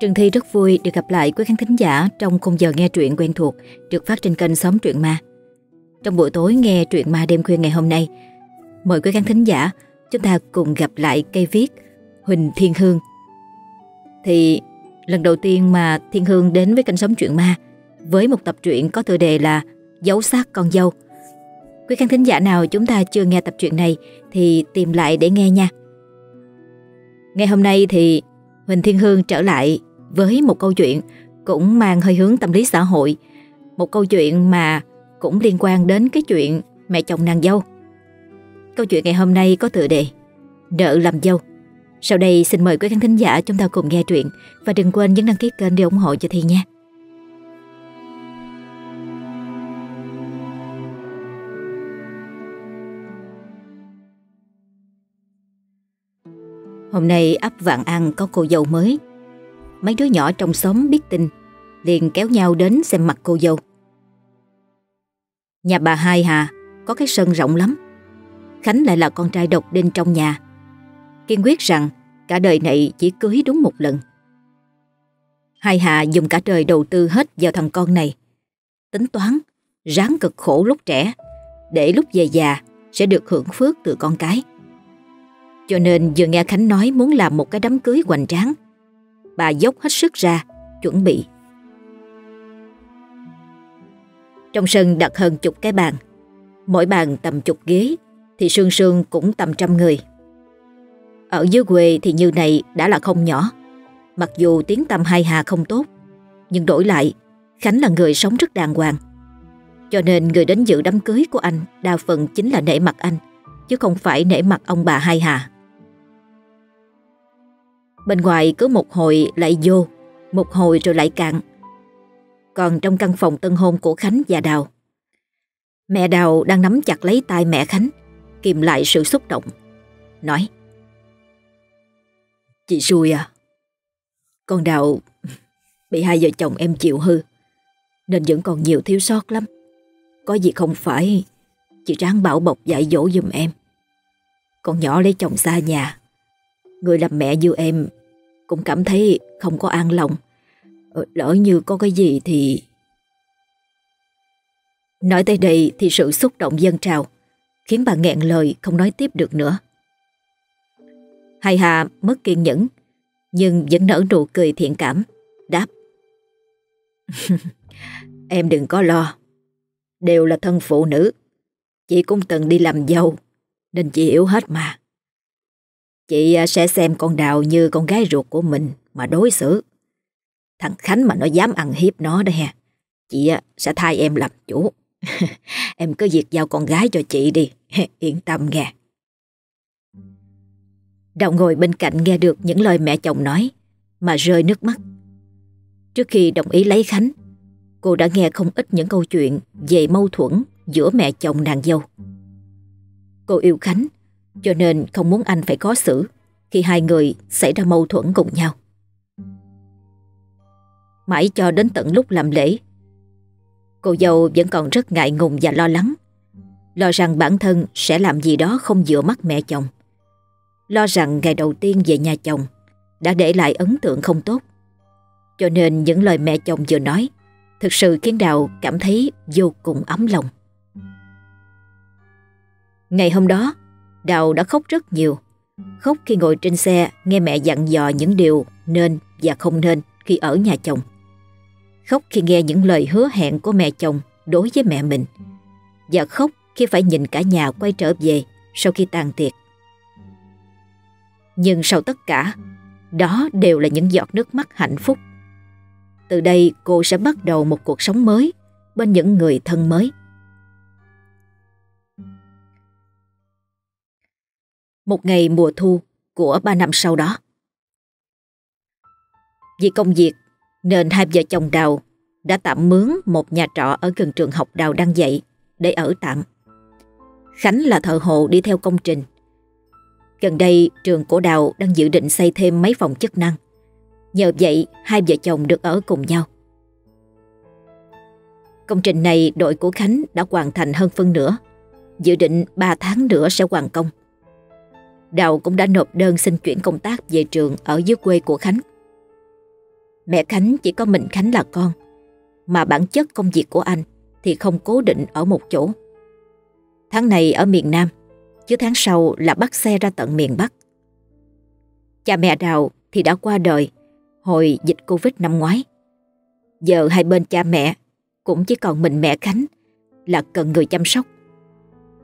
Trần Thi rất vui được gặp lại quý khán thính giả trong khung giờ nghe truyện quen thuộc được phát trên kênh Xóm Truyện Ma. Trong buổi tối nghe truyện ma đêm khuya ngày hôm nay, mời quý khán thính giả chúng ta cùng gặp lại cây viết Huỳnh Thiên Hương. Thì lần đầu tiên mà Thiên Hương đến với kênh Xóm Truyện Ma với một tập truyện có tựa đề là Giấu xác con dâu. Quý khán thính giả nào chúng ta chưa nghe tập truyện này thì tìm lại để nghe nha. Ngày hôm nay thì Huỳnh Thiên Hương trở lại với một câu chuyện cũng mang hơi hướng tâm lý xã hội. Một câu chuyện mà cũng liên quan đến cái chuyện mẹ chồng nàng dâu. Câu chuyện ngày hôm nay có tựa đề Nợ làm dâu. Sau đây xin mời quý khán thính giả chúng ta cùng nghe truyện và đừng quên nhấn đăng ký kênh để ủng hộ cho Thi nha. Hôm nay ấp Vạn An có cô dâu mới. Mấy đứa nhỏ trong xóm biết tin liền kéo nhau đến xem mặt cô dâu. Nhà bà Hai Hà có cái sân rộng lắm. Khánh lại là con trai độc đinh trong nhà. Kiên quyết rằng cả đời này chỉ cưới đúng một lần. Hai Hà dùng cả đời đầu tư hết vào thằng con này. Tính toán, ráng cực khổ lúc trẻ Để lúc về già sẽ được hưởng phước từ con cái cho nên vừa nghe Khánh nói muốn làm một cái đám cưới hoành tráng, Bà dốc hết sức ra, Chuẩn bị. Trong sân đặt hơn chục cái bàn, Mỗi bàn tầm chục ghế, Thì sương sương cũng tầm trăm người. Ở dưới quê thì như này đã là không nhỏ, Mặc dù tiếng tầm hai hà không tốt, Nhưng đổi lại, Khánh là người sống rất đàng hoàng. Cho nên người đến dự đám cưới của anh Đa phần chính là nể mặt anh, Chứ không phải nể mặt ông bà hai hà. Bên ngoài cứ một hồi lại vô, Một hồi rồi lại cạn. Còn trong căn phòng tân hôn của Khánh và Đào, Mẹ Đào đang nắm chặt lấy tay mẹ Khánh, Kìm lại sự xúc động, Nói, Chị xui à Con Đào, Bị hai vợ chồng em chịu hư, Nên vẫn còn nhiều thiếu sót lắm. Có gì không phải, Chị ráng bảo bọc dạy dỗ giùm em. Con nhỏ lấy chồng xa nhà, Người làm mẹ như em cũng cảm thấy không có an lòng. Ờ, lỡ như có cái gì thì... Nói tới đây thì sự xúc động dân trào, khiến bà nghẹn lời không nói tiếp được nữa. Hai Hà mất kiên nhẫn, nhưng vẫn nở nụ cười thiện cảm, đáp. em đừng có lo, đều là thân phụ nữ, chị cũng từng đi làm dâu, nên chị hiểu hết mà. Chị à, sẽ xem con Đào như con gái ruột của mình mà đối xử. Thằng Khánh mà nó dám ăn hiếp nó đây ha. Chị à, sẽ thay em làm chủ. em cứ việc giao con gái cho chị đi. Yên tâm nghe. Đào ngồi bên cạnh nghe được những lời mẹ chồng nói mà rơi nước mắt. Trước khi đồng ý lấy Khánh, cô đã nghe không ít những câu chuyện về mâu thuẫn giữa mẹ chồng nàng dâu. Cô yêu Khánh cho nên không muốn anh phải có xử Khi hai người xảy ra mâu thuẫn cùng nhau. Mãi cho đến tận lúc làm lễ, Cô dâu vẫn còn rất ngại ngùng và lo lắng. Lo rằng bản thân sẽ làm gì đó không dựa mắt mẹ chồng. Lo rằng ngày đầu tiên về nhà chồng Đã để lại ấn tượng không tốt. Cho nên những lời mẹ chồng vừa nói Thực sự khiến Đào cảm thấy vô cùng ấm lòng. Ngày hôm đó Đào đã khóc rất nhiều. Khóc khi ngồi trên xe nghe mẹ dặn dò những điều nên và không nên khi ở nhà chồng. Khóc khi nghe những lời hứa hẹn của mẹ chồng đối với mẹ mình. Và khóc khi phải nhìn cả nhà quay trở về sau khi tàn tiệc. Nhưng sau tất cả, đó đều là những giọt nước mắt hạnh phúc. Từ đây cô sẽ bắt đầu một cuộc sống mới bên những người thân mới. Một ngày mùa thu của ba năm sau đó. Vì công việc nên hai vợ chồng Đào đã tạm mướn một nhà trọ ở gần trường học Đào đang dạy để ở tạm. Khánh là thợ hộ đi theo công trình. Gần đây, trường của Đào đang dự định xây thêm mấy phòng chức năng. Nhờ vậy, hai vợ chồng được ở cùng nhau. Công trình này đội của Khánh đã hoàn thành hơn phân nửa. Dự định 3 tháng nữa sẽ hoàn công. Đào cũng đã nộp đơn xin chuyển công tác về trường ở dưới quê của Khánh. Mẹ Khánh chỉ có mình Khánh là con, mà bản chất công việc của anh thì không cố định ở một chỗ. Tháng này ở miền Nam, chứ tháng sau là bắt xe ra tận miền Bắc. Cha mẹ Đào thì đã qua đời hồi dịch Covid năm ngoái. Giờ hai bên cha mẹ cũng chỉ còn mình mẹ Khánh là cần người chăm sóc.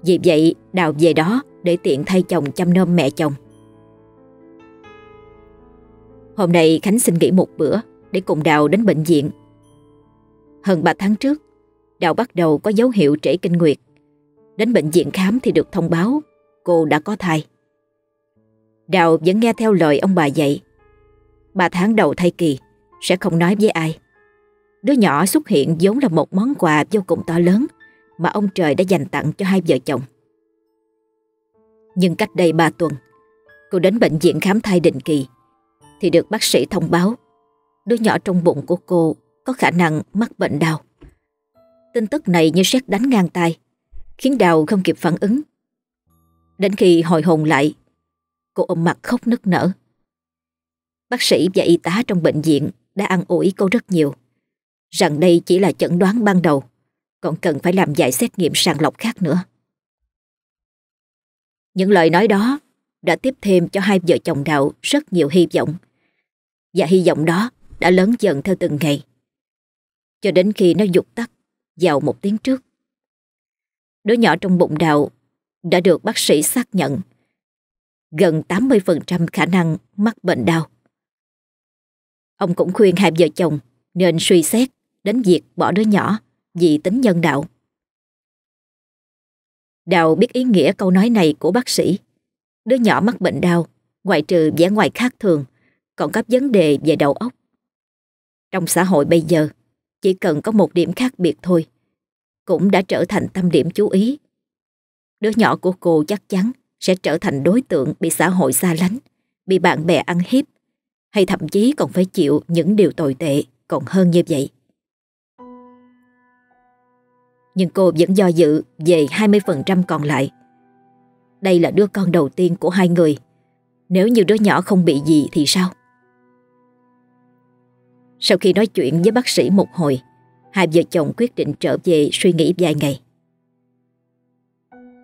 Vì vậy Đào về đó để tiện thay chồng chăm nom mẹ chồng. Hôm nay Khánh xin nghỉ một bữa để cùng Đào đến bệnh viện. Hơn 3 tháng trước, Đào bắt đầu có dấu hiệu trễ kinh nguyệt. Đến bệnh viện khám thì được thông báo cô đã có thai. Đào vẫn nghe theo lời ông bà dạy. Ba tháng đầu thai kỳ sẽ không nói với ai. Đứa nhỏ xuất hiện vốn là một món quà vô cùng to lớn mà ông trời đã dành tặng cho hai vợ chồng. Nhưng cách đây ba tuần, cô đến bệnh viện khám thai định kỳ thì được bác sĩ thông báo đứa nhỏ trong bụng của cô có khả năng mắc bệnh đau. Tin tức này như sét đánh ngang tai, khiến Đào không kịp phản ứng. Đến khi hồi hồn lại, cô ôm mặt khóc nức nở. Bác sĩ và y tá trong bệnh viện đã ăn ủi cô rất nhiều, rằng đây chỉ là chẩn đoán ban đầu, còn cần phải làm vài xét nghiệm sàng lọc khác nữa. Những lời nói đó đã tiếp thêm cho hai vợ chồng Đạo rất nhiều hy vọng. Và hy vọng đó đã lớn dần theo từng ngày. Cho đến khi nó dục tắt vào một tiếng trước. Đứa nhỏ trong bụng Đạo đã được bác sĩ xác nhận gần 80% khả năng mắc bệnh đau. Ông cũng khuyên hai vợ chồng nên suy xét đến việc bỏ đứa nhỏ vì tính nhân đạo. Đào biết ý nghĩa câu nói này của bác sĩ. Đứa nhỏ mắc bệnh đau, ngoại trừ vẻ ngoài khác thường, còn có vấn đề về đầu óc. Trong xã hội bây giờ, chỉ cần có một điểm khác biệt thôi, cũng đã trở thành tâm điểm chú ý. Đứa nhỏ của cô chắc chắn sẽ trở thành đối tượng bị xã hội xa lánh, bị bạn bè ăn hiếp, hay thậm chí còn phải chịu những điều tồi tệ còn hơn như vậy. Nhưng cô vẫn do dự về 20% còn lại. Đây là đứa con đầu tiên của hai người. Nếu như đứa nhỏ không bị gì thì sao? Sau khi nói chuyện với bác sĩ một hồi, hai vợ chồng quyết định trở về suy nghĩ vài ngày.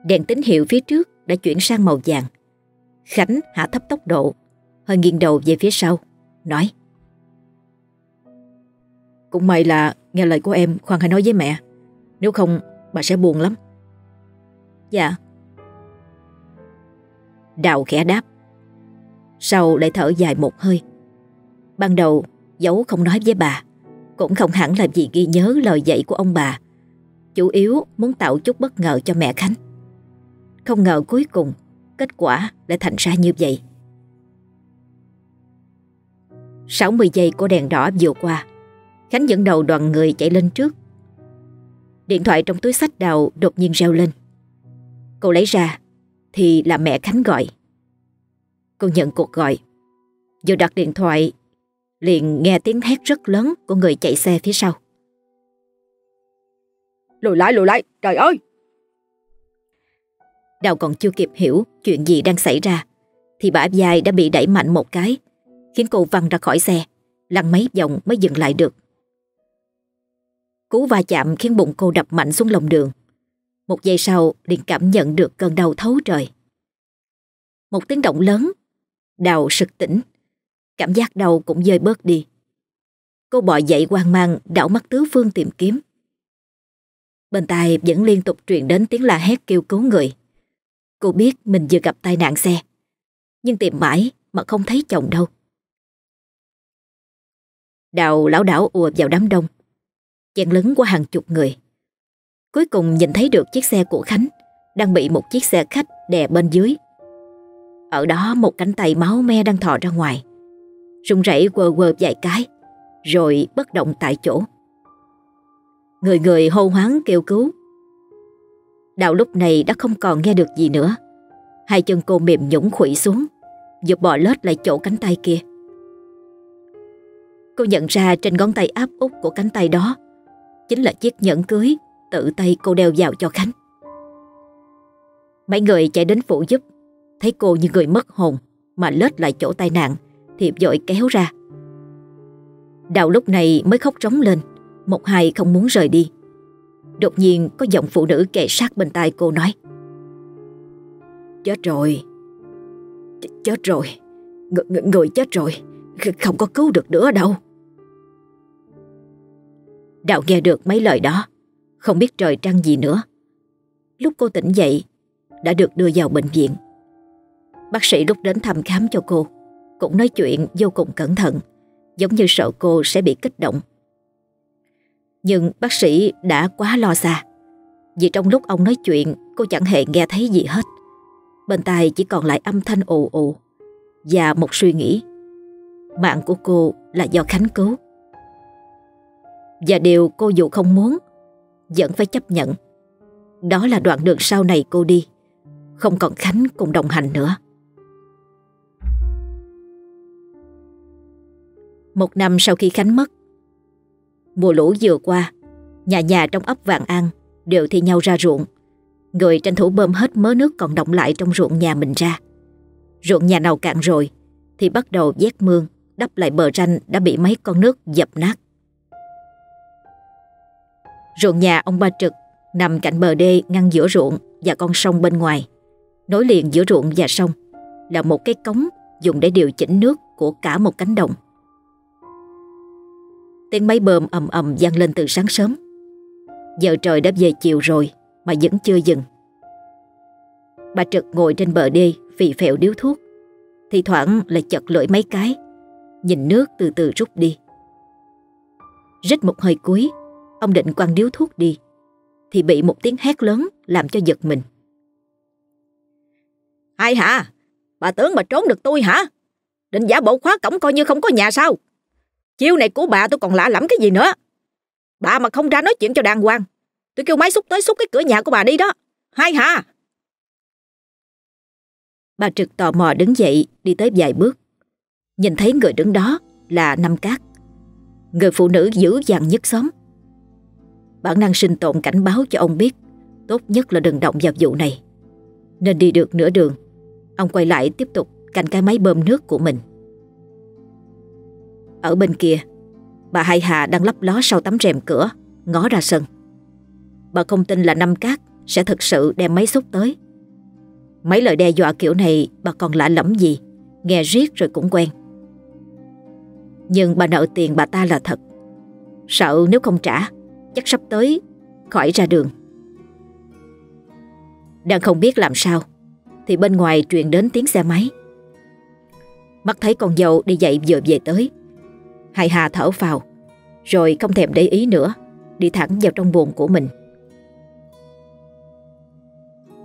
Đèn tín hiệu phía trước đã chuyển sang màu vàng. Khánh hạ thấp tốc độ, hơi nghiêng đầu về phía sau, nói Cũng may là nghe lời của em khoan hãy nói với mẹ, nếu không bà sẽ buồn lắm. Dạ. Đào khẽ đáp. Sau lại thở dài một hơi. Ban đầu giấu không nói với bà, cũng không hẳn là vì ghi nhớ lời dạy của ông bà. Chủ yếu muốn tạo chút bất ngờ cho mẹ Khánh. Không ngờ cuối cùng kết quả lại thành ra như vậy. 60 giây của đèn đỏ vừa qua Khánh dẫn đầu đoàn người chạy lên trước Điện thoại trong túi sách đào đột nhiên reo lên. Cô lấy ra Thì là mẹ Khánh gọi. Cô nhận cuộc gọi. Vừa đặt điện thoại Liền nghe tiếng hét rất lớn Của người chạy xe phía sau. Lùi lại lùi lại Trời ơi! Đào còn chưa kịp hiểu chuyện gì đang xảy ra Thì bả vai đã bị đẩy mạnh một cái Khiến cô văng ra khỏi xe Lăn mấy vòng mới dừng lại được Cú va chạm khiến bụng cô đập mạnh xuống lòng đường. Một giây sau, liền cảm nhận được cơn đau thấu trời. Một tiếng động lớn, Đào sực tỉnh. Cảm giác đau cũng rơi bớt đi. Cô bò dậy hoang mang, đảo mắt tứ phương tìm kiếm. Bên tai vẫn liên tục truyền đến tiếng la hét kêu cứu người. Cô biết mình vừa gặp tai nạn xe, Nhưng tìm mãi mà không thấy chồng đâu. Đào lão đảo ùa vào đám đông chen lấn qua hàng chục người. Cuối cùng nhìn thấy được chiếc xe của Khánh, Đang bị một chiếc xe khách đè bên dưới. Ở đó một cánh tay máu me đang thò ra ngoài. Rung rẩy quờ quờ vài cái, Rồi bất động tại chỗ. Người người hô hoáng kêu cứu. Đào lúc này đã không còn nghe được gì nữa. Hai chân cô mềm nhũng khủy xuống, giật bò lết lại chỗ cánh tay kia. Cô nhận ra trên ngón tay áp út của cánh tay đó Chính là chiếc nhẫn cưới, Tự tay cô đeo vào cho Khánh. Mấy người chạy đến phụ giúp, Thấy cô như người mất hồn, Mà lết lại chỗ tai nạn, Thì vội kéo ra. Đào lúc này mới khóc trống lên, Một hai không muốn rời đi. Đột nhiên có giọng phụ nữ kề sát bên tai cô nói. Chết rồi. Ch, Chết rồi. Ng ng, Người chết rồi. Không có cứu được nữa đâu. Đạo nghe được mấy lời đó, Không biết trời trăng gì nữa. Lúc cô tỉnh dậy, Đã được đưa vào bệnh viện. Bác sĩ lúc đến thăm khám cho cô, Cũng nói chuyện vô cùng cẩn thận, Giống như sợ cô sẽ bị kích động. Nhưng bác sĩ đã quá lo xa, Vì trong lúc ông nói chuyện, Cô chẳng hề nghe thấy gì hết. Bên tai chỉ còn lại âm thanh ồ ồ Và một suy nghĩ. Mạng của cô là do Khánh cứu. Và điều cô dù không muốn, Vẫn phải chấp nhận. Đó là đoạn đường sau này cô đi. Không còn Khánh cùng đồng hành nữa. Một năm sau khi Khánh mất, Mùa lũ vừa qua, Nhà nhà trong ấp Vạn An Đều thi nhau ra ruộng. Người tranh thủ bơm hết mớ nước còn động lại trong ruộng nhà mình ra. Ruộng nhà nào cạn rồi Thì bắt đầu vét mương, Đắp lại bờ ranh đã bị mấy con nước dập nát. Ruộng nhà ông Ba Trực Nằm cạnh bờ đê ngăn giữa ruộng Và con sông bên ngoài. Nối liền giữa ruộng và sông Là một cái cống dùng để điều chỉnh nước Của cả một cánh đồng. Tiếng máy bơm ầm ầm vang lên từ sáng sớm. Giờ trời đã về chiều rồi Mà vẫn chưa dừng. Bà Trực ngồi trên bờ đê Phì phèo điếu thuốc. Thì thoảng lại chật lưỡi mấy cái, Nhìn nước từ từ rút đi. Rít một hơi cuối Ông định quăng điếu thuốc đi Thì bị một tiếng hét lớn Làm cho giật mình Ai hả Bà tưởng bà trốn được tôi hả Định giả bộ khóa cổng coi như không có nhà sao Chiêu này của bà tôi còn lạ lắm cái gì nữa. Bà mà không ra nói chuyện cho đàng hoàng. Tôi kêu máy xúc tới xúc cái cửa nhà của bà đi đó. Hai hả? Bà Trực tò mò đứng dậy đi tới vài bước. Nhìn thấy người đứng đó là Năm Cát. Người phụ nữ dữ dằn nhất xóm. Bản năng sinh tồn cảnh báo cho ông biết tốt nhất là đừng động vào vụ này. Nên đi được nửa đường, ông quay lại tiếp tục cành cái máy bơm nước của mình. Ở bên kia Bà Hai Hà đang lấp ló sau tấm rèm cửa Ngó ra sân Bà không tin là Năm Cát Sẽ thực sự đem máy xúc tới Mấy lời đe dọa kiểu này Bà còn lạ lẫm gì Nghe riết rồi cũng quen Nhưng bà nợ tiền bà ta là thật Sợ nếu không trả Chắc sắp tới, khỏi ra đường. Đang không biết làm sao, Thì bên ngoài truyền đến tiếng xe máy. Mắt thấy con dâu đi dậy vừa về tới. Hai Hà thở vào, Rồi không thèm để ý nữa, Đi thẳng vào trong buồng của mình.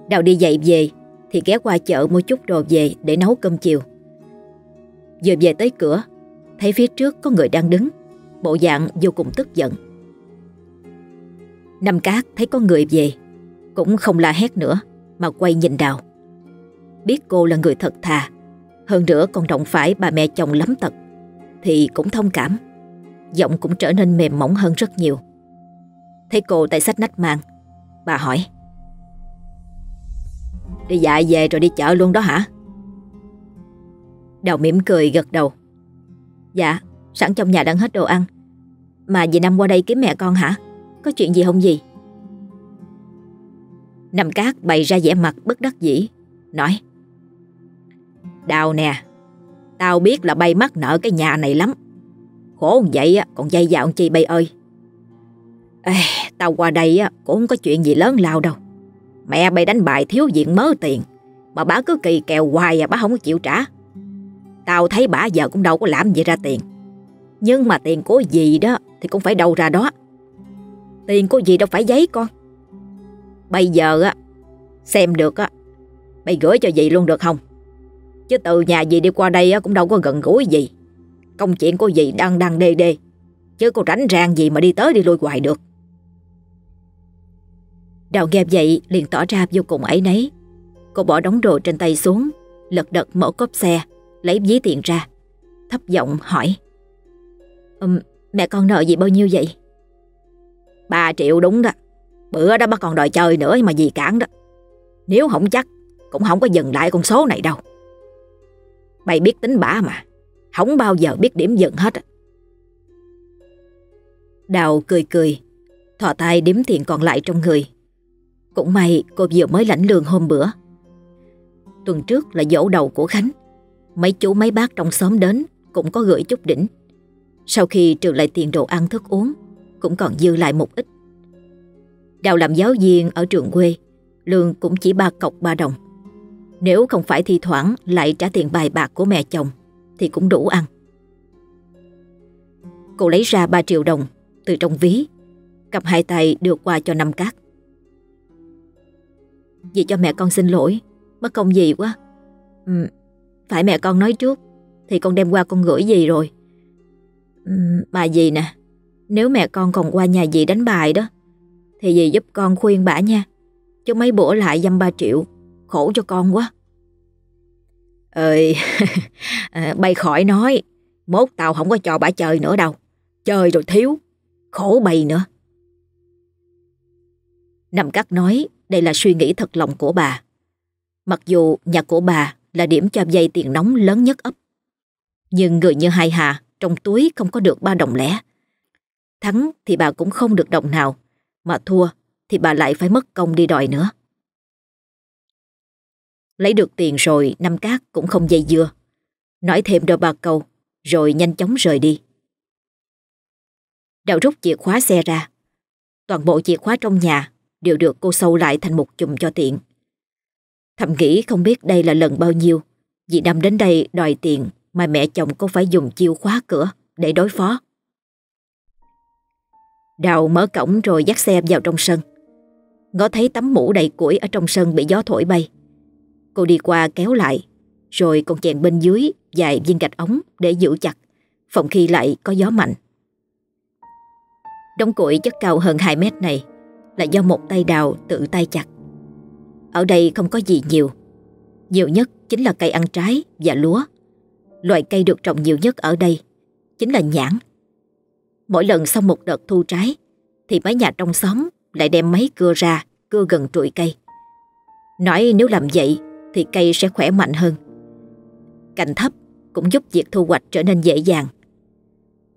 Đào đi dậy về, Thì ghé qua chợ mua chút đồ về Để nấu cơm chiều. Vừa về tới cửa, Thấy phía trước có người đang đứng, Bộ dạng vô cùng tức giận. Năm Cát thấy có người về Cũng không la hét nữa Mà quay nhìn Đào Biết cô là người thật thà Hơn nữa còn động phải bà mẹ chồng lắm tật thì cũng thông cảm. Giọng cũng trở nên mềm mỏng hơn rất nhiều. Thấy cô tay sách nách mang, bà hỏi. Đi dạy về rồi đi chợ luôn đó hả? Đào mỉm cười gật đầu. Dạ, sẵn trong nhà đang hết đồ ăn. Mà dì Năm qua đây kiếm mẹ con hả? Có chuyện gì không gì? Nam Cát bày ra vẻ mặt bất đắc dĩ, nói Đào nè, Tao biết là bay mắc nợ cái nhà này lắm. Khổ vậy á còn dây dạo chi bay ơi. Ê, Tao qua đây á cũng không có chuyện gì lớn lao đâu. Mẹ bay đánh bài thiếu diện mớ tiền Mà bà cứ kỳ kèo hoài à bà không có chịu trả. Tao thấy bà giờ cũng đâu có làm gì ra tiền. Nhưng mà tiền của gì đó Thì cũng phải đâu ra đó. Tiền của gì đâu phải giấy con. Bây giờ á Xem được á Mày gửi cho dì luôn được không? Chứ từ nhà dì đi qua đây á cũng đâu có gần gũi gì. Công chuyện của dì đang đang đê đê Chứ có rảnh ràng gì mà đi tới đi lui hoài được. Đào nghe vậy liền tỏ ra vô cùng ấy nấy. Cô bỏ đống đồ trên tay xuống Lật đật mở cốp xe Lấy ví tiền ra Thấp giọng hỏi. Um, Mẹ con nợ gì bao nhiêu vậy? 3 triệu đúng đó Bữa đó bác còn đòi chơi nữa mà gì cản đó Nếu không chắc Cũng không có dừng lại con số này đâu Mày biết tính bả mà Không bao giờ biết điểm dừng hết Đào cười cười, thò tay đếm tiền còn lại trong người. Cũng may cô vừa mới lãnh lương hôm bữa. Tuần trước là dỗ đầu của Khánh. Mấy chú mấy bác trong xóm đến cũng có gửi chút đỉnh. Sau khi trừ lại tiền đồ ăn thức uống, cũng còn dư lại một ít. Đào làm giáo viên ở trường quê, lương cũng chỉ ba cọc ba đồng. Nếu không phải thi thoảng lại trả tiền bài bạc của mẹ chồng, thì cũng đủ ăn. Cô lấy ra 3 triệu đồng từ trong ví, cầm hai tay đưa qua cho Năm Cát. Dì cho mẹ con xin lỗi, mất công gì quá. Ừ, phải mẹ con nói trước, thì con đem qua con gửi gì rồi. Ừ, mà gì nè, nếu mẹ con còn qua nhà dì đánh bài đó, thì dì giúp con khuyên bả nha. Chứ mấy bữa lại dăm ba triệu, khổ cho con quá. Ơi, à, bay khỏi nói, mốt tao không có cho bả chơi nữa đâu. Chơi rồi thiếu, khổ bày nữa. Nằm Cắt nói đây là suy nghĩ thật lòng của bà. Mặc dù nhà của bà là điểm cho dây tiền nóng lớn nhất ấp. Nhưng người như hai Hà trong túi không có được ba đồng lẻ. Thắng thì bà cũng không được động nào, mà thua thì bà lại phải mất công đi đòi nữa. Lấy được tiền rồi Năm Cát cũng không dây dưa. Nói thêm đôi ba câu rồi nhanh chóng rời đi. Đào rút chìa khóa xe ra. Toàn bộ chìa khóa trong nhà đều được cô sâu lại thành một chùm cho tiện. Thầm nghĩ không biết đây là lần bao nhiêu vì Năm đến đây đòi tiền mà mẹ chồng cô phải dùng chiêu khóa cửa để đối phó. Đào mở cổng rồi dắt xe vào trong sân. Ngó thấy tấm mũ đầy củi ở trong sân bị gió thổi bay. Cô đi qua kéo lại, rồi còn chèn bên dưới vài viên gạch ống để giữ chặt, phòng khi lại có gió mạnh. Đống củi chất cao hơn 2 mét này là do một tay đào tự tay chặt. Ở đây không có gì nhiều. Nhiều nhất chính là cây ăn trái và lúa. Loại cây được trồng nhiều nhất ở đây chính là nhãn. Mỗi lần xong một đợt thu trái thì mấy nhà trong xóm lại đem mấy cưa ra, cưa gần trụi cây. Nói nếu làm vậy thì cây sẽ khỏe mạnh hơn. Cành thấp cũng giúp việc thu hoạch trở nên dễ dàng.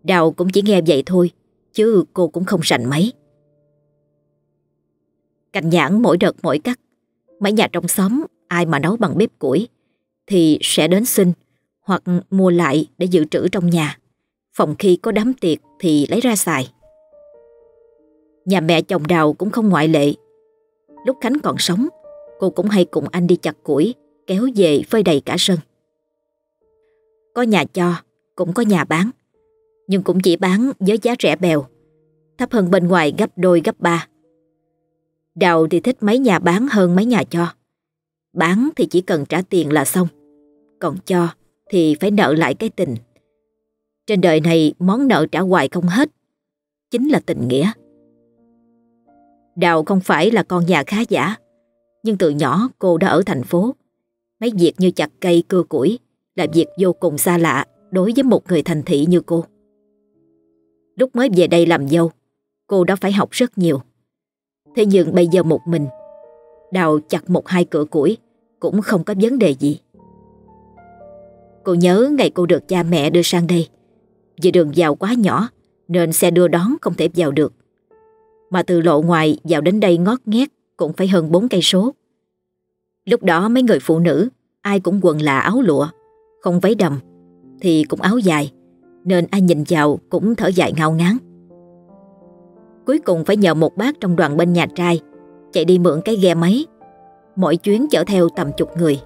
Đào cũng chỉ nghe vậy thôi, chứ cô cũng không rành mấy. Cành nhãn mỗi đợt mỗi cắt, mấy nhà trong xóm ai mà nấu bằng bếp củi thì sẽ đến xin hoặc mua lại để dự trữ trong nhà. Phòng khi có đám tiệc thì lấy ra xài. Nhà mẹ chồng Đào cũng không ngoại lệ. Lúc Khánh còn sống, cô cũng hay cùng anh đi chặt củi, kéo về phơi đầy cả sân. Có nhà cho, cũng có nhà bán. Nhưng cũng chỉ bán với giá rẻ bèo, thấp hơn bên ngoài gấp đôi gấp ba. Đào thì thích mấy nhà bán hơn mấy nhà cho. Bán thì chỉ cần trả tiền là xong. Còn cho thì phải nợ lại cái tình. Trên đời này món nợ trả hoài không hết. Chính là tình nghĩa. Đào không phải là con nhà khá giả. Nhưng từ nhỏ cô đã ở thành phố. Mấy việc như chặt cây cưa củi là việc vô cùng xa lạ đối với một người thành thị như cô. Lúc mới về đây làm dâu, cô đã phải học rất nhiều. Thế nhưng bây giờ một mình, đào chặt một hai cửa củi cũng không có vấn đề gì. Cô nhớ ngày cô được cha mẹ đưa sang đây. Vì đường vào quá nhỏ nên xe đưa đón không thể vào được. Mà từ lộ ngoài vào đến đây ngót nghét cũng phải hơn 4 cây số. Lúc đó mấy người phụ nữ ai cũng quần là áo lụa, không váy đầm thì cũng áo dài nên ai nhìn vào cũng thở dài ngao ngán. Cuối cùng phải nhờ một bác trong đoàn bên nhà trai chạy đi mượn cái ghe máy. Mỗi chuyến chở theo tầm chục người.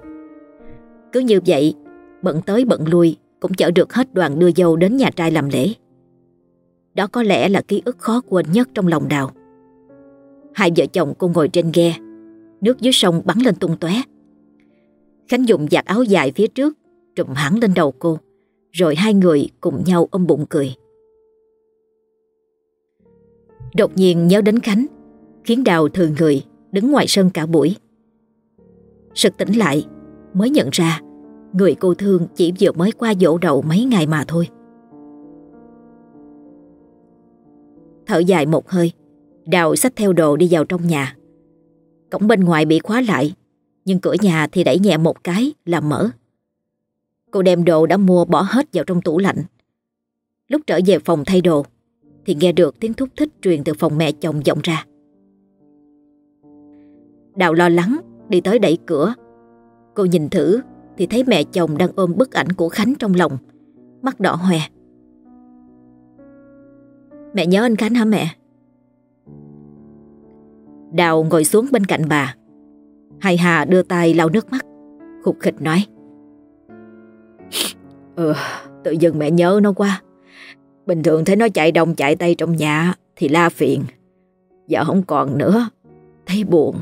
Cứ như vậy, bận tới bận lui cũng chở được hết đoàn đưa dâu đến nhà trai làm lễ. Đó có lẽ là ký ức khó quên nhất trong lòng đào. Hai vợ chồng cô ngồi trên ghe, nước dưới sông bắn lên tung tóe. Khánh dùng giặt áo dài phía trước, trùm hẳn lên đầu cô, rồi hai người cùng nhau ôm bụng cười. Đột nhiên nhớ đến Khánh, khiến Đào thường người đứng ngoài sân cả buổi. Sực tỉnh lại, mới nhận ra người cô thương chỉ vừa mới qua dỗ đầu mấy ngày mà thôi. Thở dài một hơi, Đào xách theo đồ đi vào trong nhà. Cổng bên ngoài bị khóa lại, nhưng cửa nhà thì đẩy nhẹ một cái là mở. Cô đem đồ đã mua bỏ hết vào trong tủ lạnh. Lúc trở về phòng thay đồ, Thì nghe được tiếng thúc thích truyền từ phòng mẹ chồng vọng ra Đào lo lắng đi tới đẩy cửa Cô nhìn thử thì thấy mẹ chồng đang ôm bức ảnh của Khánh trong lòng. Mắt đỏ hoe. Mẹ nhớ anh Khánh hả mẹ? Đào ngồi xuống bên cạnh bà. Hai Hà đưa tay lau nước mắt Khục khịch nói. Ừ, tự dưng mẹ nhớ nó quá. Bình thường thấy nó chạy đồng chạy tay trong nhà Thì la phiền. Giờ không còn nữa Thấy buồn.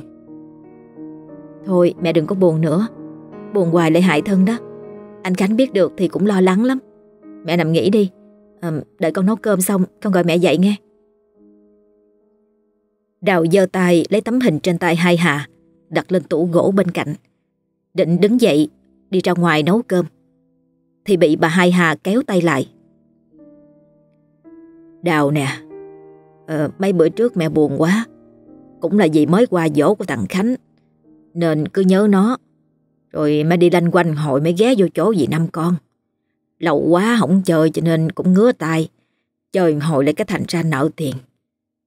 Thôi mẹ đừng có buồn nữa. Buồn hoài lại hại thân đó. Anh Khánh biết được thì cũng lo lắng lắm. Mẹ nằm nghỉ đi. À, Đợi con nấu cơm xong con gọi mẹ dậy nghe. Đào giơ tay lấy tấm hình trên tay hai Hà Đặt lên tủ gỗ bên cạnh. Định đứng dậy Đi ra ngoài nấu cơm. Thì bị bà hai Hà kéo tay lại. Đào nè à, Mấy bữa trước mẹ buồn quá. Cũng là vì mới qua dỗ của thằng Khánh Nên cứ nhớ nó. Rồi mới đi lanh quanh hội mới ghé vô chỗ gì năm con. Lâu quá không chơi cho nên cũng ngứa tay. Chơi hồi lại cái thành ra nợ tiền.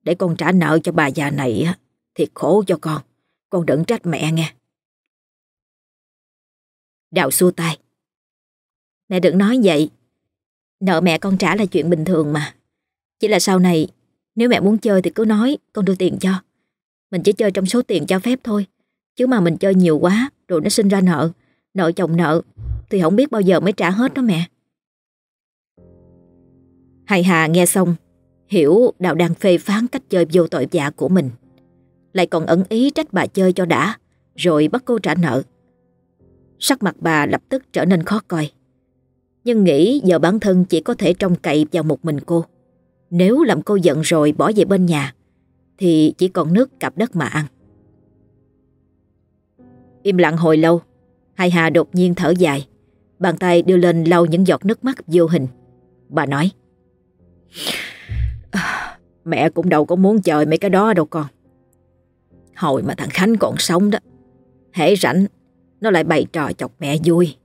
Để con trả nợ cho bà già này á, Thiệt khổ cho con. Con đừng trách mẹ nghe. Đào xua tay. Mẹ đừng nói vậy. Nợ mẹ con trả là chuyện bình thường mà. Chỉ là sau này, Nếu mẹ muốn chơi thì cứ nói, Con đưa tiền cho. Mình chỉ chơi trong số tiền cho phép thôi. Chứ mà mình chơi nhiều quá Rồi nó sinh ra nợ Nợ chồng nợ, Thì không biết bao giờ mới trả hết đó mẹ. Hai Hà nghe xong, Hiểu Đào đang phê phán cách chơi vô tội vạ của mình. Lại còn ẩn ý trách bà chơi cho đã, Rồi bắt cô trả nợ. Sắc mặt bà lập tức trở nên khó coi. Nhưng nghĩ giờ bản thân chỉ có thể trông cậy vào một mình cô. Nếu làm cô giận rồi bỏ về bên nhà, Thì chỉ còn nước cặp đất mà ăn. Im lặng hồi lâu. Hai Hà đột nhiên thở dài, Bàn tay đưa lên lau những giọt nước mắt vô hình. Bà nói à, Mẹ cũng đâu có muốn chơi mấy cái đó đâu con. Hồi mà thằng Khánh còn sống đó, Hễ rảnh Nó lại bày trò chọc mẹ vui.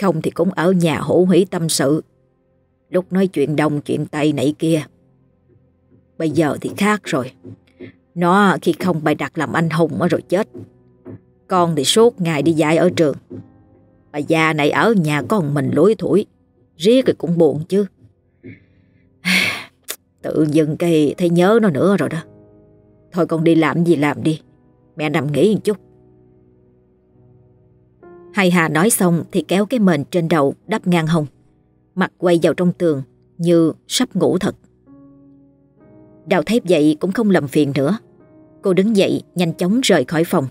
Không thì cũng ở nhà hổ hủy tâm sự, Lúc nói chuyện đông chuyện tây nãy kia. Bây giờ thì khác rồi, Nó khi không bày đặt làm anh hùng rồi chết. Con thì suốt ngày đi dạy ở trường. Bà già này ở nhà con mình lối thủi, Riết thì cũng buồn chứ. Tự dưng cây thấy nhớ nó nữa rồi đó. Thôi con đi làm gì làm đi, Mẹ nằm nghỉ một chút. Hai Hà nói xong thì kéo cái mền trên đầu đắp ngang hông, Mặt quay vào trong tường Như sắp ngủ thật. Đào thép vậy cũng không lầm phiền nữa. Cô đứng dậy nhanh chóng rời khỏi phòng.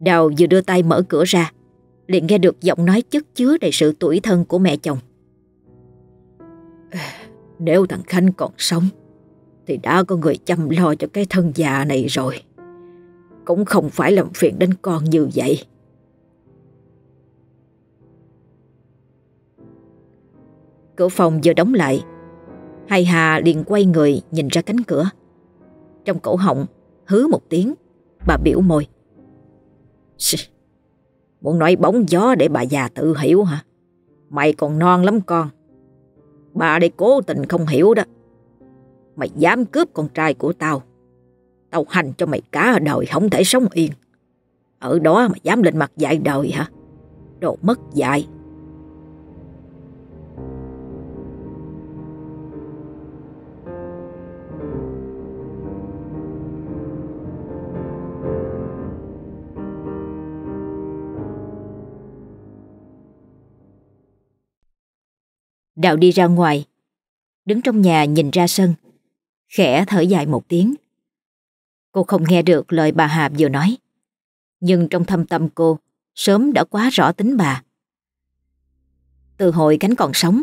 Đào vừa đưa tay mở cửa ra. Liền nghe được giọng nói chất chứa đầy sự tuổi thân của mẹ chồng. Nếu thằng Khanh còn sống, Thì đã có người chăm lo cho cái thân già này rồi. Cũng không phải làm phiền đến con như vậy. Cửa phòng vừa đóng lại, Hai Hà liền quay người nhìn ra cánh cửa. Trong cổ họng hứ một tiếng, Bà biểu môi. Muốn nói bóng gió để bà già tự hiểu hả? Mày còn non lắm con. Bà đây cố tình không hiểu đó. Mày dám cướp con trai của tao. Tao hành cho mày cả đời không thể sống yên. Ở đó mà dám lên mặt dạy đời hả? Đồ mất dạy. Đào đi ra ngoài, đứng trong nhà nhìn ra sân, khẽ thở dài một tiếng. Cô không nghe được lời bà Hà vừa nói, nhưng trong thâm tâm cô sớm đã quá rõ tính bà. Từ hồi cánh còn sống,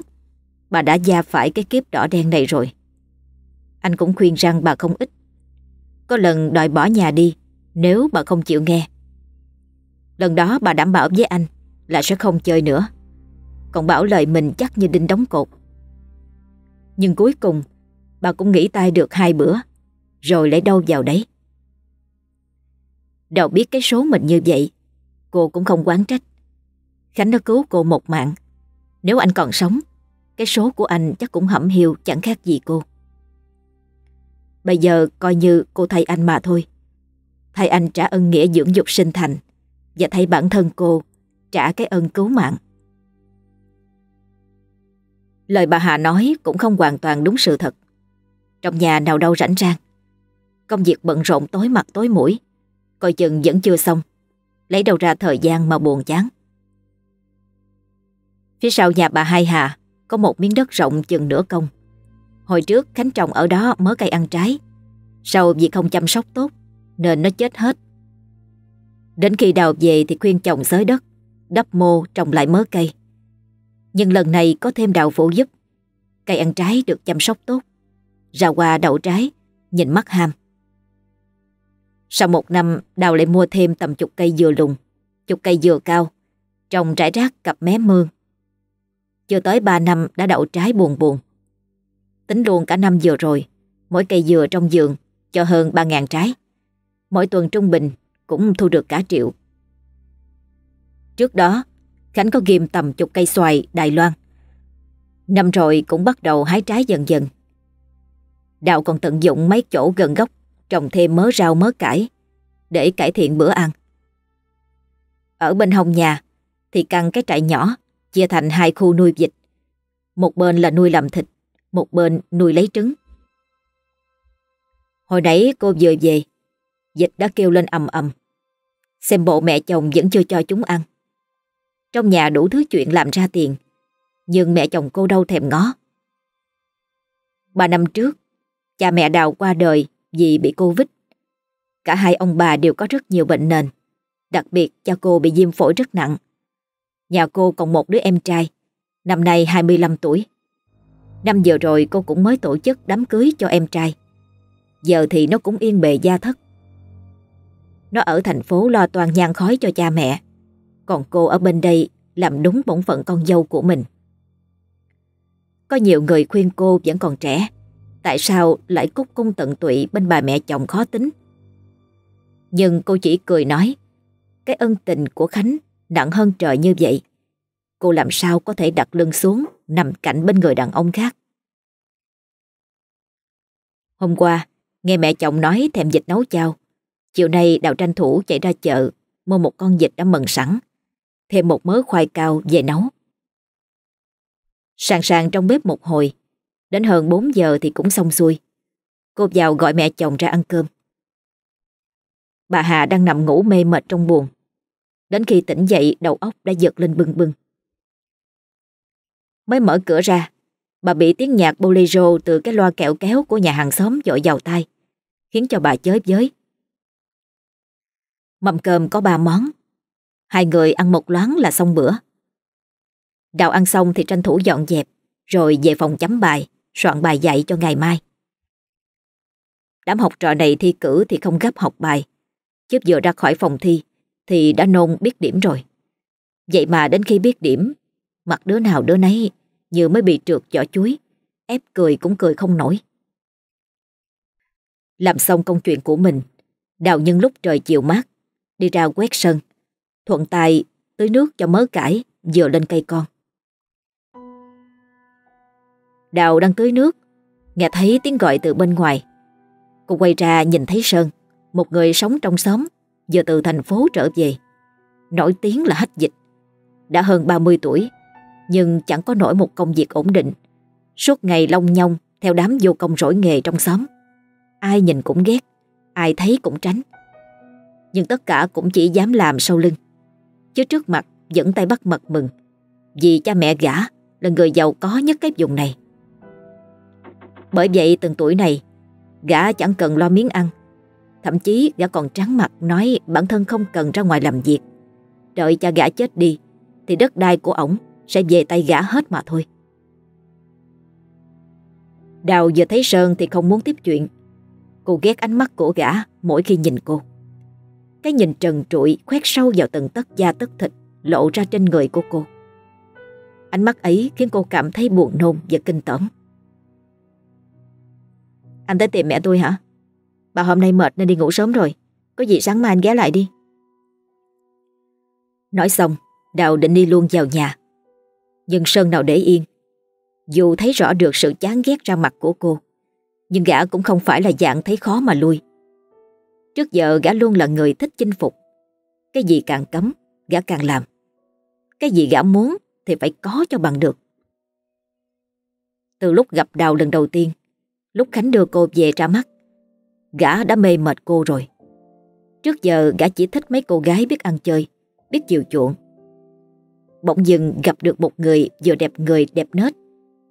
bà đã gia phải cái kiếp đỏ đen này rồi. Anh cũng khuyên rằng bà không ít. Có lần đòi bỏ nhà đi nếu bà không chịu nghe. Lần đó bà đảm bảo với anh là sẽ không chơi nữa. Còn bảo lời mình chắc như đinh đóng cột Nhưng cuối cùng, Bà cũng nghĩ tay được hai bữa, Rồi lại đâu vào đấy đâu biết cái số mình như vậy, Cô cũng không quán trách Khánh đã cứu cô một mạng Nếu anh còn sống, cái số của anh chắc cũng hẩm hiu chẳng khác gì cô. Bây giờ coi như cô thay anh mà thôi. Thay anh trả ân nghĩa dưỡng dục sinh thành và thay bản thân cô trả cái ơn cứu mạng. Lời bà Hà nói cũng không hoàn toàn đúng sự thật. Trong nhà nào đâu rảnh rang. Công việc bận rộn tối mặt tối mũi. Coi chừng vẫn chưa xong. Lấy đâu ra thời gian mà buồn chán. Phía sau nhà bà Hai Hà có một miếng đất rộng chừng nửa công. Hồi trước Khánh trồng ở đó mớ cây ăn trái. Sau vì không chăm sóc tốt nên nó chết hết. Đến khi đào về thì khuyên chồng xới đất, đắp mô trồng lại mớ cây. Nhưng lần này có thêm đào phụ giúp. Cây ăn trái được chăm sóc tốt. Ra qua đậu trái, nhìn mắt ham. Sau một năm, đào lại mua thêm tầm chục cây dừa lùng, chục cây dừa cao, trồng rải rác cặp mé mương. Chưa tới ba năm đã đậu trái buồn buồn. Tính luôn cả năm vừa rồi, mỗi cây dừa trong vườn cho hơn ba ngàn trái. Mỗi tuần trung bình cũng thu được cả triệu. Trước đó, Khánh có ghim tầm chục cây xoài Đài Loan. Năm rồi cũng bắt đầu hái trái dần dần. Đào còn tận dụng mấy chỗ gần gốc trồng thêm mớ rau mớ cải để cải thiện bữa ăn. Ở bên hông nhà thì căn cái trại nhỏ chia thành hai khu nuôi vịt. Một bên là nuôi làm thịt, một bên nuôi lấy trứng. Hồi nãy cô vừa về, vịt đã kêu lên ầm ầm. Xem bộ mẹ chồng vẫn chưa cho chúng ăn. Trong nhà đủ thứ chuyện làm ra tiền, nhưng mẹ chồng cô đâu thèm ngó. Ba năm trước, cha mẹ Đào qua đời vì bị Covid. Cả hai ông bà đều có rất nhiều bệnh nền, đặc biệt cha cô bị viêm phổi rất nặng. Nhà cô còn một đứa em trai, năm nay 25 tuổi. Năm vừa rồi cô cũng mới tổ chức đám cưới cho em trai. Giờ thì nó cũng yên bề gia thất. Nó ở thành phố lo toàn nhang khói cho cha mẹ. Còn cô ở bên đây làm đúng bổn phận con dâu của mình. Có nhiều người khuyên cô vẫn còn trẻ. Tại sao lại cúc cung tận tụy bên bà mẹ chồng khó tính? Nhưng cô chỉ cười nói, Cái ân tình của Khánh nặng hơn trời như vậy, Cô làm sao có thể đặt lưng xuống Nằm cạnh bên người đàn ông khác Hôm qua, Nghe mẹ chồng nói thèm dịch nấu chao Chiều nay Đào tranh thủ chạy ra chợ, Mua một con vịt đã mần sẵn Thêm một mớ khoai cao về nấu. Sàng sàng trong bếp một hồi, Đến hơn 4 giờ thì cũng xong xuôi. Cô vào gọi mẹ chồng ra ăn cơm. Bà Hà đang nằm ngủ mê mệt trong buồn. Đến khi tỉnh dậy, đầu óc đã giật lên bưng bưng Mới mở cửa ra, Bà bị tiếng nhạc bolero từ cái loa kẹo kéo của nhà hàng xóm dội vào tay Khiến cho bà chới với. Mâm cơm có ba món Hai người ăn một loáng là xong bữa. Đào ăn xong thì tranh thủ dọn dẹp, Rồi về phòng chấm bài, Soạn bài dạy cho ngày mai. Đám học trò này thi cử thì không gấp học bài. Chứ vừa ra khỏi phòng thi Thì đã nôn biết điểm rồi. Vậy mà đến khi biết điểm, Mặt đứa nào đứa nấy Như mới bị trượt vỏ chuối, Ép cười cũng cười không nổi. Làm xong công chuyện của mình, Đào nhân lúc trời chiều mát, Đi ra quét sân. Thuận tay tưới nước cho mớ cải Vừa lên cây con. Đào đang tưới nước, Nghe thấy tiếng gọi từ bên ngoài. Cô quay ra nhìn thấy Sơn, Một người sống trong xóm, Vừa từ thành phố trở về. Nổi tiếng là hách dịch, Đã hơn 30 tuổi, Nhưng chẳng có nổi một công việc ổn định. Suốt ngày long nhong Theo đám vô công rỗi nghề trong xóm. Ai nhìn cũng ghét, Ai thấy cũng tránh. Nhưng tất cả cũng chỉ dám làm sau lưng. Chứ trước mặt vẫn tay bắt mật mừng. Vì cha mẹ gã Là người giàu có nhất cái vùng này. Bởi vậy, từng tuổi này, Gã chẳng cần lo miếng ăn. Thậm chí, gã còn trắng mặt nói bản thân không cần ra ngoài làm việc. Đợi cha gã chết đi, Thì đất đai của ổng sẽ về tay gã hết mà thôi. Đào vừa thấy Sơn thì không muốn tiếp chuyện. Cô ghét ánh mắt của gã mỗi khi nhìn cô. Cái nhìn trần trụi khoét sâu vào từng tấc da tấc thịt lộ ra trên người của cô Ánh mắt ấy khiến cô cảm thấy buồn nôn và kinh tởm anh tới tìm mẹ tôi hả? Bà hôm nay mệt nên đi ngủ sớm rồi. Có gì sáng mai anh ghé lại đi. Nói xong, Đào định đi luôn vào nhà. Nhưng Sơn nào để yên. Dù thấy rõ được sự chán ghét ra mặt của cô Nhưng gã cũng không phải là dạng thấy khó mà lui Trước giờ gã luôn là người thích chinh phục. Cái gì càng cấm, Gã càng làm. Cái gì gã muốn thì phải có cho bằng được. Từ lúc gặp Đào lần đầu tiên, Lúc Khánh đưa cô về ra mắt, Gã đã mê mệt cô rồi. Trước giờ gã chỉ thích mấy cô gái biết ăn chơi, Biết chiều chuộng. Bỗng dừng gặp được một người Vừa đẹp người đẹp nết.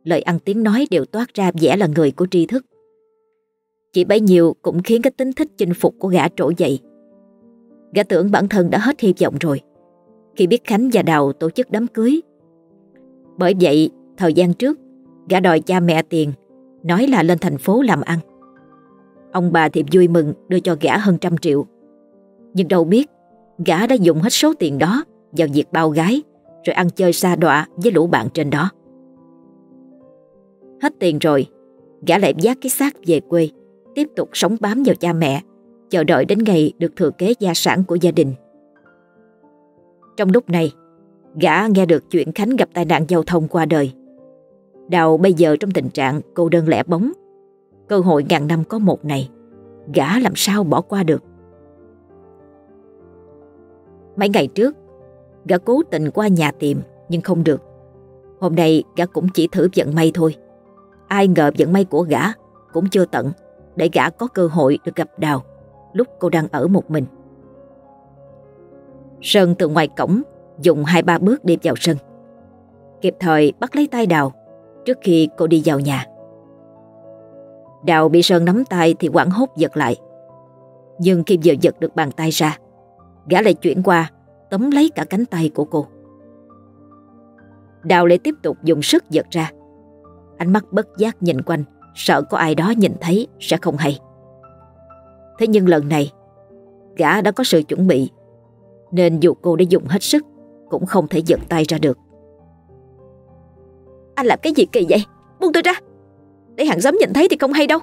Lời ăn tiếng nói đều toát ra vẻ là người của tri thức. Chỉ bấy nhiêu cũng khiến cái tính thích chinh phục của gã trỗi dậy. Gã tưởng bản thân đã hết hy vọng rồi. Khi biết Khánh và Đào tổ chức đám cưới, Bởi vậy, thời gian trước, Gã đòi cha mẹ tiền, Nói là lên thành phố làm ăn. Ông bà thì vui mừng đưa cho gã hơn trăm triệu. Nhưng đâu biết, Gã đã dùng hết số tiền đó Vào việc bao gái, Rồi ăn chơi xa đọa với lũ bạn trên đó. Hết tiền rồi, Gã lại dắt cái xác về quê. Tiếp tục sống bám vào cha mẹ, Chờ đợi đến ngày được thừa kế gia sản của gia đình. Trong lúc này, Gã nghe được chuyện Khánh gặp tai nạn giao thông qua đời. Đào bây giờ trong tình trạng cô đơn lẻ bóng. Cơ hội ngàn năm có một này, Gã làm sao bỏ qua được? Mấy ngày trước, Gã cố tình qua nhà tìm Nhưng không được. Hôm nay gã cũng chỉ thử vận may thôi. Ai ngờ vận may của gã Cũng chưa tận. Để gã có cơ hội được gặp Đào Lúc cô đang ở một mình. Sơn từ ngoài cổng Dùng hai ba bước đi vào sân. Kịp thời bắt lấy tay Đào Trước khi cô đi vào nhà. Đào bị Sơn nắm tay thì quảng hốt giật lại. Nhưng khi vừa giật được bàn tay ra, Gã lại chuyển qua, Tóm lấy cả cánh tay của cô. Đào lại tiếp tục dùng sức giật ra. Ánh mắt bất giác nhìn quanh. Sợ có ai đó nhìn thấy sẽ không hay. Thế nhưng lần này Gã đã có sự chuẩn bị Nên dù cô đã dùng hết sức Cũng không thể giật tay ra được. Anh làm cái gì kỳ vậy? Buông tôi ra. Để hàng xóm nhìn thấy thì không hay đâu.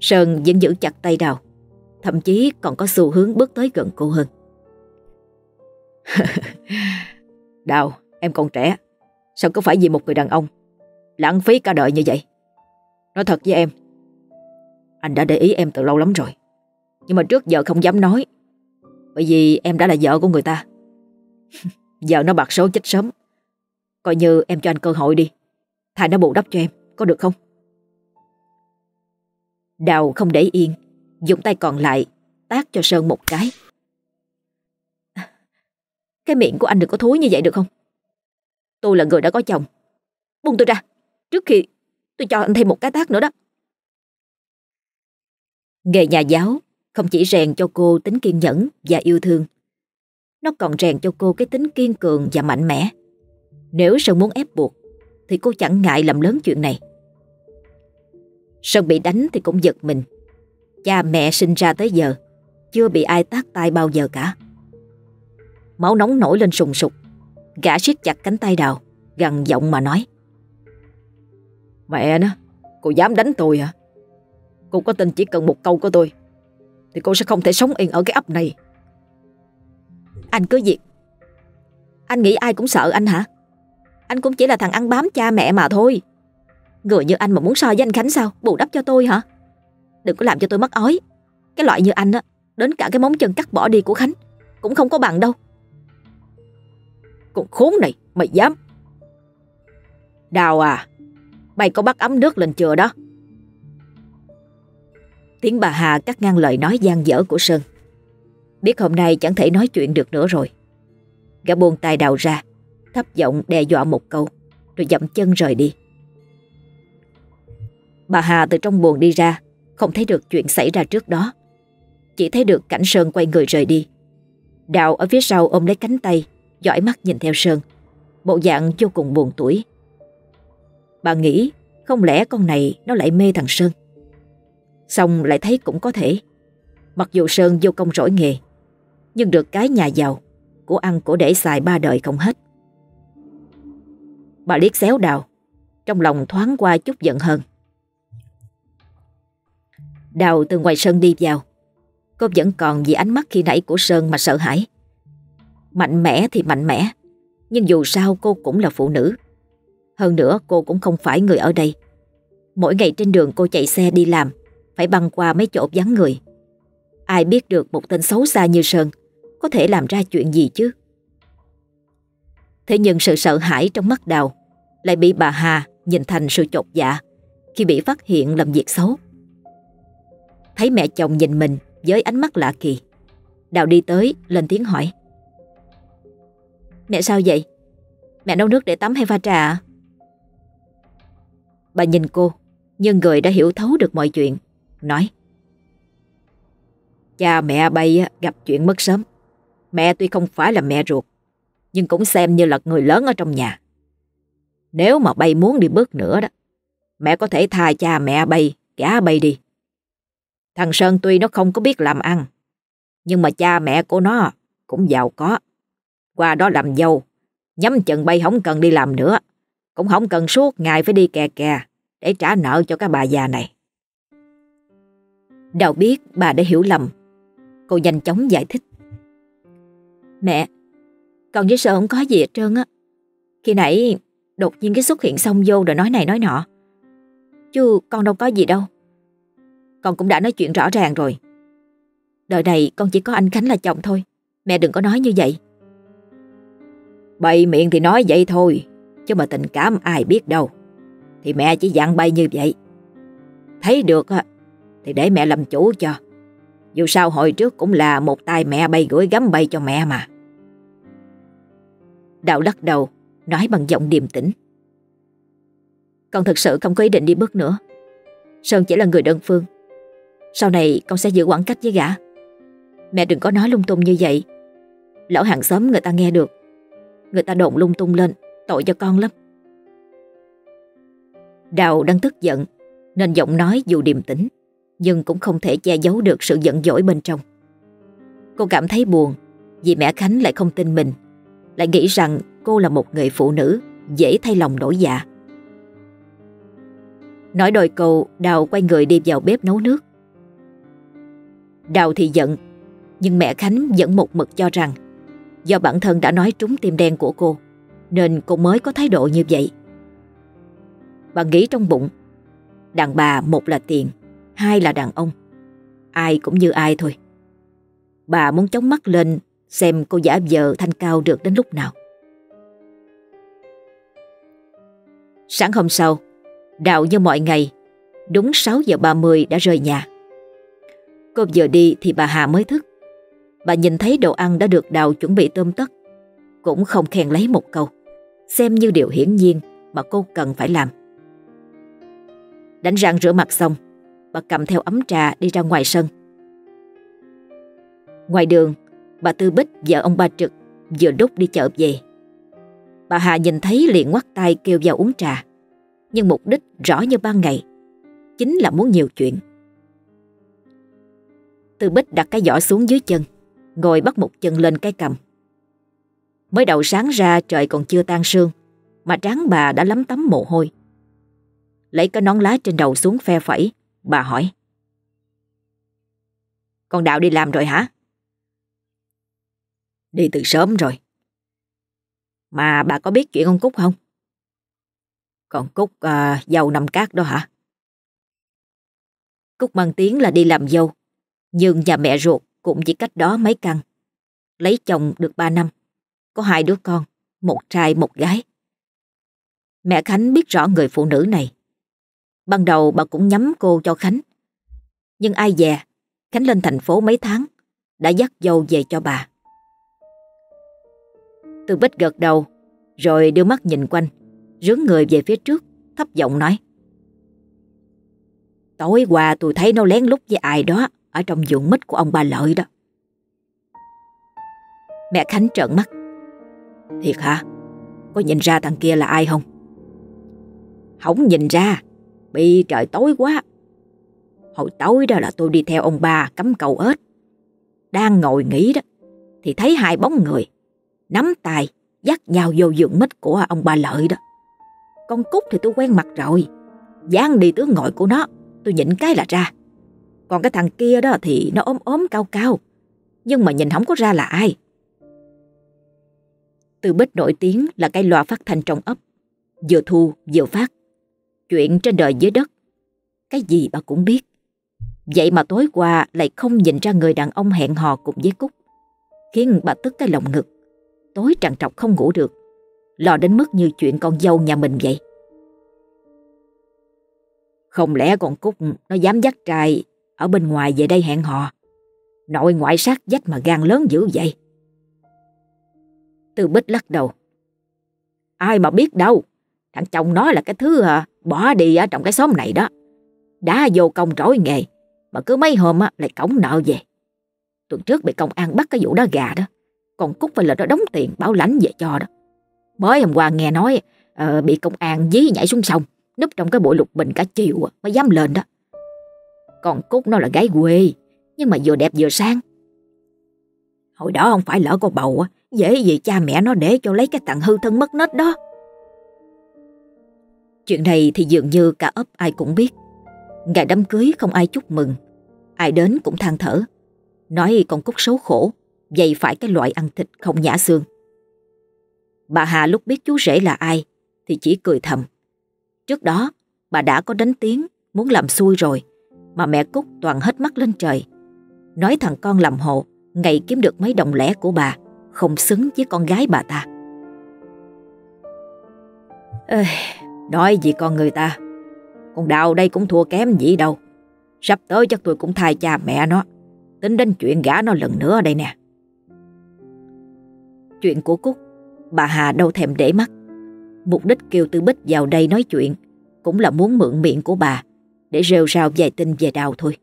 Sơn vẫn giữ chặt tay đào Thậm chí còn có xu hướng bước tới gần cô hơn. Đào, em còn trẻ. Sao có phải vì một người đàn ông Lãng phí cả đời như vậy. Nói thật với em, Anh đã để ý em từ lâu lắm rồi. Nhưng mà trước giờ không dám nói, Bởi vì em đã là vợ của người ta. Giờ nó bạc số chết sớm. Coi như em cho anh cơ hội đi. Thà nó bù đắp cho em, Có được không? Đào không để yên, Dùng tay còn lại Tác cho Sơn một cái. Cái miệng của anh đừng có thối như vậy được không? Tôi là người đã có chồng. Buông tôi ra. Trước khi tôi cho anh thêm một cái tác nữa đó Nghề nhà giáo không chỉ rèn cho cô tính kiên nhẫn và yêu thương. Nó còn rèn cho cô cái tính kiên cường và mạnh mẽ. Nếu Sơn muốn ép buộc, thì cô chẳng ngại làm lớn chuyện này. Sơn bị đánh thì cũng giật mình. Cha mẹ sinh ra tới giờ, chưa bị ai tác tay bao giờ cả. Máu nóng nổi lên sùng sục. Gã siết chặt cánh tay đào, gằn giọng mà nói. Mẹ nó, cô dám đánh tôi hả? Cô có tin chỉ cần một câu của tôi Thì cô sẽ không thể sống yên ở cái ấp này. Anh cứ việc. Anh nghĩ ai cũng sợ anh hả? Anh cũng chỉ là thằng ăn bám cha mẹ mà thôi. Người như anh mà muốn so với anh Khánh sao? Bù đắp cho tôi hả? Đừng có làm cho tôi mất ói. Cái loại như anh á Đến cả cái móng chân cắt bỏ đi của Khánh Cũng không có bằng đâu. Con khốn này mày dám. Đào à Mày có bắt ấm nước lên chưa đó. Tiếng bà Hà cắt ngang lời nói gian dở của Sơn. Biết hôm nay chẳng thể nói chuyện được nữa rồi. Gã buông tay đào ra, Thấp giọng đe dọa một câu, Rồi dậm chân rời đi. Bà Hà từ trong buồn đi ra, Không thấy được chuyện xảy ra trước đó. Chỉ thấy được cảnh Sơn quay người rời đi. Đào ở phía sau ôm lấy cánh tay, Dõi mắt nhìn theo Sơn. Bộ dạng vô cùng buồn tuổi Bà nghĩ Không lẽ con này nó lại mê thằng Sơn? Xong lại thấy cũng có thể. Mặc dù Sơn vô công rỗi nghề, Nhưng được cái nhà giàu, Của ăn của để xài ba đời không hết. Bà liếc xéo đào, Trong lòng thoáng qua chút giận hơn Đào từ ngoài sơn đi vào. Cô vẫn còn vì ánh mắt khi nãy của Sơn mà sợ hãi. Mạnh mẽ thì mạnh mẽ, Nhưng dù sao cô cũng là phụ nữ. Hơn nữa cô cũng không phải người ở đây. Mỗi ngày trên đường cô chạy xe đi làm, phải băng qua mấy chỗ vắng người. Ai biết được một tên xấu xa như Sơn có thể làm ra chuyện gì chứ? Thế nhưng sự sợ hãi trong mắt Đào lại bị bà Hà nhìn thành sự chột dạ khi bị phát hiện làm việc xấu. Thấy mẹ chồng nhìn mình với ánh mắt lạ kỳ. Đào đi tới lên tiếng hỏi. Mẹ sao vậy? Mẹ nấu nước để tắm hay pha trà à? Bà nhìn cô, nhưng người đã hiểu thấu được mọi chuyện. Nói. Cha mẹ bay gặp chuyện mất sớm. Mẹ tuy không phải là mẹ ruột, nhưng cũng xem như là người lớn ở trong nhà. Nếu mà bay muốn đi bước nữa đó, mẹ có thể tha cha mẹ bay, gả bay đi. Thằng Sơn tuy nó không có biết làm ăn, nhưng mà cha mẹ của nó cũng giàu có. Qua đó làm dâu, nhắm chừng bay không cần đi làm nữa, cũng không cần suốt ngày phải đi kè kè để trả nợ cho cái bà già này. Đào biết bà đã hiểu lầm, cô nhanh chóng giải thích. Mẹ, con với sợ không có gì hết trơn á. Khi nãy đột nhiên cái xuất hiện xong vô rồi nói này nói nọ. Chứ con đâu có gì đâu. Con cũng đã nói chuyện rõ ràng rồi. Đời này con chỉ có anh Khánh là chồng thôi. Mẹ đừng có nói như vậy. Bày miệng thì nói vậy thôi. Chứ mà tình cảm ai biết đâu. Thì mẹ chỉ dặn bay như vậy. Thấy được thì để mẹ làm chủ cho. Dù sao hồi trước cũng là một tay mẹ bay gửi gắm bay cho mẹ mà. Đạo lắc đầu, nói bằng giọng điềm tĩnh. Con thật sự không có ý định đi bước nữa. Sơn chỉ là người đơn phương. Sau này con sẽ giữ khoảng cách với gã. Mẹ đừng có nói lung tung như vậy. Lão hàng xóm người ta nghe được. Người ta đồn lung tung lên, tội cho con lắm. Đào đang tức giận, nên giọng nói dù điềm tĩnh, nhưng cũng không thể che giấu được sự giận dỗi bên trong. Cô cảm thấy buồn vì mẹ Khánh lại không tin mình lại nghĩ rằng cô là một người phụ nữ dễ thay lòng đổi dạ. Nói đôi câu, Đào quay người đi vào bếp nấu nước. Đào thì giận, nhưng mẹ Khánh vẫn một mực cho rằng do bản thân đã nói trúng tim đen của cô, nên cô mới có thái độ như vậy. Bà nghĩ trong bụng, đàn bà một là tiền, hai là đàn ông. Ai cũng như ai thôi. Bà muốn chống mắt lên xem cô giả vờ thanh cao được đến lúc nào. Sáng hôm sau, Đạo như mọi ngày, đúng 6 giờ 30 đã rời nhà. Cô vừa đi thì bà Hà mới thức. Bà nhìn thấy đồ ăn đã được Đào chuẩn bị tôm tất, cũng không khen lấy một câu, xem như điều hiển nhiên mà cô cần phải làm. Đánh răng rửa mặt xong, bà cầm theo ấm trà đi ra ngoài sân. Ngoài đường, Bà Tư Bích vợ ông ba Trực vừa đúc đi chợ về. Bà Hà nhìn thấy liền ngoắt tay kêu vào uống trà. Nhưng mục đích rõ như ban ngày chính là muốn nhiều chuyện. Tư Bích đặt cái giỏ xuống dưới chân, ngồi bắt một chân lên cái cầm. Mới đầu sáng ra trời còn chưa tan sương, mà tráng bà đã lấm tấm mồ hôi. Lấy cái nón lá trên đầu xuống phe phẩy, bà hỏi. Con Đạo đi làm rồi hả? Đi từ sớm rồi. Mà bà có biết chuyện con Cúc không? Con Cúc à, giàu nằm cát đó hả? Cúc mang tiếng là đi làm dâu, nhưng nhà mẹ ruột cũng chỉ cách đó mấy căn. Lấy chồng được 3 năm, có hai đứa con, một trai một gái. Mẹ Khánh biết rõ người phụ nữ này. Ban đầu bà cũng nhắm cô cho Khánh. Nhưng ai dè, Khánh lên thành phố mấy tháng, đã dắt dâu về cho bà. Từ Bích gật đầu, rồi đưa mắt nhìn quanh, rướng người về phía trước, thấp giọng nói. Tối qua tôi thấy nó lén lút với ai đó ở trong vườn mít của ông bà Lợi đó. Mẹ Khánh trợn mắt. Thiệt hả? Có nhìn ra thằng kia là ai không? Không nhìn ra, bị trời tối quá. Hồi tối đó là tôi đi theo ông ba cắm cầu ếch. Đang ngồi nghỉ đó, thì thấy hai bóng người nắm tay dắt nhau vô giường mít của ông ba lợi đó. Con Cúc thì tôi quen mặt rồi, dáng đi tướng ngồi của nó, tôi nhịn cái là ra. Còn cái thằng kia đó thì nó ốm ốm cao cao, nhưng mà nhìn không có ra là ai. Từ bích nổi tiếng là cái loa phát thanh trong ấp, vừa thu vừa phát. Chuyện trên đời dưới đất, cái gì bà cũng biết. Vậy mà tối qua lại không nhìn ra người đàn ông hẹn hò cùng với Cúc. Khiến bà tức cái lòng ngực. Tối trằn trọc không ngủ được. Lo đến mức như chuyện con dâu nhà mình vậy. Không lẽ con Cúc nó dám dắt trai ở bên ngoài về đây hẹn hò. Nội ngoại sát dách mà gan lớn dữ vậy. Tư Bích lắc đầu. Ai mà biết đâu. Thằng chồng nó là cái thứ à, bỏ đi ở trong cái xóm này đó. Đã vô công rối nghề. Mà cứ mấy hôm á, lại cổng nợ về. Tuần trước bị công an bắt cái vụ đá gà đó. Còn Cúc phải là nó đóng tiền bảo lãnh về cho đó. Mới hôm qua nghe nói uh, bị công an dí nhảy xuống sông. Núp trong cái bụi lục bình cả chiều à, mới dám lên đó. Còn Cúc nó là gái quê Nhưng mà vừa đẹp vừa sang Hồi đó không phải lỡ cô bầu Dễ gì cha mẹ nó để cho lấy cái tặng hư thân mất nết đó. Chuyện này thì dường như cả ấp ai cũng biết. Ngày đám cưới không ai chúc mừng. Ai đến cũng than thở. Nói con Cúc xấu khổ Dày phải cái loại ăn thịt không nhã xương. Bà Hà lúc biết chú rể là ai Thì chỉ cười thầm. Trước đó bà đã có đánh tiếng Muốn làm xui rồi mà mẹ Cúc toàn hết mắt lên trời. Nói thằng con làm hộ, ngày kiếm được mấy đồng lẻ của bà, không xứng với con gái bà ta. Ê, nói gì con người ta, con Đào đây cũng thua kém gì đâu. Sắp tới chắc tôi cũng thay cha mẹ nó, tính đến chuyện gả nó lần nữa đây nè. Chuyện của Cúc, bà Hà đâu thèm để mắt. Mục đích kêu Tư Bích vào đây nói chuyện cũng là muốn mượn miệng của bà để rêu rao vài tin về Đào thôi.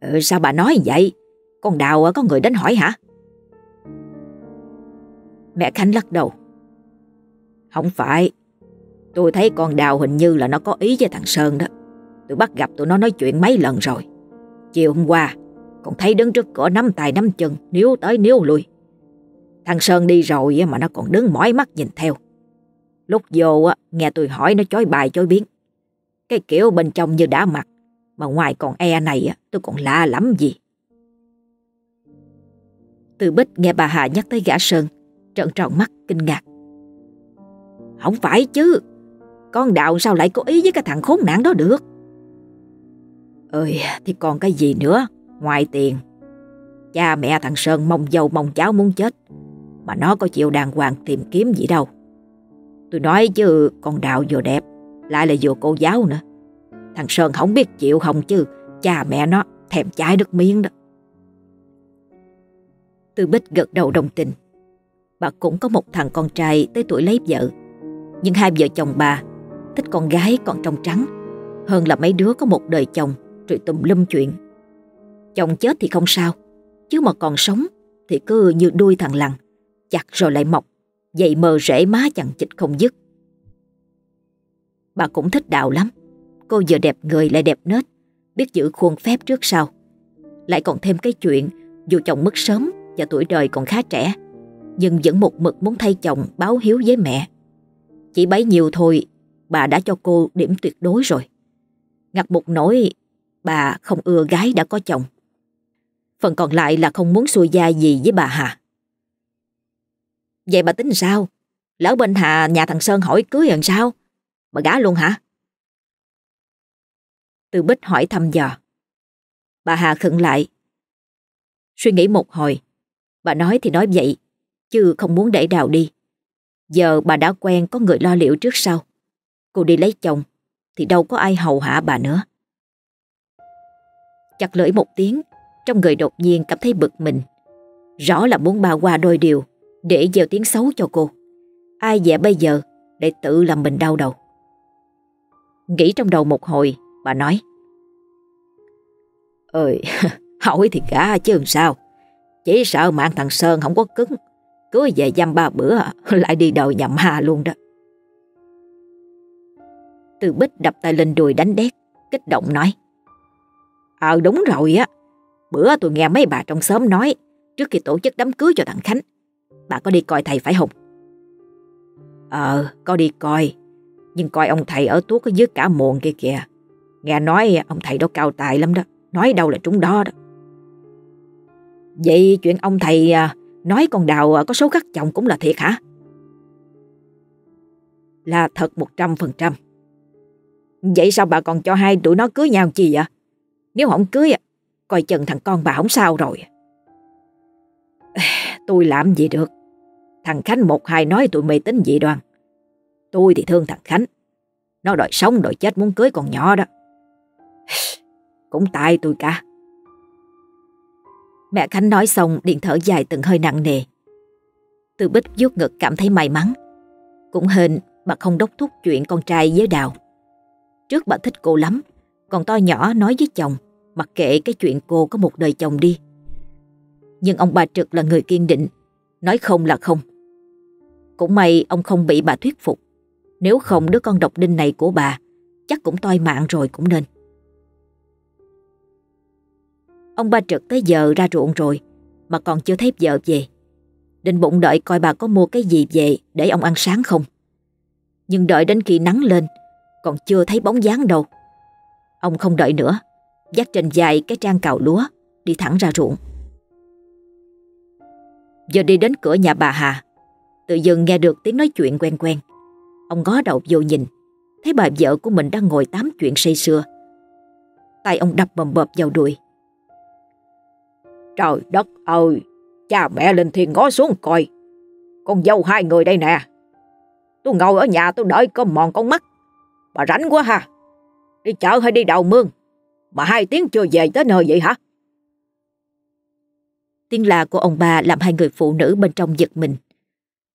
Ừ, sao bà nói vậy? Con Đào có người đến hỏi hả? Mẹ Khánh lắc đầu. Không phải. Tôi thấy con Đào hình như là nó có ý với thằng Sơn đó. Tôi bắt gặp tụi nó nói chuyện mấy lần rồi. Chiều hôm qua, còn thấy đứng trước cửa nắm tay nắm chân, níu tới níu lui. Thằng Sơn đi rồi mà nó còn đứng mỏi mắt nhìn theo. Lúc vô nghe tôi hỏi nó chối bài chối biến. Cái kiểu bên trong như đã mặt, mà ngoài còn e này tôi còn lạ lắm gì. Từ bích nghe bà Hà nhắc tới gã Sơn, trợn tròn mắt kinh ngạc. Không phải chứ, con Đào sao lại có ý với cái thằng khốn nạn đó được? Ơi, thì còn cái gì nữa, ngoài tiền. Cha mẹ thằng Sơn mong dâu mong cháu muốn chết, mà nó có chịu đàng hoàng tìm kiếm gì đâu. Tôi nói chứ con Đào vừa đẹp, lại là vừa cô giáo nữa Thằng Sơn không biết chịu không chứ Cha mẹ nó thèm chai đứt miếng đó Tư Bích gật đầu đồng tình Bà cũng có một thằng con trai tới tuổi lấy vợ Nhưng hai vợ chồng bà Thích con gái còn trong trắng Hơn là mấy đứa có một đời chồng Rồi tùm lum chuyện Chồng chết thì không sao Chứ mà còn sống Thì cứ như đuôi thằng lằn Chặt rồi lại mọc dậy mờ rễ má chẳng chịch không dứt Bà cũng thích Đào lắm. Cô vừa đẹp người lại đẹp nết, biết giữ khuôn phép trước sau. Lại còn thêm cái chuyện dù chồng mất sớm và tuổi đời còn khá trẻ, nhưng vẫn một mực muốn thay chồng báo hiếu với mẹ. Chỉ bấy nhiêu thôi, bà đã cho cô điểm tuyệt đối rồi. Ngặt một nỗi, bà không ưa gái đã có chồng. Phần còn lại là không muốn xui gia gì với bà Hà. Vậy bà tính sao? Lỡ bên Hà nhà thằng Sơn hỏi cưới làm sao? Bà gá luôn hả? Từ Bích hỏi thăm dò. Bà Hà khựng lại. Suy nghĩ một hồi, bà nói thì nói vậy, chứ không muốn để đào đi. Giờ bà đã quen có người lo liệu trước sau. Cô đi lấy chồng, thì đâu có ai hầu hạ bà nữa. Chặt lưỡi một tiếng, trong người đột nhiên cảm thấy bực mình. Rõ là muốn bà qua đôi điều, để gieo tiếng xấu cho cô. Ai dè bây giờ để tự làm mình đau đầu. Nghĩ trong đầu một hồi, bà nói. Ơi, hỏi thì cả chứ làm sao. Chỉ sợ mạng thằng Sơn không có cứng. Cứ về dăm ba bữa lại đi đầu nhầm hà luôn đó. Từ bích đập tay lên đùi đánh đét, kích động nói. Ờ đúng rồi á, bữa tôi nghe mấy bà trong xóm nói trước khi tổ chức đám cưới cho thằng Khánh. Bà có đi coi thầy phải không? Ờ, có đi coi. Nhưng coi ông thầy ở tuốt ở dưới cả muộn kia kìa. Nghe nói ông thầy đó cao tài lắm đó. Nói đâu là trúng đó đó. Vậy chuyện ông thầy à, nói con đào à, có số khắc chồng cũng là thiệt hả? Là thật một trăm phần trăm. Vậy sao bà còn cho hai tụi nó cưới nhau chi vậy? Nếu không cưới à, Coi chừng thằng con bà không sao rồi. Tôi làm gì được? Thằng Khánh một hai nói tụi mày tính dị đoan. Tôi thì thương thằng Khánh. Nó đòi sống, đòi chết muốn cưới con nhỏ đó. Cũng tại tôi cả. Mẹ Khánh nói xong, điện thở dài từng hơi nặng nề. Từ bích vuốt ngực cảm thấy may mắn. Cũng hên, bà không đốc thúc chuyện con trai với Đào. Trước bà thích cô lắm, Còn to nhỏ nói với chồng, Mặc kệ cái chuyện cô có một đời chồng đi. Nhưng ông bà Trực là người kiên định, Nói không là không. Cũng may ông không bị bà thuyết phục. Nếu không đứa con độc đinh này của bà, Chắc cũng toi mạng rồi cũng nên. Ông ba trực tới giờ ra ruộng rồi, Mà còn chưa thấy vợ về. Định bụng đợi coi bà có mua cái gì về Để ông ăn sáng không. Nhưng đợi đến khi nắng lên, Còn chưa thấy bóng dáng đâu. Ông không đợi nữa, Dắt trên dài cái trang cào lúa, Đi thẳng ra ruộng. Giờ đi đến cửa nhà bà Hà, Tự dưng nghe được tiếng nói chuyện quen quen. Ông ngó đầu vô nhìn, Thấy bà vợ của mình đang ngồi tám chuyện say sưa. Tay ông đập bầm bập vào đùi. Trời đất ơi, cha mẹ lên thiên ngó xuống coi. Con dâu hai người đây nè. Tôi ngồi ở nhà tôi đợi cơm mòn con mắt. Bà rảnh quá ha. Đi chợ hay đi đầu mương. Mà hai tiếng chưa về tới nơi vậy hả? Tiếng la của ông bà làm hai người phụ nữ bên trong giật mình.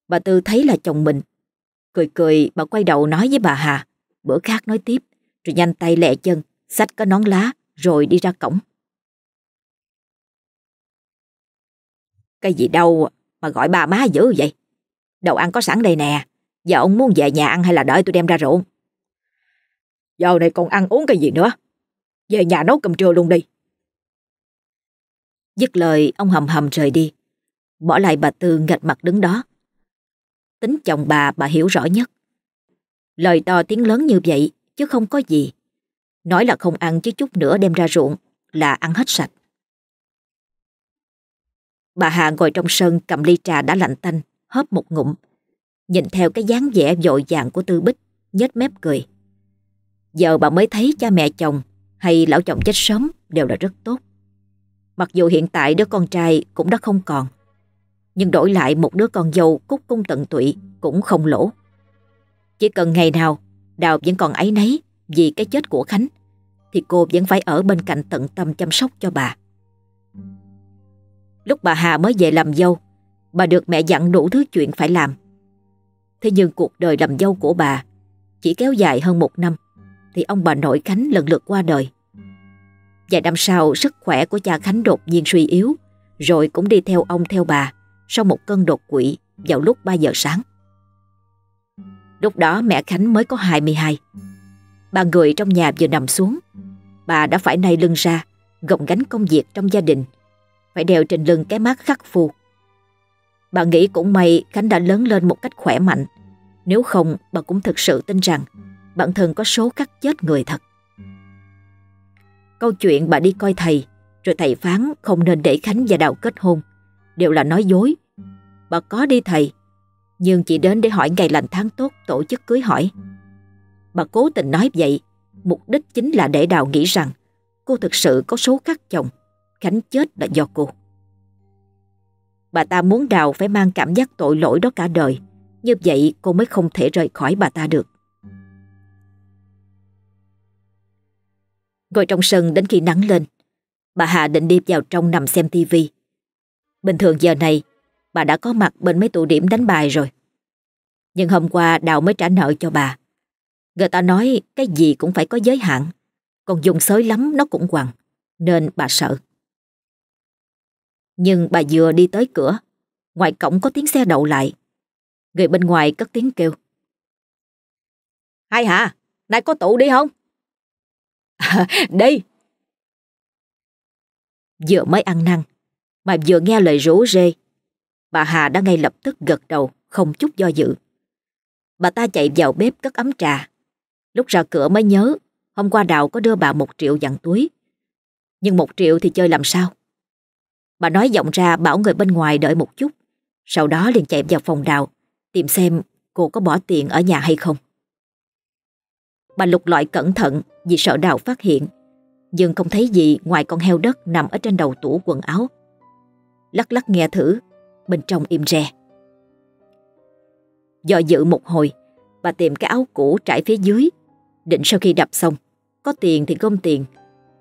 Bà Tư thấy là chồng mình. Cười cười bà quay đầu nói với bà Hà. Bữa khác nói tiếp. Rồi nhanh tay lẹ chân, xách có nón lá rồi đi ra cổng. Cái gì đâu mà gọi ba má dữ vậy? Đồ ăn có sẵn đây nè. Giờ ông muốn về nhà ăn hay là đợi tôi đem ra ruộng? Giờ này còn ăn uống cái gì nữa? Về nhà nấu cơm trưa luôn đi. Dứt lời, ông hầm hầm rời đi. Bỏ lại bà Tư ngạch mặt đứng đó. Tính chồng bà bà hiểu rõ nhất. Lời to tiếng lớn như vậy, chứ không có gì. Nói là không ăn chứ chút nữa đem ra ruộng là ăn hết sạch. Bà Hà ngồi trong sân cầm ly trà đã lạnh tanh, hớp một ngụm. Nhìn theo cái dáng vẻ dội vàng của Tư Bích, nhếch mép cười. Giờ bà mới thấy cha mẹ chồng hay lão chồng chết sớm đều là rất tốt. Mặc dù hiện tại đứa con trai cũng đã không còn, nhưng đổi lại một đứa con dâu cúc cung tận tụy cũng không lỗ. Chỉ cần ngày nào Đào vẫn còn ấy nấy vì cái chết của Khánh, thì cô vẫn phải ở bên cạnh tận tâm chăm sóc cho bà. Lúc bà Hà mới về làm dâu, bà được mẹ dặn đủ thứ chuyện phải làm. Thế nhưng cuộc đời làm dâu của bà chỉ kéo dài hơn một năm, thì ông bà nội Khánh lần lượt qua đời. Vài năm sau, sức khỏe của cha Khánh đột nhiên suy yếu, rồi cũng đi theo ông theo bà sau một cơn đột quỵ vào lúc 3 giờ sáng. Lúc đó mẹ Khánh mới có 22. bà người trong nhà vừa nằm xuống, bà đã phải nay lưng ra, gồng gánh công việc trong gia đình phải đeo trên lưng cái mát khắc phù. Bà nghĩ cũng may Khánh đã lớn lên một cách khỏe mạnh. Nếu không, bà cũng thực sự tin rằng bản thân có số khắc chết người thật. Câu chuyện bà đi coi thầy, rồi thầy phán không nên để Khánh và Đào kết hôn, đều là nói dối. Bà có đi thầy, nhưng chỉ đến để hỏi ngày lành tháng tốt tổ chức cưới hỏi. Bà cố tình nói vậy, mục đích chính là để Đào nghĩ rằng cô thực sự có số khắc chồng. Khánh chết là do cô. Bà ta muốn Đào phải mang cảm giác tội lỗi đó cả đời. Như vậy cô mới không thể rời khỏi bà ta được. Ngồi trong sân đến khi nắng lên, bà Hà định đi vào trong nằm xem tivi. Bình thường giờ này, bà đã có mặt bên mấy tụ điểm đánh bài rồi. Nhưng hôm qua Đào mới trả nợ cho bà. Người ta nói cái gì cũng phải có giới hạn, còn dùng sới lắm nó cũng quằn, nên bà sợ. Nhưng bà vừa đi tới cửa, ngoài cổng có tiếng xe đậu lại. Người bên ngoài cất tiếng kêu. Hai hả? Này có tụ đi không? đi! Vừa mới ăn năn, mà vừa nghe lời rủ rê, bà Hà đã ngay lập tức gật đầu, không chút do dự. Bà ta chạy vào bếp cất ấm trà. Lúc ra cửa mới nhớ, hôm qua Đào có đưa bà một triệu dặn túi. Nhưng một triệu thì chơi làm sao? Bà nói giọng ra bảo người bên ngoài đợi một chút. Sau đó liền chạy vào phòng đào, tìm xem cô có bỏ tiền ở nhà hay không. Bà lục lọi cẩn thận vì sợ Đào phát hiện, nhưng không thấy gì ngoài con heo đất nằm ở trên đầu tủ quần áo. Lắc lắc nghe thử, bên trong im re. Do dự một hồi, bà tìm cái áo cũ trải phía dưới, định sau khi đập xong, có tiền thì gom tiền,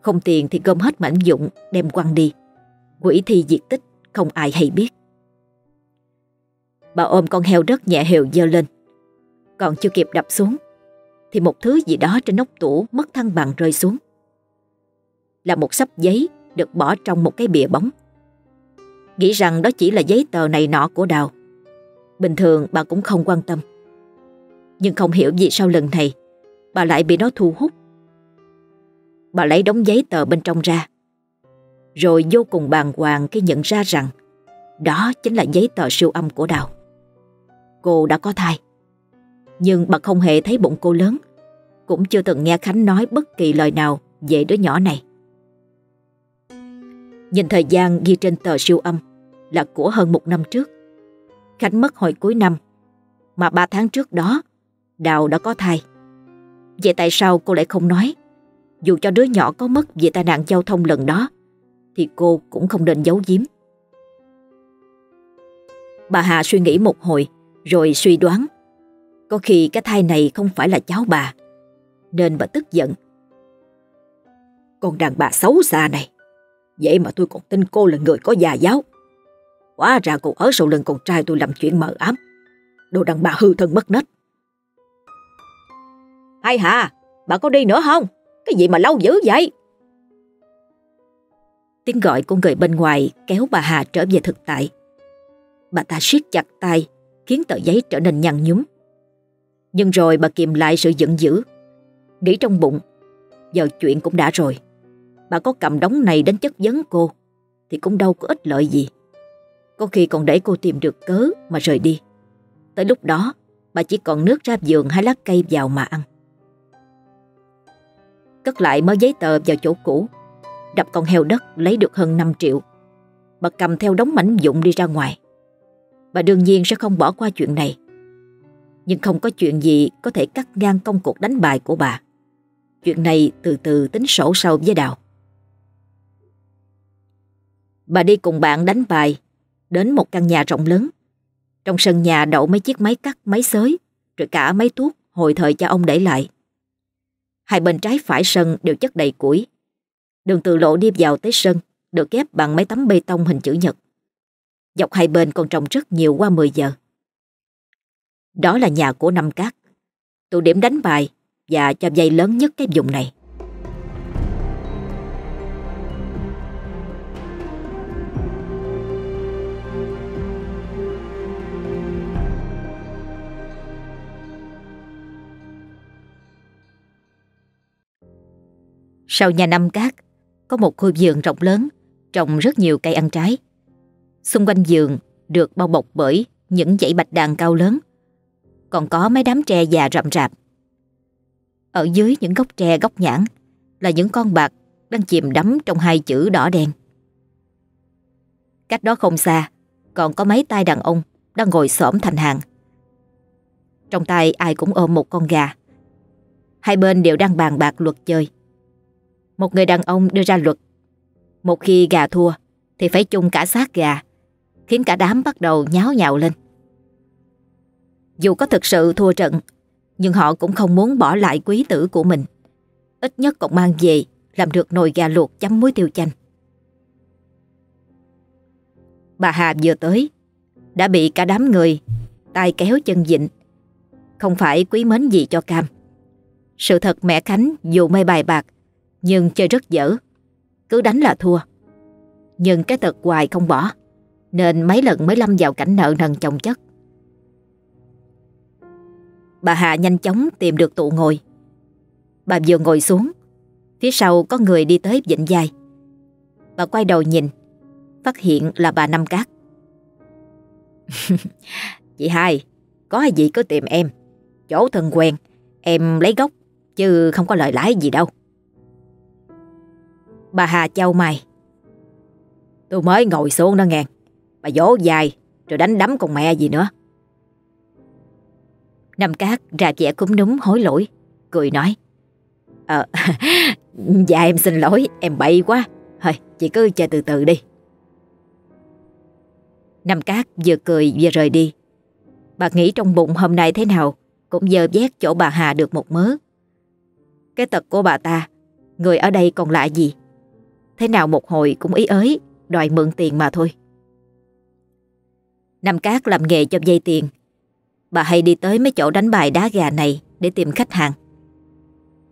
không tiền thì gom hết mảnh dụng đem quăng đi. Quỷ thi diệt tích, không ai hay biết. Bà ôm con heo đất nhẹ hều dơ lên. Còn chưa kịp đập xuống, thì một thứ gì đó trên nóc tủ mất thăng bằng rơi xuống. Là một sắp giấy được bỏ trong một cái bìa bóng. Nghĩ rằng đó chỉ là giấy tờ này nọ của Đào. Bình thường bà cũng không quan tâm. Nhưng không hiểu vì sao lần này bà lại bị nó thu hút. Bà lấy đống giấy tờ bên trong ra. Rồi vô cùng bàng hoàng khi nhận ra rằng đó chính là giấy tờ siêu âm của Đào. Cô đã có thai. Nhưng bà không hề thấy bụng cô lớn, Cũng chưa từng nghe Khánh nói bất kỳ lời nào về đứa nhỏ này Nhìn thời gian ghi trên tờ siêu âm Là của hơn một năm trước, Khánh mất hồi cuối năm, Mà ba tháng trước đó, Đào đã có thai Vậy tại sao cô lại không nói Dù cho đứa nhỏ có mất vì tai nạn giao thông lần đó thì cô cũng không nên giấu giếm. Bà Hà suy nghĩ một hồi, Rồi suy đoán. Có khi cái thai này không phải là cháu bà, Nên bà tức giận. Con đàn bà xấu xa này, Vậy mà tôi còn tin cô là người có già giáo. Quá ra cô ở sau lưng con trai tôi làm chuyện mờ ám, Đồ đàn bà hư thân mất nết. Hay hà, Bà có đi nữa không? Cái gì mà lâu dữ vậy? Tiếng gọi của người bên ngoài kéo bà Hà trở về thực tại. Bà ta siết chặt tay, khiến tờ giấy trở nên nhăn nhúm. Nhưng rồi bà kìm lại sự giận dữ. Nghĩ trong bụng Giờ chuyện cũng đã rồi. Bà có cầm đống này đến chất vấn cô Thì cũng đâu có ích lợi gì. Có khi còn để cô tìm được cớ Mà rời đi. Tới lúc đó bà chỉ còn nước ra giường hai lá cây vào mà ăn. Cất lại mớ giấy tờ vào chỗ cũ. Đập con heo đất lấy được hơn 5 triệu Bà cầm theo đống mảnh dụng đi ra ngoài Bà đương nhiên sẽ không bỏ qua chuyện này nhưng không có chuyện gì có thể cắt ngang công cuộc đánh bài của bà. Chuyện này từ từ tính sổ sau với Đào. Bà đi cùng bạn đánh bài đến một căn nhà rộng lớn. Trong sân nhà đậu mấy chiếc máy cắt, máy xới, rồi cả máy tuốt hồi thời cha ông để lại. Hai bên trái phải sân đều chất đầy củi. Đường từ lộ đi vào tới sân được ghép bằng mấy tấm bê tông hình chữ nhật. Dọc hai bên còn trồng rất nhiều qua 10 giờ. Đó là nhà của Năm Cát, tụ điểm đánh bài và cho dây lớn nhất cái vùng này. Sau nhà Năm Cát có một khu vườn rộng lớn trồng rất nhiều cây ăn trái. Xung quanh vườn được bao bọc bởi những dãy bạch đàn cao lớn còn có mấy đám tre già rậm rạp. Ở dưới những gốc tre gốc nhãn là những con bạc đang chìm đắm trong hai chữ đỏ đen. Cách đó không xa, còn có mấy tay đàn ông đang ngồi xổm thành hàng. Trong tay ai cũng ôm một con gà. Hai bên đều đang bàn bạc luật chơi. Một người đàn ông đưa ra luật. Một khi gà thua thì phải chung cả xác gà, khiến cả đám bắt đầu nháo nhào lên. Dù có thực sự thua trận, nhưng họ cũng không muốn bỏ lại quý tử của mình. Ít nhất còn mang về làm được nồi gà luộc chấm muối tiêu chanh. Bà Hà vừa tới, đã bị cả đám người, tay kéo chân dịnh. Không phải quý mến gì cho Cam. Sự thật mẹ Khánh dù mê bài bạc, nhưng chơi rất dở. Cứ đánh là thua. Nhưng cái tật hoài không bỏ, nên mấy lần mới lâm vào cảnh nợ nần chồng chất. Bà Hà nhanh chóng tìm được tụ ngồi. Bà vừa ngồi xuống, phía sau có người đi tới vịnh dài. Bà quay đầu nhìn, phát hiện là bà Năm Cát. chị hai, có gì cứ tìm em. Chỗ thân quen, em lấy gốc, chứ không có lợi lãi gì đâu. Bà Hà châu mày. Tôi mới ngồi xuống đó ngàn. Bà vỗ dài, rồi đánh đấm con mẹ gì nữa. Nam Cát ra vẻ cúm núm hối lỗi Cười nói Ờ Dạ em xin lỗi Em bậy quá Thôi chị cứ chờ từ từ đi Nam Cát vừa cười vừa rời đi Bà nghĩ trong bụng hôm nay thế nào Cũng dơ vét chỗ bà Hà được một mớ Cái tật của bà ta Người ở đây còn lạ gì Thế nào một hồi cũng ý ới, Đòi mượn tiền mà thôi. Nam Cát làm nghề cho dây tiền. Bà hay đi tới mấy chỗ đánh bài đá gà này Để tìm khách hàng.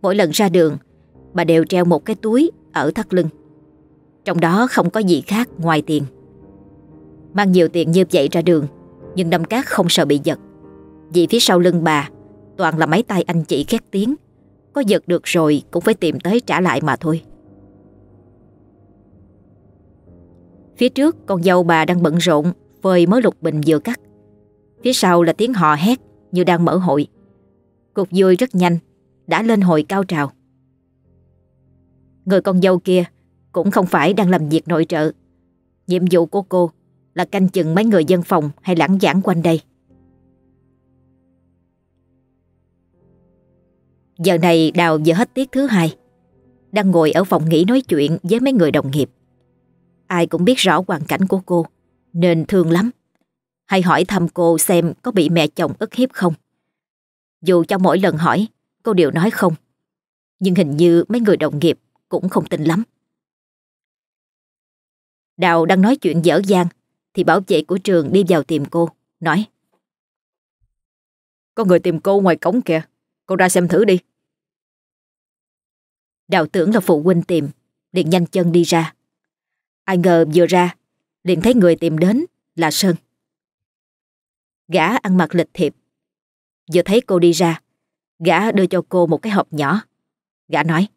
Mỗi lần ra đường, Bà đều treo một cái túi ở thắt lưng. Trong đó không có gì khác ngoài tiền. Mang nhiều tiền như vậy ra đường, Nhưng Nam Cát không sợ bị giật. Vì phía sau lưng bà, Toàn là mấy tay anh chị khét tiếng. Có giật được rồi cũng phải tìm tới trả lại mà thôi. Phía trước, con dâu bà đang bận rộn Phơi mới lục bình vừa cắt. Phía sau là tiếng hò hét Như đang mở hội. Cuộc vui rất nhanh, Đã lên hồi cao trào. Người con dâu kia Cũng không phải đang làm việc nội trợ. Nhiệm vụ của cô Là canh chừng mấy người dân phòng Hay lãng giảng quanh đây. Giờ này Đào vừa hết tiết thứ hai, Đang ngồi ở phòng nghỉ nói chuyện Với mấy người đồng nghiệp. Ai cũng biết rõ hoàn cảnh của cô Nên thương lắm. Hay hỏi thăm cô xem có bị mẹ chồng ức hiếp không. Dù cho mỗi lần hỏi Cô đều nói không. Nhưng hình như mấy người đồng nghiệp Cũng không tin lắm. Đào đang nói chuyện dở dang Thì bảo vệ của trường đi vào tìm cô Nói. Có người tìm cô ngoài cổng kìa Cô ra xem thử đi. Đào tưởng là phụ huynh tìm liền nhanh chân đi ra Ai ngờ vừa ra, liền thấy người tìm đến là Sơn. Gã ăn mặc lịch thiệp. Vừa thấy cô đi ra, Gã đưa cho cô một cái hộp nhỏ. Gã nói,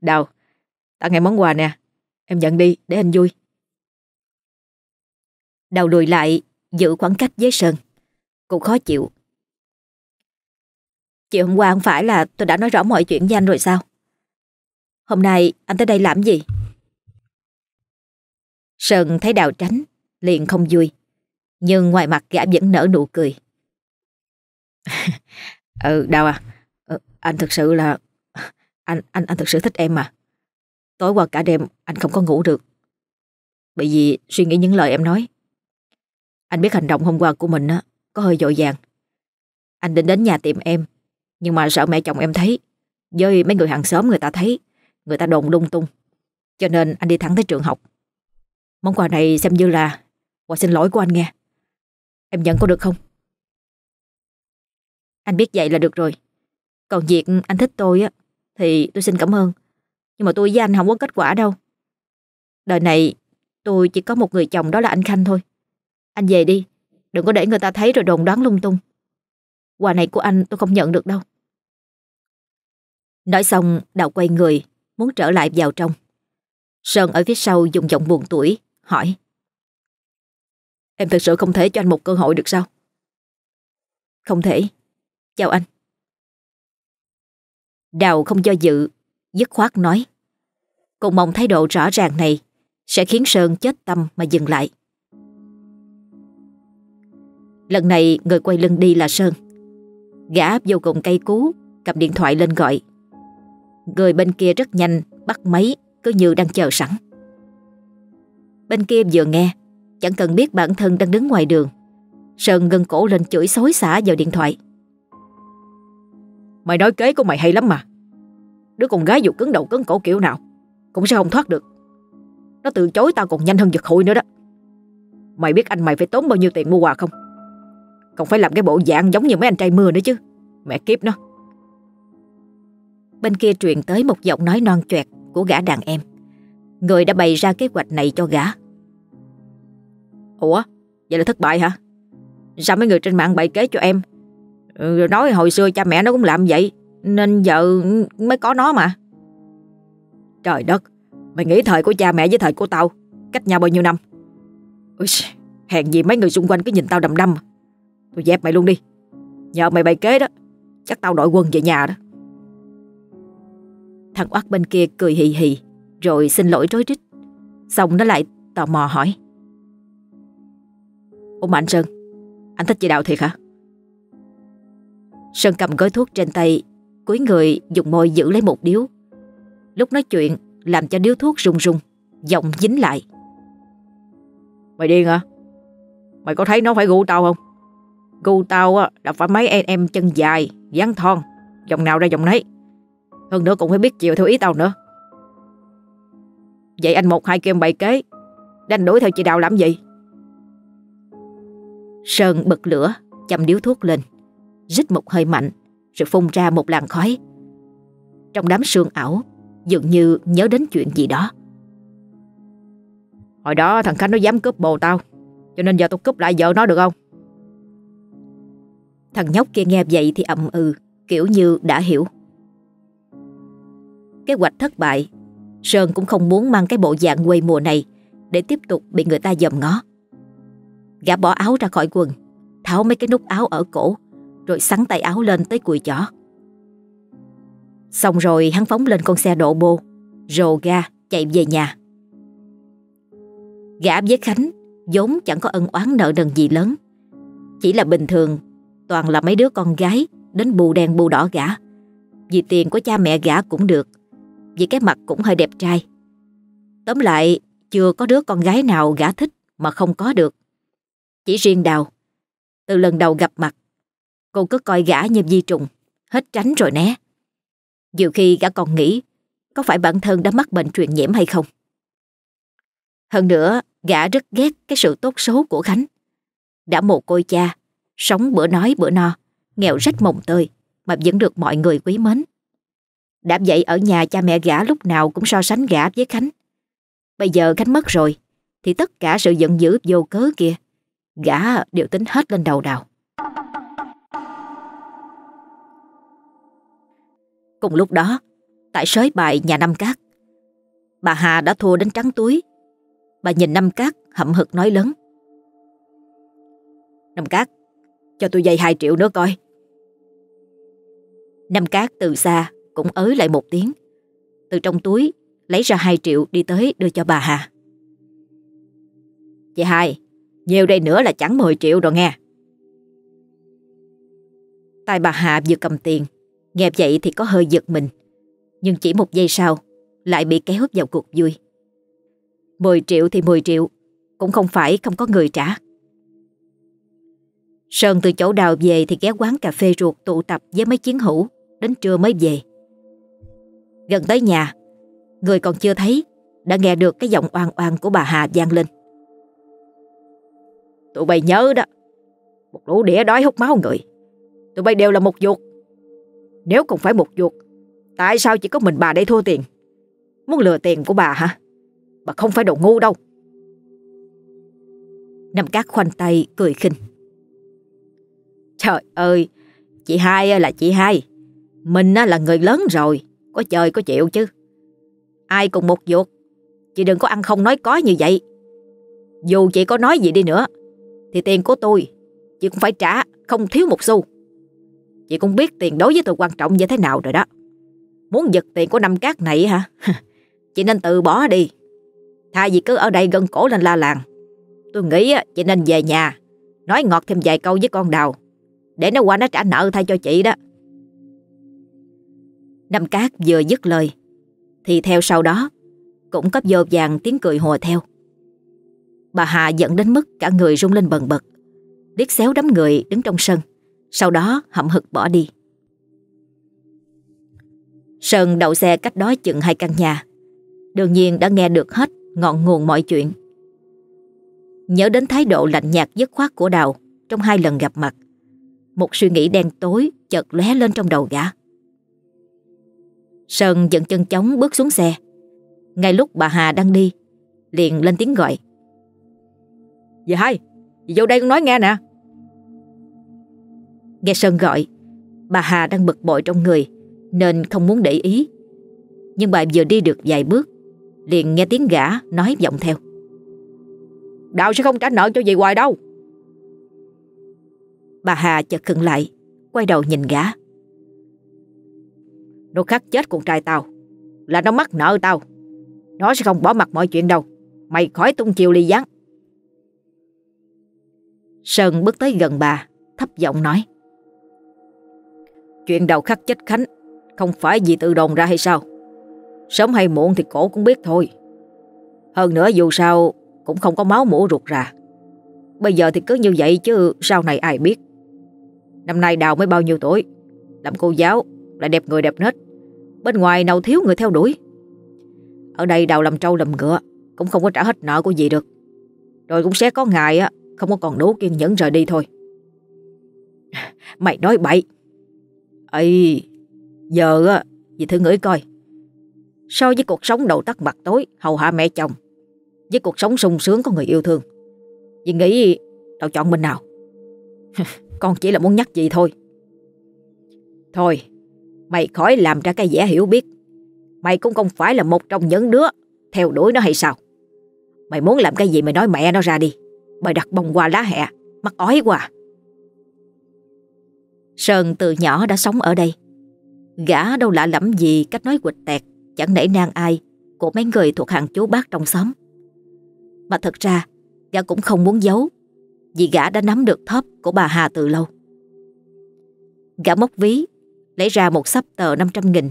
Đào Tặng em món quà nè, Em nhận đi để anh vui. Đào lùi lại, Giữ khoảng cách với Sơn. Cô khó chịu. Chiều hôm qua không phải là tôi đã nói rõ mọi chuyện với anh rồi sao? Hôm nay anh tới đây làm gì? Sơn thấy Đào tránh Liền không vui. Nhưng ngoài mặt gã vẫn nở nụ cười. Ừ Đào à? Ừ, Anh thực sự là Anh anh anh thực sự thích em mà. Tối qua cả đêm anh không có ngủ được. Bởi vì suy nghĩ những lời em nói. Anh biết hành động hôm qua của mình á Có hơi dội vàng Anh định đến nhà tìm em Nhưng mà sợ mẹ chồng em thấy. Với mấy người hàng xóm người ta thấy Người ta đồn lung tung. Cho nên anh đi thẳng tới trường học. Món quà này xem như là Quà xin lỗi của anh nghe. Em nhận có được không? Anh biết vậy là được rồi. Còn việc anh thích tôi á, Thì tôi xin cảm ơn. Nhưng mà tôi với anh không có kết quả đâu. Đời này, tôi chỉ có một người chồng đó là anh Khanh thôi. Anh về đi, Đừng có để người ta thấy rồi đồn đoán lung tung. Quà này của anh tôi không nhận được đâu. Nói xong, Đào quay người, Muốn trở lại vào trong. Sơn ở phía sau dùng giọng buồn tuổi Hỏi. Em thật sự không thể cho anh một cơ hội được sao? Không thể. Chào anh. Đào không do dự, Dứt khoát nói. Cô mong thái độ rõ ràng này Sẽ khiến Sơn chết tâm mà dừng lại. Lần này, người quay lưng đi là Sơn. Gã vô cùng cay cú, Cầm điện thoại lên gọi. Người bên kia rất nhanh, Bắt máy, cứ như đang chờ sẵn. Bên kia vừa nghe Chẳng cần biết bản thân đang đứng ngoài đường. Sơn ngân cổ lên chửi xối xả vào điện thoại. Mày nói kế của mày hay lắm mà. Đứa con gái dù cứng đầu cứng cổ kiểu nào Cũng sẽ không thoát được. Nó từ chối tao còn nhanh hơn giật hụi nữa đó. Mày biết anh mày phải tốn bao nhiêu tiền mua quà không? Còn phải làm cái bộ dạng giống như mấy anh trai mưa nữa chứ. Mẹ kiếp nó. Bên kia truyền tới một giọng nói non choẹt Của gã đàn em Người đã bày ra kế hoạch này cho gã. Ủa? Vậy là thất bại hả? Sao mấy người trên mạng bày kế cho em? Ừ, rồi Nói hồi xưa cha mẹ nó cũng làm vậy Nên giờ mới có nó mà. Trời đất Mày nghĩ thời của cha mẹ với thời của tao Cách nhau bao nhiêu năm? Ui, Hèn gì mấy người xung quanh cứ nhìn tao đầm đâm Tôi dẹp mày luôn đi. Nhờ mày bày kế đó Chắc tao đội quân về nhà đó. Thằng oắt bên kia cười hì hì. Rồi xin lỗi rối rít. Xong nó lại tò mò hỏi. Ủa mà anh Sơn Anh thích chị Đào thiệt hả? Sơn cầm gói thuốc trên tay Cuối người dùng môi giữ lấy một điếu. Lúc nói chuyện Làm cho điếu thuốc rung rung Giọng dính lại. Mày điên hả? Mày có thấy nó phải gu tao không? Gu tao á, là phải mấy em, em chân dài dáng thon Dòng nào ra dòng nấy. Hơn nữa cũng phải biết chịu theo ý tao nữa. Vậy anh một hai kêu bày kế. Đành đuổi theo chị Đào làm gì? Sơn bật lửa, Châm điếu thuốc lên, Rít một hơi mạnh, Rồi phun ra một làn khói. Trong đám sương ảo, Dường như nhớ đến chuyện gì đó. Hồi đó thằng Khánh nó dám cướp bồ tao, Cho nên giờ tao cướp lại vợ nó được không? Thằng nhóc kia nghe vậy thì ậm ừ Kiểu như đã hiểu. Kế hoạch thất bại Sơn cũng không muốn mang cái bộ dạng quê mùa này Để tiếp tục bị người ta dòm ngó. Gã bỏ áo ra khỏi quần, Tháo mấy cái nút áo ở cổ, Rồi sắn tay áo lên tới cùi chỏ. Xong rồi hắn phóng lên con xe độ bô, Rồ ga, chạy về nhà. Gã với Khánh vốn chẳng có ân oán nợ nần gì lớn. Chỉ là bình thường, Toàn là mấy đứa con gái Đến bù đen bù đỏ gã. Vì tiền của cha mẹ gã cũng được. Vì cái mặt cũng hơi đẹp trai. Tóm lại, Chưa có đứa con gái nào gã thích Mà không có được. Chỉ riêng Đào. Từ lần đầu gặp mặt, Cô cứ coi gã như di trùng, Hết tránh rồi né. Nhiều khi gã còn nghĩ Có phải bản thân đã mắc bệnh truyền nhiễm hay không. Hơn nữa, Gã rất ghét cái sự tốt xấu của Khánh. Đã mồ côi cha, Sống bữa nói bữa no, Nghèo rách mồng tơi Mà vẫn được mọi người quý mến. Đã vậy ở nhà cha mẹ gã lúc nào cũng so sánh gã với Khánh. Bây giờ Khánh mất rồi, Thì tất cả sự giận dữ vô cớ kia, Gã đều tính hết lên đầu đào. Cùng lúc đó, Tại sới bài nhà Năm Cát, Bà Hà đã thua đến trắng túi. Bà nhìn Năm Cát hậm hực nói lớn Năm Cát, Cho tôi dây 2 triệu nữa coi. Năm Cát từ xa cũng ới lại một tiếng. Từ trong túi, lấy ra 2 triệu đi tới đưa cho bà Hà. Chị hai, Nhiều đây nữa là chẳng 10 triệu rồi nghe. Tay bà Hà vừa cầm tiền, Nghe vậy thì có hơi giật mình. Nhưng chỉ một giây sau, Lại bị kéo vào cuộc vui. 10 triệu thì 10 triệu, Cũng không phải không có người trả. Sơn từ chỗ đào về thì ghé quán cà phê ruột tụ tập với mấy chiến hữu, Đến trưa mới về. Gần tới nhà. Người còn chưa thấy, Đã nghe được cái giọng oan oan của bà Hà vang lên. Tụi bay nhớ đó, Một lũ đĩa đói hút máu người. Tụi bay đều là một ruột. Nếu không phải một ruột, Tại sao chỉ có mình bà đây thua tiền? Muốn lừa tiền của bà hả? Bà không phải đồ ngu đâu. Nằm Cát khoanh tay cười khinh. Trời ơi, Chị hai là chị hai. Mình là người lớn rồi. Có chơi, có chịu chứ. Ai cùng một ruột? Chị đừng có ăn không nói có như vậy. Dù chị có nói gì đi nữa, Thì tiền của tôi, Chị cũng phải trả, không thiếu một xu. Chị cũng biết tiền đối với tôi quan trọng như thế nào rồi đó. Muốn giật tiền của năm cát này hả? Chị nên tự bỏ đi. Thay vì cứ ở đây gân cổ lên la làng, Tôi nghĩ chị nên về nhà, Nói ngọt thêm vài câu với con đào, Để nó qua nó trả nợ thay cho chị đó. Năm Cát vừa dứt lời, Thì theo sau đó, Cũng có vô vàng tiếng cười hùa theo. Bà Hà giận đến mức cả người rung lên bần bật, Liếc xéo đám người đứng trong sân, Sau đó hậm hực bỏ đi. Sơn đậu xe cách đó chừng hai căn nhà, Đương nhiên đã nghe được hết ngọn nguồn mọi chuyện. Nhớ đến thái độ lạnh nhạt dứt khoát của Đào Trong hai lần gặp mặt, Một suy nghĩ đen tối chợt lóe lên trong đầu gã. Sơn dẫn chân chóng bước xuống xe. Ngay lúc bà Hà đang đi Liền lên tiếng gọi. Dì hai Dì vô đây con nói nghe nè. Nghe Sơn gọi Bà Hà đang bực bội trong người Nên không muốn để ý. Nhưng bà vừa đi được vài bước Liền nghe tiếng gã nói vọng theo. Đào sẽ không trả nợ cho dì hoài đâu. Bà Hà chợt khựng lại Quay đầu nhìn gã nó khắc chết con trai tao. Là nó mắc nợ tao. Nó sẽ không bỏ mặt mọi chuyện đâu. Mày khỏi tung chiều ly gián. Sơn bước tới gần bà, Thấp giọng nói. Chuyện đầu khắc chết Khánh Không phải vì tự đồn ra hay sao? Sớm hay muộn thì cổ cũng biết thôi. Hơn nữa dù sao Cũng không có máu mũ ruột ra Bây giờ thì cứ như vậy chứ Sau này ai biết? Năm nay đào mới bao nhiêu tuổi? Làm cô giáo là đẹp người đẹp nết. Bên ngoài nào thiếu người theo đuổi. Ở đây đào làm trâu làm ngựa, Cũng không có trả hết nợ của gì được. Rồi cũng sẽ có ngày á, Không có còn đủ kiên nhẫn rời đi thôi. Mày nói bậy. Ấy giờ á Dì thử ngửi coi. So với cuộc sống đầu tắt mặt tối, Hầu hạ mẹ chồng, Với cuộc sống sung sướng có người yêu thương Dì nghĩ tao chọn bên nào? Con chỉ là muốn nhắc gì thôi. Thôi Mày khỏi làm ra cái vẻ hiểu biết. Mày cũng không phải là một trong những đứa Theo đuổi nó hay sao? Mày muốn làm cái gì mày nói mẹ nó ra đi. Mày đặt bông qua lá hẹ, Mắc ói quá. Sơn từ nhỏ đã sống ở đây. Gã đâu lạ lẫm gì cách nói quịch tẹt, Chẳng nể nang ai Của mấy người thuộc hàng chú bác trong xóm. Mà thật ra, Gã cũng không muốn giấu, Vì gã đã nắm được thóp của bà Hà từ lâu. Gã móc ví Lấy ra một sắp tờ 500 nghìn.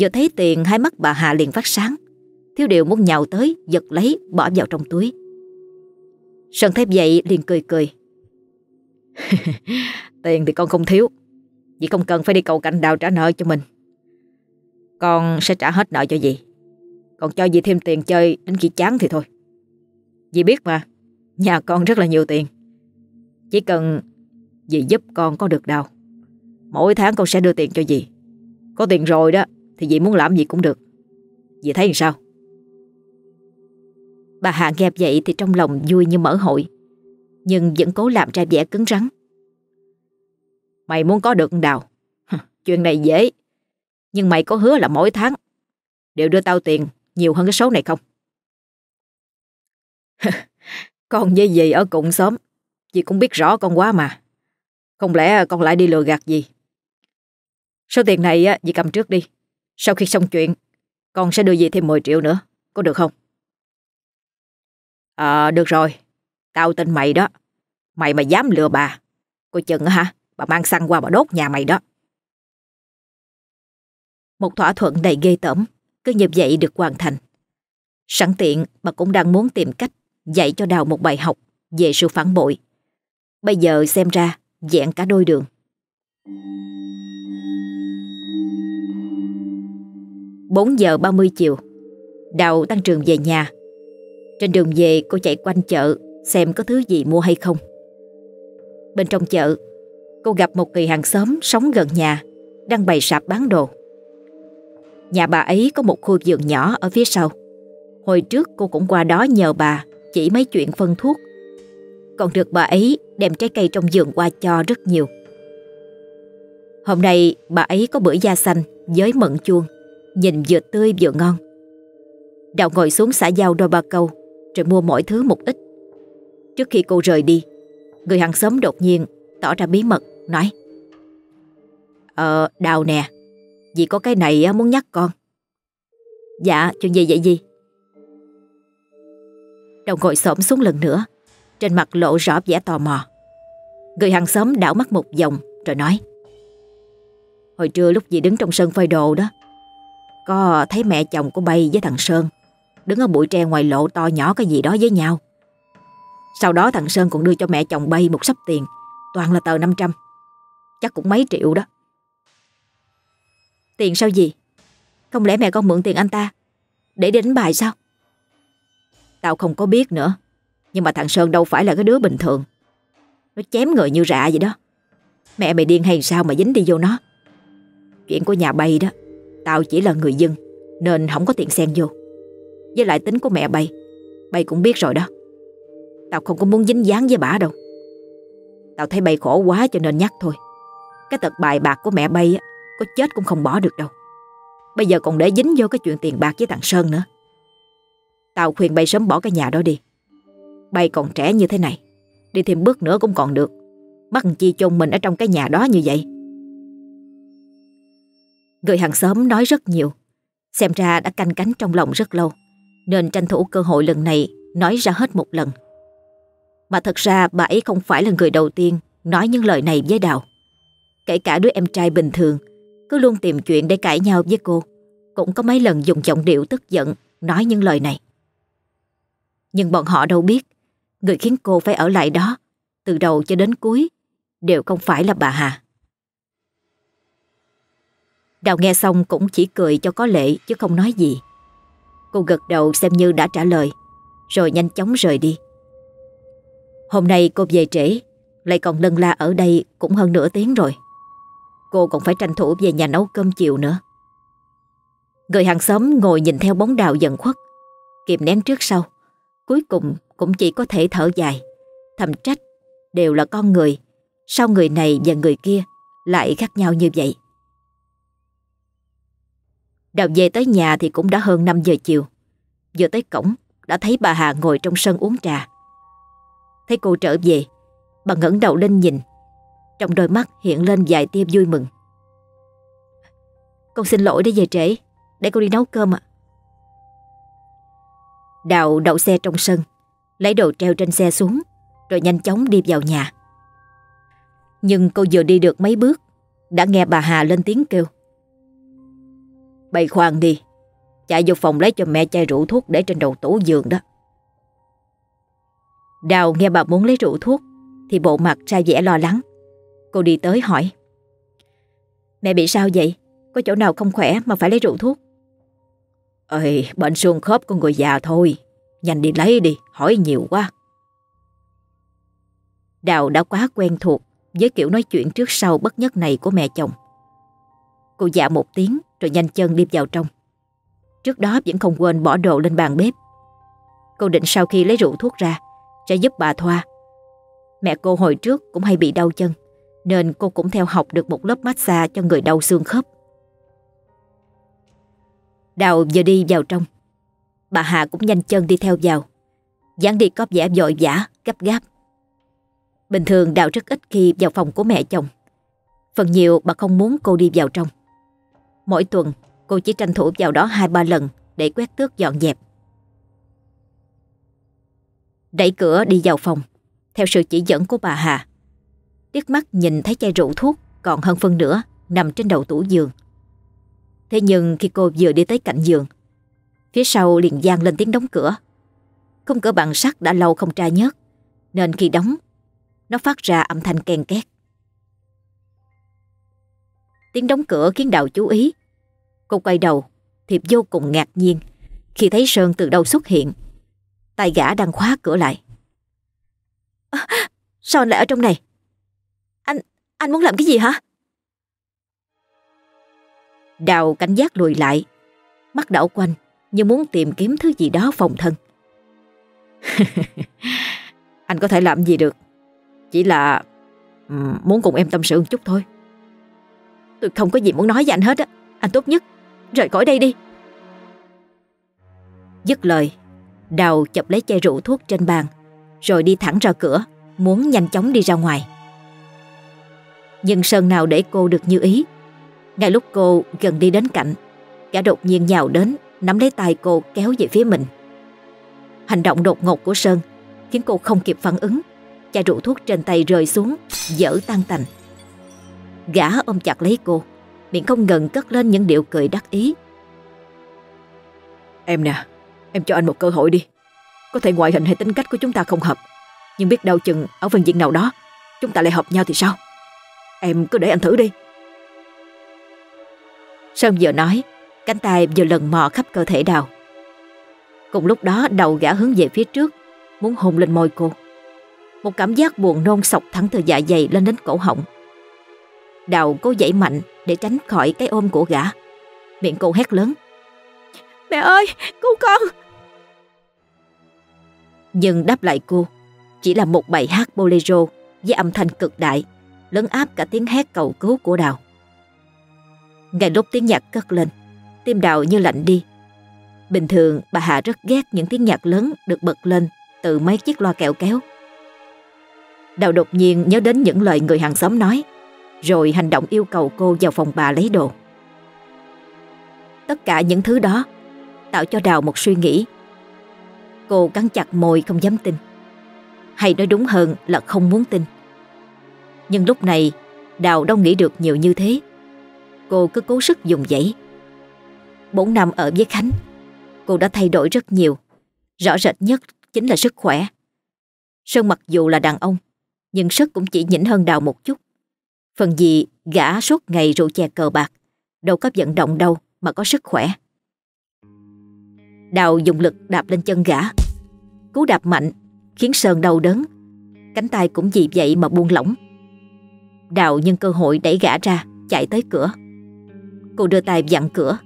Vừa thấy tiền, hai mắt bà Hà liền phát sáng. Thiếu điều muốn nhào tới, Giật lấy, bỏ vào trong túi. Sơn thép vậy, liền cười cười. Tiền thì con không thiếu. Vì không cần phải đi cầu cạnh đào trả nợ cho mình. Con sẽ trả hết nợ cho dì. Còn cho dì thêm tiền chơi Đến khi chán thì thôi. Dì biết mà, Nhà con rất là nhiều tiền. Chỉ cần dì giúp con có được đào. Mỗi tháng con sẽ đưa tiền cho dì. Có tiền rồi đó, Thì dì muốn làm gì cũng được. Dì thấy làm sao? Bà Hạ nghe vậy thì trong lòng vui như mở hội, Nhưng vẫn cố làm ra vẻ cứng rắn. Mày muốn có được đào? Chuyện này dễ, Nhưng mày có hứa là mỗi tháng Đều đưa tao tiền nhiều hơn cái số này không? Con với dì ở cùng xóm, Dì cũng biết rõ con quá mà. Không lẽ con lại đi lừa gạt gì Số tiền này á, dì cầm trước đi. Sau khi xong chuyện Con sẽ đưa dì thêm 10 triệu nữa. Có được không? Ờ được rồi. Tao tin mày đó. Mày mà dám lừa bà. Coi chừng hả Bà mang xăng qua bà đốt nhà mày đó. Một thỏa thuận đầy ghê tởm Cứ như vậy được hoàn thành. Sẵn tiện bà cũng đang muốn tìm cách Dạy cho Đào một bài học Về sự phản bội. Bây giờ xem ra Dạng cả đôi đường. 4 giờ 30 chiều. Đào tăng trường về nhà. Trên đường về, cô chạy quanh chợ Xem có thứ gì mua hay không. Bên trong chợ, Cô gặp một người hàng xóm sống gần nhà, Đang bày sạp bán đồ. Nhà bà ấy có một khu vườn nhỏ ở phía sau. Hồi trước cô cũng qua đó nhờ bà Chỉ mấy chuyện phân thuốc. Còn được bà ấy đem trái cây trong vườn qua cho rất nhiều. Hôm nay, bà ấy có bữa da xanh với mận chuông. Nhìn vừa tươi vừa ngon. Đào ngồi xuống xả dao đôi ba câu, Rồi mua mọi thứ một ít. Trước khi cô rời đi, Người hàng xóm đột nhiên tỏ ra bí mật, Nói Ờ Đào nè, Dì có cái này muốn nhắc con. Dạ chuyện gì vậy gì Đào ngồi xổm xuống lần nữa, Trên mặt lộ rõ vẻ tò mò. Người hàng xóm đảo mắt một vòng, Rồi nói, Hồi trưa lúc dì đứng trong sân phơi đồ đó có thấy mẹ chồng của bay với thằng Sơn Đứng ở bụi tre ngoài lộ to nhỏ cái gì đó với nhau. Sau đó thằng Sơn còn đưa cho mẹ chồng bay một sắp tiền, Toàn là tờ 500 Chắc cũng mấy triệu đó. Tiền sao gì? Không lẽ mẹ con mượn tiền anh ta Để đánh bài sao? Tao không có biết nữa, Nhưng mà thằng Sơn đâu phải là cái đứa bình thường. Nó chém người như rạ vậy đó. Mẹ mày điên hay sao mà dính đi vô nó? Chuyện của nhà bay đó. Tao chỉ là người dân, Nên không có tiền xen vô. Với lại tính của mẹ bay Bay cũng biết rồi đó. Tao không có muốn dính dáng với bà đâu. Tao thấy bay khổ quá cho nên nhắc thôi. Cái tật bài bạc của mẹ bay Có chết cũng không bỏ được đâu. Bây giờ còn để dính vô cái chuyện tiền bạc với thằng Sơn nữa. Tao khuyên bay sớm bỏ cái nhà đó đi. Bay còn trẻ như thế này, Đi thêm bước nữa cũng còn được. Mắc chi chôn mình ở trong cái nhà đó như vậy? Người hàng xóm nói rất nhiều. Xem ra đã canh cánh trong lòng rất lâu, Nên tranh thủ cơ hội lần này Nói ra hết một lần. Mà thật ra bà ấy không phải là người đầu tiên Nói những lời này với Đào. Kể cả đứa em trai bình thường, Cứ luôn tìm chuyện để cãi nhau với cô, Cũng có mấy lần dùng giọng điệu tức giận Nói những lời này. Nhưng bọn họ đâu biết, Người khiến cô phải ở lại đó, Từ đầu cho đến cuối, Đều không phải là bà Hà. Đào nghe xong cũng chỉ cười cho có lệ chứ không nói gì. Cô gật đầu xem như đã trả lời, rồi nhanh chóng rời đi. Hôm nay cô về trễ, lại còn lân la ở đây cũng hơn nửa tiếng rồi. Cô còn phải tranh thủ về nhà nấu cơm chiều nữa. Người hàng xóm ngồi nhìn theo bóng đào dần khuất, kìm nén trước sau. Cuối cùng cũng chỉ có thể thở dài, thầm trách đều là con người. Sao người này và người kia lại khác nhau như vậy? Đào về tới nhà thì cũng đã hơn 5 giờ chiều. Vừa tới cổng, đã thấy bà Hà ngồi trong sân uống trà. Thấy cô trở về, bà ngẩng đầu lên nhìn. Trong đôi mắt hiện lên vài tia vui mừng. Con xin lỗi đã về trễ, để con đi nấu cơm ạ. Đào đậu xe trong sân, lấy đồ treo trên xe xuống, rồi nhanh chóng đi vào nhà. Nhưng cô vừa đi được mấy bước, đã nghe bà Hà lên tiếng kêu. Bày khoan đi. Chạy vô phòng lấy cho mẹ chai rượu thuốc Để trên đầu tủ giường đó. Đào nghe bà muốn lấy rượu thuốc, Thì bộ mặt ra vẻ lo lắng. Cô đi tới hỏi. Mẹ bị sao vậy? Có chỗ nào không khỏe mà phải lấy rượu thuốc? Ơi bệnh xương khớp của người già thôi. Nhanh đi lấy đi, Hỏi nhiều quá. Đào đã quá quen thuộc Với kiểu nói chuyện trước sau bất nhất này của mẹ chồng. Cô dạ một tiếng rồi nhanh chân đi vào trong. Trước đó vẫn không quên bỏ đồ lên bàn bếp. Cô định sau khi lấy rượu thuốc ra sẽ giúp bà Thoa. Mẹ cô hồi trước cũng hay bị đau chân nên cô cũng theo học được một lớp massage cho người đau xương khớp. Đào vừa đi vào trong. Bà Hà cũng nhanh chân đi theo vào. dáng đi có vẻ vội vã, gấp gáp. Bình thường Đào rất ít khi vào phòng của mẹ chồng. Phần nhiều bà không muốn cô đi vào trong. Mỗi tuần cô chỉ tranh thủ vào đó hai ba lần để quét tước dọn dẹp. Đẩy cửa đi vào phòng, theo sự chỉ dẫn của bà Hà. tiếc mắt nhìn thấy chai rượu thuốc còn hơn phân nửa nằm trên đầu tủ giường. Thế nhưng khi cô vừa đi tới cạnh giường, phía sau liền gian lên tiếng đóng cửa. Khung cửa bằng sắt đã lâu không tra nhớt, nên khi đóng, nó phát ra âm thanh ken két. Tiếng đóng cửa khiến Đào chú ý. Cô quay đầu, Thiệp vô cùng ngạc nhiên khi thấy Sơn từ đâu xuất hiện. Tay gã đang khóa cửa lại. À, sao anh lại ở trong này? Anh, anh muốn làm cái gì hả? Đào cảnh giác lùi lại, mắt đảo quanh như muốn tìm kiếm thứ gì đó phòng thân. anh có thể làm gì được, chỉ là muốn cùng em tâm sự một chút thôi. Tôi không có gì muốn nói với anh hết á. Anh tốt nhất. Rời khỏi đây đi. Dứt lời, Đào chập lấy chai rượu thuốc trên bàn, Rồi đi thẳng ra cửa, Muốn nhanh chóng đi ra ngoài. Nhưng Sơn nào để cô được như ý. Ngay lúc cô gần đi đến cạnh cả đột nhiên nhào đến, Nắm lấy tay cô kéo về phía mình. Hành động đột ngột của Sơn Khiến cô không kịp phản ứng. Chai rượu thuốc trên tay rơi xuống, Dở tan tành. Gã ôm chặt lấy cô Miệng không ngừng cất lên những điệu cười đắc ý. Em nè Em cho anh một cơ hội đi. Có thể ngoại hình hay tính cách của chúng ta không hợp Nhưng biết đâu chừng ở phần diện nào đó Chúng ta lại hợp nhau thì sao? Em cứ để anh thử đi. Sơn vừa nói Cánh tay vừa lần mò khắp cơ thể đào. Cùng lúc đó đầu gã hướng về phía trước Muốn hôn lên môi cô. Một cảm giác buồn nôn sọc thẳng từ dạ dày lên đến cổ họng Đào cố dậy mạnh để tránh khỏi cái ôm của gã. Miệng cô hét lớn. Mẹ ơi, cứu con! Nhưng đáp lại cô chỉ là một bài hát bolero với âm thanh cực đại, lấn áp cả tiếng hét cầu cứu của Đào. Ngay lúc tiếng nhạc cất lên, tim Đào như lạnh đi. Bình thường bà hạ rất ghét những tiếng nhạc lớn được bật lên từ mấy chiếc loa kẹo kéo. Đào đột nhiên nhớ đến những lời người hàng xóm nói rồi hành động yêu cầu cô vào phòng bà lấy đồ. Tất cả những thứ đó tạo cho Đào một suy nghĩ. Cô cắn chặt môi không dám tin. Hay nói đúng hơn là không muốn tin. Nhưng lúc này Đào đâu nghĩ được nhiều như thế. Cô cứ cố sức dùng dãy. Bốn năm ở với Khánh, cô đã thay đổi rất nhiều. Rõ rệt nhất chính là sức khỏe. Sơn mặc dù là đàn ông, nhưng sức cũng chỉ nhỉnh hơn Đào một chút. Phần gì gã suốt ngày rượu chè cờ bạc, đâu có vận động đâu mà có sức khỏe. Đào dùng lực đạp lên chân gã. Cú đạp mạnh khiến Sơn đau đớn. Cánh tay cũng vì vậy mà buông lỏng. Đào nhân cơ hội đẩy gã ra, chạy tới cửa. Cô đưa tay dặn cửa.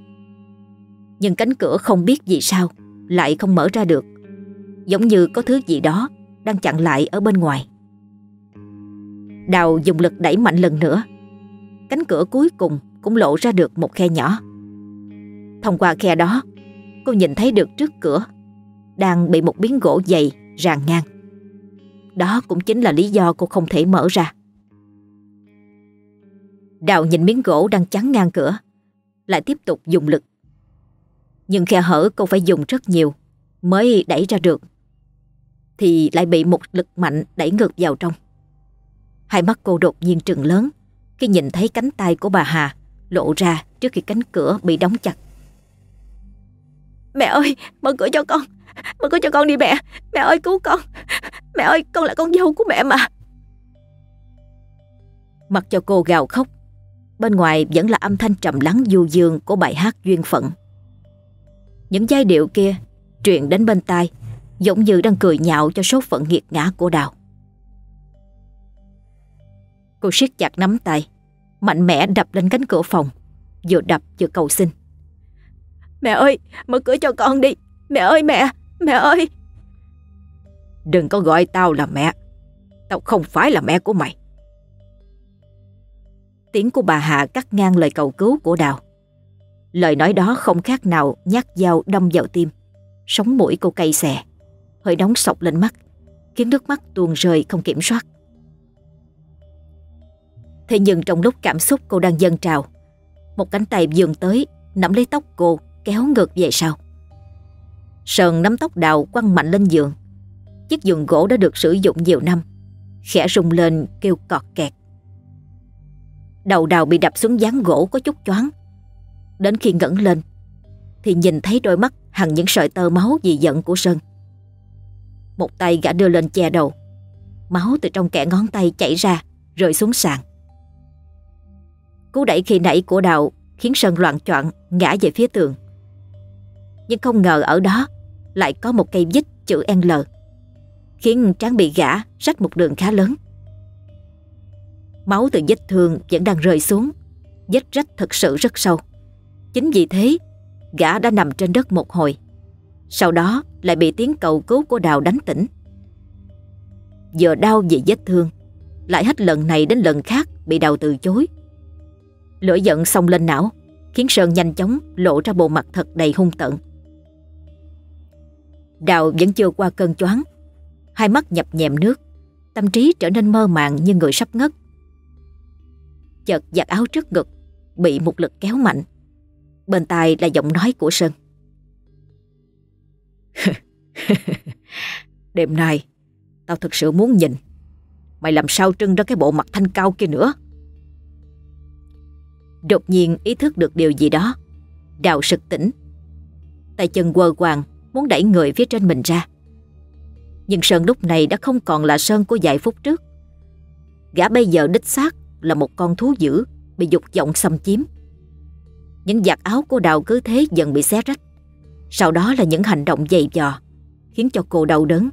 Nhưng cánh cửa không biết vì sao, lại không mở ra được. Giống như có thứ gì đó đang chặn lại ở bên ngoài. Đào dùng lực đẩy mạnh lần nữa. Cánh cửa cuối cùng cũng lộ ra được một khe nhỏ. Thông qua khe đó, cô nhìn thấy được trước cửa đang bị một miếng gỗ dày ràng ngang. Đó cũng chính là lý do cô không thể mở ra. Đào nhìn miếng gỗ đang chắn ngang cửa, lại tiếp tục dùng lực. Nhưng khe hở cô phải dùng rất nhiều mới đẩy ra được. Thì lại bị một lực mạnh đẩy ngược vào trong. Hai mắt cô đột nhiên trừng lớn khi nhìn thấy cánh tay của bà Hà lộ ra trước khi cánh cửa bị đóng chặt. Mẹ ơi, mở cửa cho con. Mở cửa cho con đi mẹ. Mẹ ơi cứu con. Mẹ ơi, con là con dâu của mẹ mà. Mặc cho cô gào khóc, bên ngoài vẫn là âm thanh trầm lắng du dương của bài hát duyên phận. Những giai điệu kia truyền đến bên tai, giống như đang cười nhạo cho số phận nghiệt ngã của Đào. Cô siết chặt nắm tay, mạnh mẽ đập lên cánh cửa phòng, vừa đập vừa cầu xin. Mẹ ơi, mở cửa cho con đi. Mẹ ơi mẹ, mẹ ơi. Đừng có gọi tao là mẹ. Tao không phải là mẹ của mày. Tiếng của bà Hạ cắt ngang lời cầu cứu của Đào. Lời nói đó không khác nào nhát dao đâm vào tim. Sống mũi cô cay xè. Hơi nóng sọc lên mắt, khiến nước mắt tuôn rơi không kiểm soát. Thế nhưng trong lúc cảm xúc cô đang dâng trào, một cánh tay dường tới, nắm lấy tóc cô, kéo ngược về sau. Sơn nắm tóc đào quăng mạnh lên giường. Chiếc giường gỗ đã được sử dụng nhiều năm, khẽ rung lên kêu cọt kẹt. Đầu đào bị đập xuống dáng gỗ có chút choáng. Đến khi ngẩng lên, thì nhìn thấy đôi mắt hằn những sợi tơ máu vì giận của Sơn. Một tay gã đưa lên che đầu, máu từ trong kẽ ngón tay chảy ra, rơi xuống sàn. Cú đẩy khi nãy của đào khiến Sơn loạn choạng ngã về phía tường. Nhưng không ngờ ở đó lại có một cây vít chữ L, khiến tráng bị gã rách một đường khá lớn. Máu từ vết thương vẫn đang rơi xuống, vết rách thật sự rất sâu. Chính vì thế, gã đã nằm trên đất một hồi. Sau đó lại bị tiếng cầu cứu của Đào đánh tỉnh. Giờ đau vì vết thương, lại hết lần này đến lần khác bị Đào từ chối. Lửa giận xông lên não, khiến Sơn nhanh chóng lộ ra bộ mặt thật đầy hung tợn. Đào vẫn chưa qua cơn choáng, hai mắt nhập nhèm nước, tâm trí trở nên mơ màng như người sắp ngất. Chợt giặt áo trước ngực, bị một lực kéo mạnh. Bên tai là giọng nói của Sơn. Đêm nay, tao thực sự muốn nhìn. Mày làm sao trưng ra cái bộ mặt thanh cao kia nữa. Đột nhiên ý thức được điều gì đó. Đào sực tỉnh. Tay chân quơ quàng, Muốn đẩy người phía trên mình ra. Nhưng Sơn lúc này đã không còn là Sơn của vài phút trước. Gã bây giờ đích xác Là một con thú dữ, Bị dục vọng xâm chiếm. Những giặt áo của Đào cứ thế dần bị xé rách. Sau đó là những hành động dày dò, Khiến cho cô đau đớn.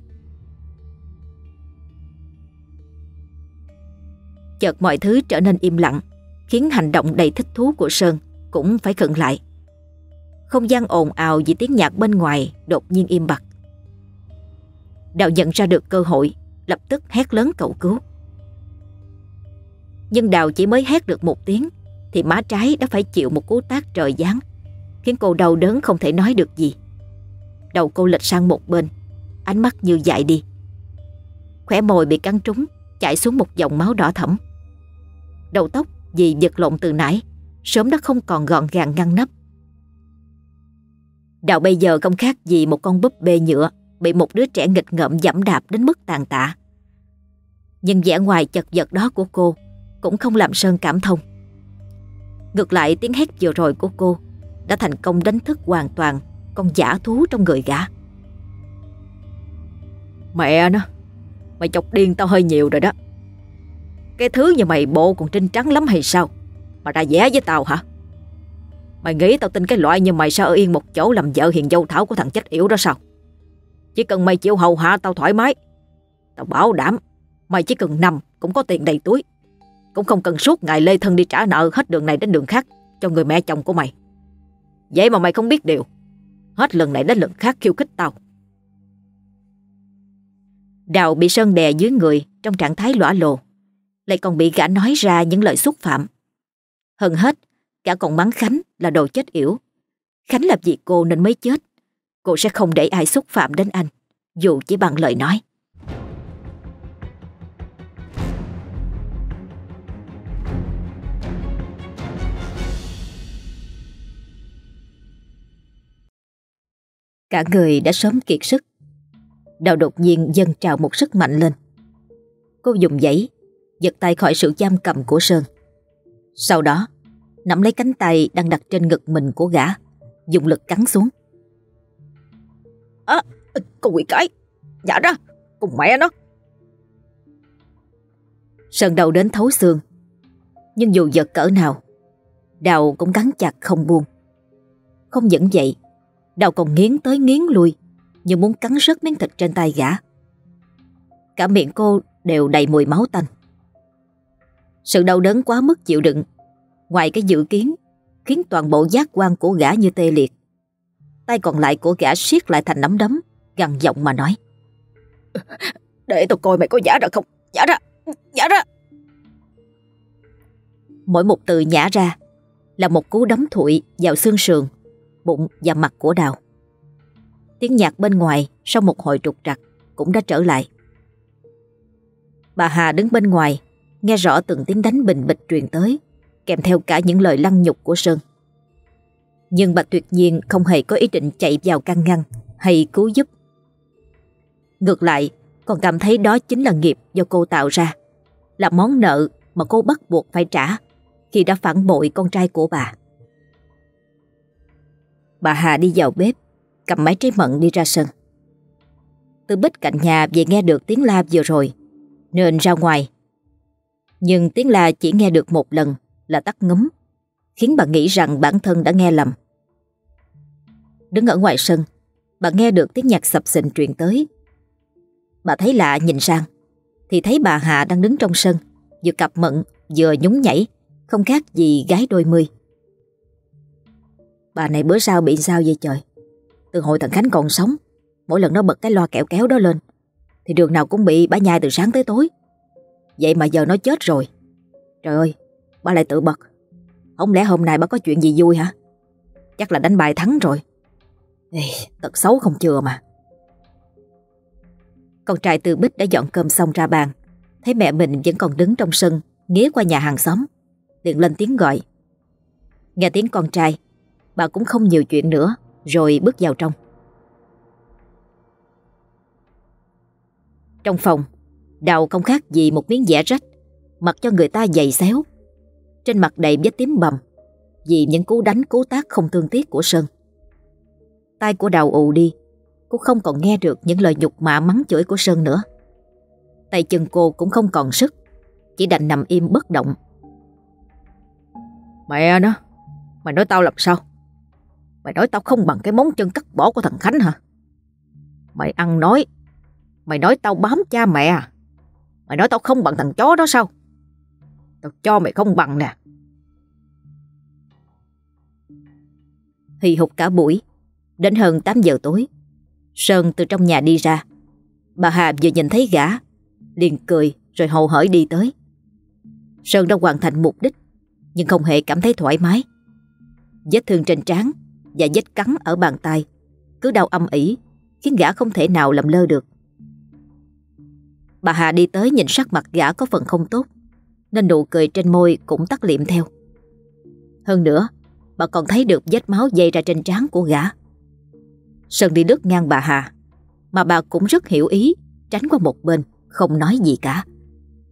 Chợt mọi thứ trở nên im lặng khiến hành động đầy thích thú của Sơn cũng phải khựng lại. Không gian ồn ào vì tiếng nhạc bên ngoài đột nhiên im bặt. Đào nhận ra được cơ hội, lập tức hét lớn cầu cứu. Nhưng Đào chỉ mới hét được một tiếng thì má trái đã phải chịu một cú tác trời giáng khiến cô đau đớn không thể nói được gì. Đầu cô lệch sang một bên, ánh mắt như dại đi. Khỏe môi bị cắn trúng, chảy xuống một dòng máu đỏ thẫm. Đầu tóc vì vật lộn từ nãy Sớm đã không còn gọn gàng ngăn nắp Đào bây giờ không khác gì một con búp bê nhựa Bị một đứa trẻ nghịch ngợm dẫm đạp đến mức tàn tạ Nhưng vẻ ngoài chật vật đó của cô cũng không làm Sơn cảm thông. Ngược lại tiếng hét vừa rồi của cô đã thành công đánh thức hoàn toàn con giả thú trong người gã. Mẹ nó, mày chọc điên tao hơi nhiều rồi đó. Cái thứ như mày bộ còn trinh trắng lắm hay sao? Mà ra vẽ với tao hả? Mày nghĩ tao tin cái loại như mày sao ở yên một chỗ làm vợ hiền dâu thảo của thằng chết yếu đó sao? Chỉ cần mày chịu hầu hạ tao thoải mái. Tao bảo đảm, mày chỉ cần nằm cũng có tiền đầy túi. Cũng không cần suốt ngày lê thân đi trả nợ hết đường này đến đường khác cho người mẹ chồng của mày. Vậy mà mày không biết điều. Hết lần này đến lần khác khiêu khích tao. Đào bị Sơn đè dưới người trong trạng thái lõa lồ. Lại còn bị gã nói ra những lời xúc phạm. Hơn hết, gã còn mắng Khánh là đồ chết yểu. Khánh làm gì cô nên mới chết. Cô sẽ không để ai xúc phạm đến anh, dù chỉ bằng lời nói. Cả người đã sớm kiệt sức. Đào đột nhiên dâng trào một sức mạnh lên. Cô dùng giấy, giật tay khỏi sự giam cầm của Sơn. Sau đó, nắm lấy cánh tay đang đặt trên ngực mình của gã, dùng lực cắn xuống. À, con quỷ cái, dạ ra, cùng mẹ nó. Sơn đầu đến thấu xương, nhưng dù giật cỡ nào, Đào cũng cắn chặt không buông. Không những vậy, Đào còn nghiến tới nghiến lui Như muốn cắn rớt miếng thịt trên tay gã Cả miệng cô đều đầy mùi máu tanh Sự đau đớn quá mức chịu đựng. Ngoài cái dự kiến Khiến toàn bộ giác quan của gã như tê liệt. Tay còn lại của gã siết lại thành nắm đấm Gằn giọng mà nói. Để tôi coi mày có giả ra không? Giả ra, giả ra. Mỗi một từ nhả ra Là một cú đấm thụi vào xương sườn bụng và mặt của Đào. Tiếng nhạc bên ngoài sau một hồi trục trặc cũng đã trở lại. Bà Hà đứng bên ngoài, nghe rõ từng tiếng đánh bình bịch truyền tới, kèm theo cả những lời lăng nhục của Sơn. Nhưng bà tuyệt nhiên không hề có ý định chạy vào can ngăn hay cứu giúp. Ngược lại, còn cảm thấy đó chính là nghiệp do cô tạo ra, là món nợ mà cô bắt buộc phải trả khi đã phản bội con trai của bà. Bà Hà đi vào bếp, cầm máy trái mận đi ra sân. Từ bích cạnh nhà về nghe được tiếng la vừa rồi, nên ra ngoài. Nhưng tiếng la chỉ nghe được một lần là tắt ngấm, khiến bà nghĩ rằng bản thân đã nghe lầm. Đứng ở ngoài sân, bà nghe được tiếng nhạc sập sình truyền tới. Bà thấy lạ nhìn sang, thì thấy bà Hà đang đứng trong sân, vừa cặp mận, vừa nhún nhảy, không khác gì gái đôi mươi. Bà này bữa sau bị sao vậy trời Từ hồi thằng Khánh còn sống Mỗi lần nó bật cái loa kẹo kéo đó lên Thì đường nào cũng bị bà nhai từ sáng tới tối Vậy mà giờ nó chết rồi. Trời ơi Bà lại tự bật. Không lẽ hôm nay bà có chuyện gì vui hả? Chắc là đánh bài thắng rồi. Ê, Tật xấu không chừa mà. Con trai từ bích đã dọn cơm xong ra bàn. Thấy mẹ mình vẫn còn đứng trong sân Nghía qua nhà hàng xóm. Liền lên tiếng gọi. Nghe tiếng con trai Bà cũng không nhiều chuyện nữa Rồi bước vào trong. Trong phòng đầu không khác gì một miếng vẽ rách, Mặc cho người ta dày xéo. Trên mặt đầy vết tím bầm, Vì những cú đánh cú tác không thương tiếc của Sơn. Tay của Đào ù đi, Cô không còn nghe được những lời nhục mạ mắng chửi của Sơn nữa. Tay chân cô cũng không còn sức, Chỉ đành nằm im bất động. Mẹ nó, Mày nói tao làm sao? Mày nói tao không bằng cái móng chân cắt bỏ của thằng Khánh hả? Mày ăn nói, Mày nói tao bám cha mẹ à? Mày nói tao không bằng thằng chó đó sao? Tao cho mày không bằng nè. Hì hục cả buổi. Đến hơn 8 giờ tối, Sơn từ trong nhà đi ra. Bà Hà vừa nhìn thấy gã, liền cười rồi hầu hởi đi tới. Sơn đã hoàn thành mục đích, Nhưng không hề cảm thấy thoải mái. Vết thương trên trán và vết cắn ở bàn tay cứ đau âm ỉ, khiến gã không thể nào làm lơ được. Bà Hà đi tới nhìn sắc mặt gã có phần không tốt nên nụ cười trên môi cũng tắt liệm theo. Hơn nữa, bà còn thấy được vết máu dày ra trên trán của gã. Sơn đi đứt ngang bà Hà mà bà cũng rất hiểu ý tránh qua một bên không nói gì cả.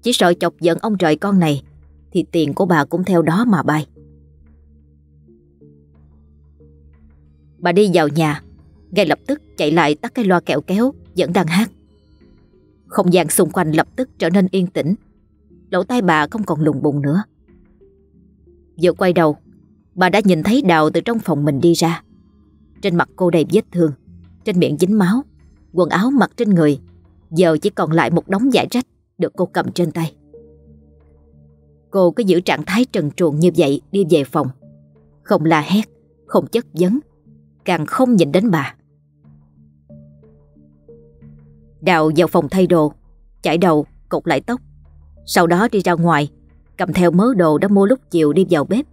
Chỉ sợ chọc giận ông trời con này thì tiền của bà cũng theo đó mà bay. Bà đi vào nhà, ngay lập tức chạy lại tắt cái loa kẹo kéo vẫn đang hát. Không gian xung quanh lập tức trở nên yên tĩnh, lỗ tai bà không còn lùng bùng nữa. Vừa quay đầu, bà đã nhìn thấy Đào từ trong phòng mình đi ra. Trên mặt cô đầy vết thương, trên miệng dính máu, quần áo mặc trên người, giờ chỉ còn lại một đống giải rách được cô cầm trên tay. Cô cứ giữ trạng thái trần truồng như vậy đi về phòng. Không la hét, không chất vấn, càng không nhìn đến bà. Đào vào phòng thay đồ, chải đầu, cột lại tóc. Sau đó đi ra ngoài, cầm theo mớ đồ đã mua lúc chiều đi vào bếp.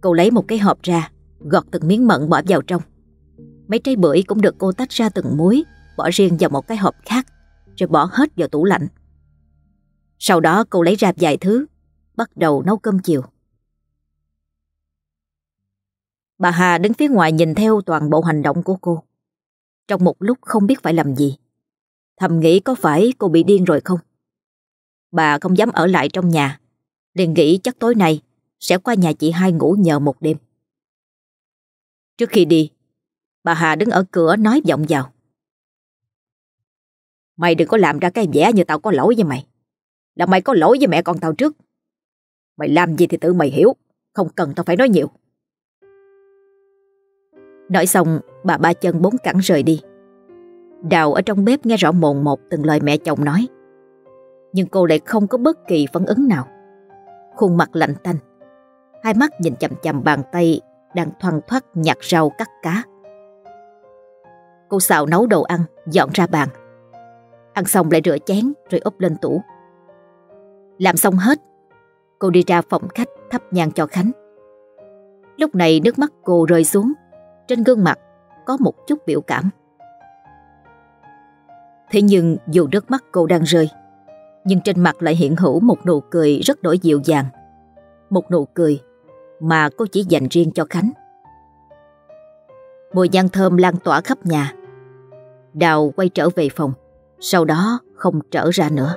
Cô lấy một cái hộp ra, gọt từng miếng mận bỏ vào trong. Mấy trái bưởi cũng được cô tách ra từng muối, bỏ riêng vào một cái hộp khác, rồi bỏ hết vào tủ lạnh. Sau đó cô lấy ra vài thứ, bắt đầu nấu cơm chiều. Bà Hà đứng phía ngoài nhìn theo toàn bộ hành động của cô. Trong một lúc không biết phải làm gì. Thầm nghĩ có phải cô bị điên rồi không? Bà không dám ở lại trong nhà, liền nghĩ chắc tối nay sẽ qua nhà chị hai ngủ nhờ một đêm. Trước khi đi, bà Hà đứng ở cửa nói vọng vào. Mày đừng có làm ra cái vẻ như tao có lỗi với mày. Là mày có lỗi với mẹ con tao trước. Mày làm gì thì tự mày hiểu, không cần tao phải nói nhiều. Nói xong, bà ba chân bốn cẳng rời đi. Đào ở trong bếp nghe rõ mồn một từng lời mẹ chồng nói. Nhưng cô lại không có bất kỳ phản ứng nào. Khuôn mặt lạnh tanh, hai mắt nhìn chầm chầm bàn tay đang thoăn thoát nhặt rau cắt cá. Cô xào nấu đồ ăn, dọn ra bàn. Ăn xong lại rửa chén rồi úp lên tủ. Làm xong hết, cô đi ra phòng khách thắp nhang cho Khánh. Lúc này nước mắt cô rơi xuống, trên gương mặt có một chút biểu cảm. Thế nhưng dù nước mắt cô đang rơi, nhưng trên mặt lại hiện hữu một nụ cười rất đổi dịu dàng. Một nụ cười mà cô chỉ dành riêng cho Khánh. Mùi nhang thơm lan tỏa khắp nhà. Đào quay trở về phòng, sau đó không trở ra nữa.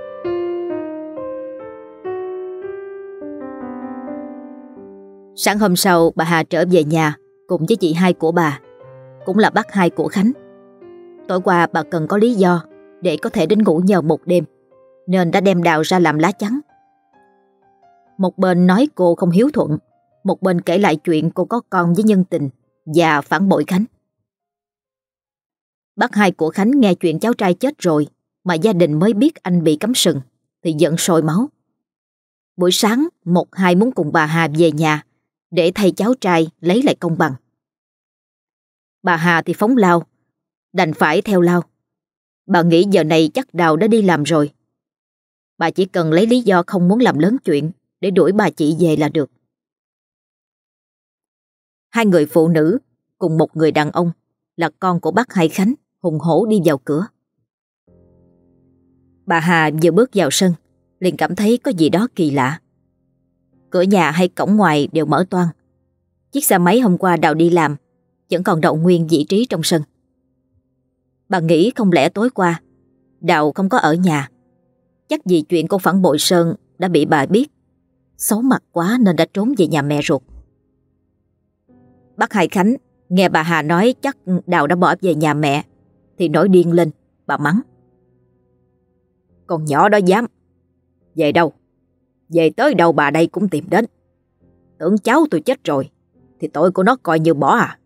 Sáng hôm sau bà Hà trở về nhà cùng với chị hai của bà, cũng là bác hai của Khánh. Tối qua bà cần có lý do để có thể đến ngủ nhờ một đêm, nên đã đem đào ra làm lá chắn. Một bên nói cô không hiếu thuận, một bên kể lại chuyện cô có con với nhân tình và phản bội Khánh. Bác hai của Khánh nghe chuyện cháu trai chết rồi mà gia đình mới biết anh bị cấm sừng thì giận sôi máu. Buổi sáng, một hai muốn cùng bà Hà về nhà để thầy cháu trai lấy lại công bằng. Bà Hà thì phóng lao, đành phải theo lao. Bà nghĩ giờ này chắc Đào đã đi làm rồi. Bà chỉ cần lấy lý do không muốn làm lớn chuyện để đuổi bà chị về là được. Hai người phụ nữ cùng một người đàn ông là con của bác Hai Khánh hùng hổ đi vào cửa. Bà Hà vừa bước vào sân liền cảm thấy có gì đó kỳ lạ. Cửa nhà hay cổng ngoài đều mở toang. Chiếc xe máy hôm qua Đào đi làm vẫn còn đậu nguyên vị trí trong sân. Bà nghĩ không lẽ tối qua Đào không có ở nhà. Chắc vì chuyện cô phản bội Sơn đã bị bà biết. Xấu mặt quá nên đã trốn về nhà mẹ ruột. Bác Hải Khánh nghe bà Hà nói chắc Đào đã bỏ về nhà mẹ thì nổi điên lên, bà mắng. Con nhỏ đó dám. Về đâu? Về tới đâu bà đây cũng tìm đến. Tưởng cháu tôi chết rồi, thì tội của nó coi như bỏ à.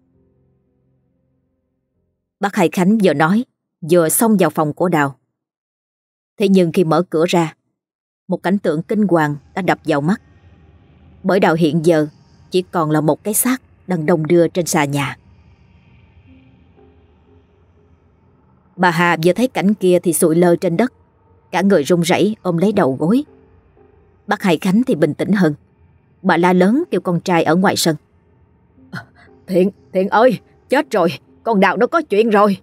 Bác Hai Khánh vừa nói, vừa xông vào phòng của Đào. Thế nhưng khi mở cửa ra, một cảnh tượng kinh hoàng đã đập vào mắt. Bởi Đào hiện giờ chỉ còn là một cái xác đang đông đưa trên xà nhà. Bà Hà vừa thấy cảnh kia thì sụi lơ trên đất, cả người run rẩy ôm lấy đầu gối. Bác Hải Khánh thì bình tĩnh hơn. Bà la lớn kêu con trai ở ngoài sân. Thiện, Thiện ơi, chết rồi, con Đào nó có chuyện rồi.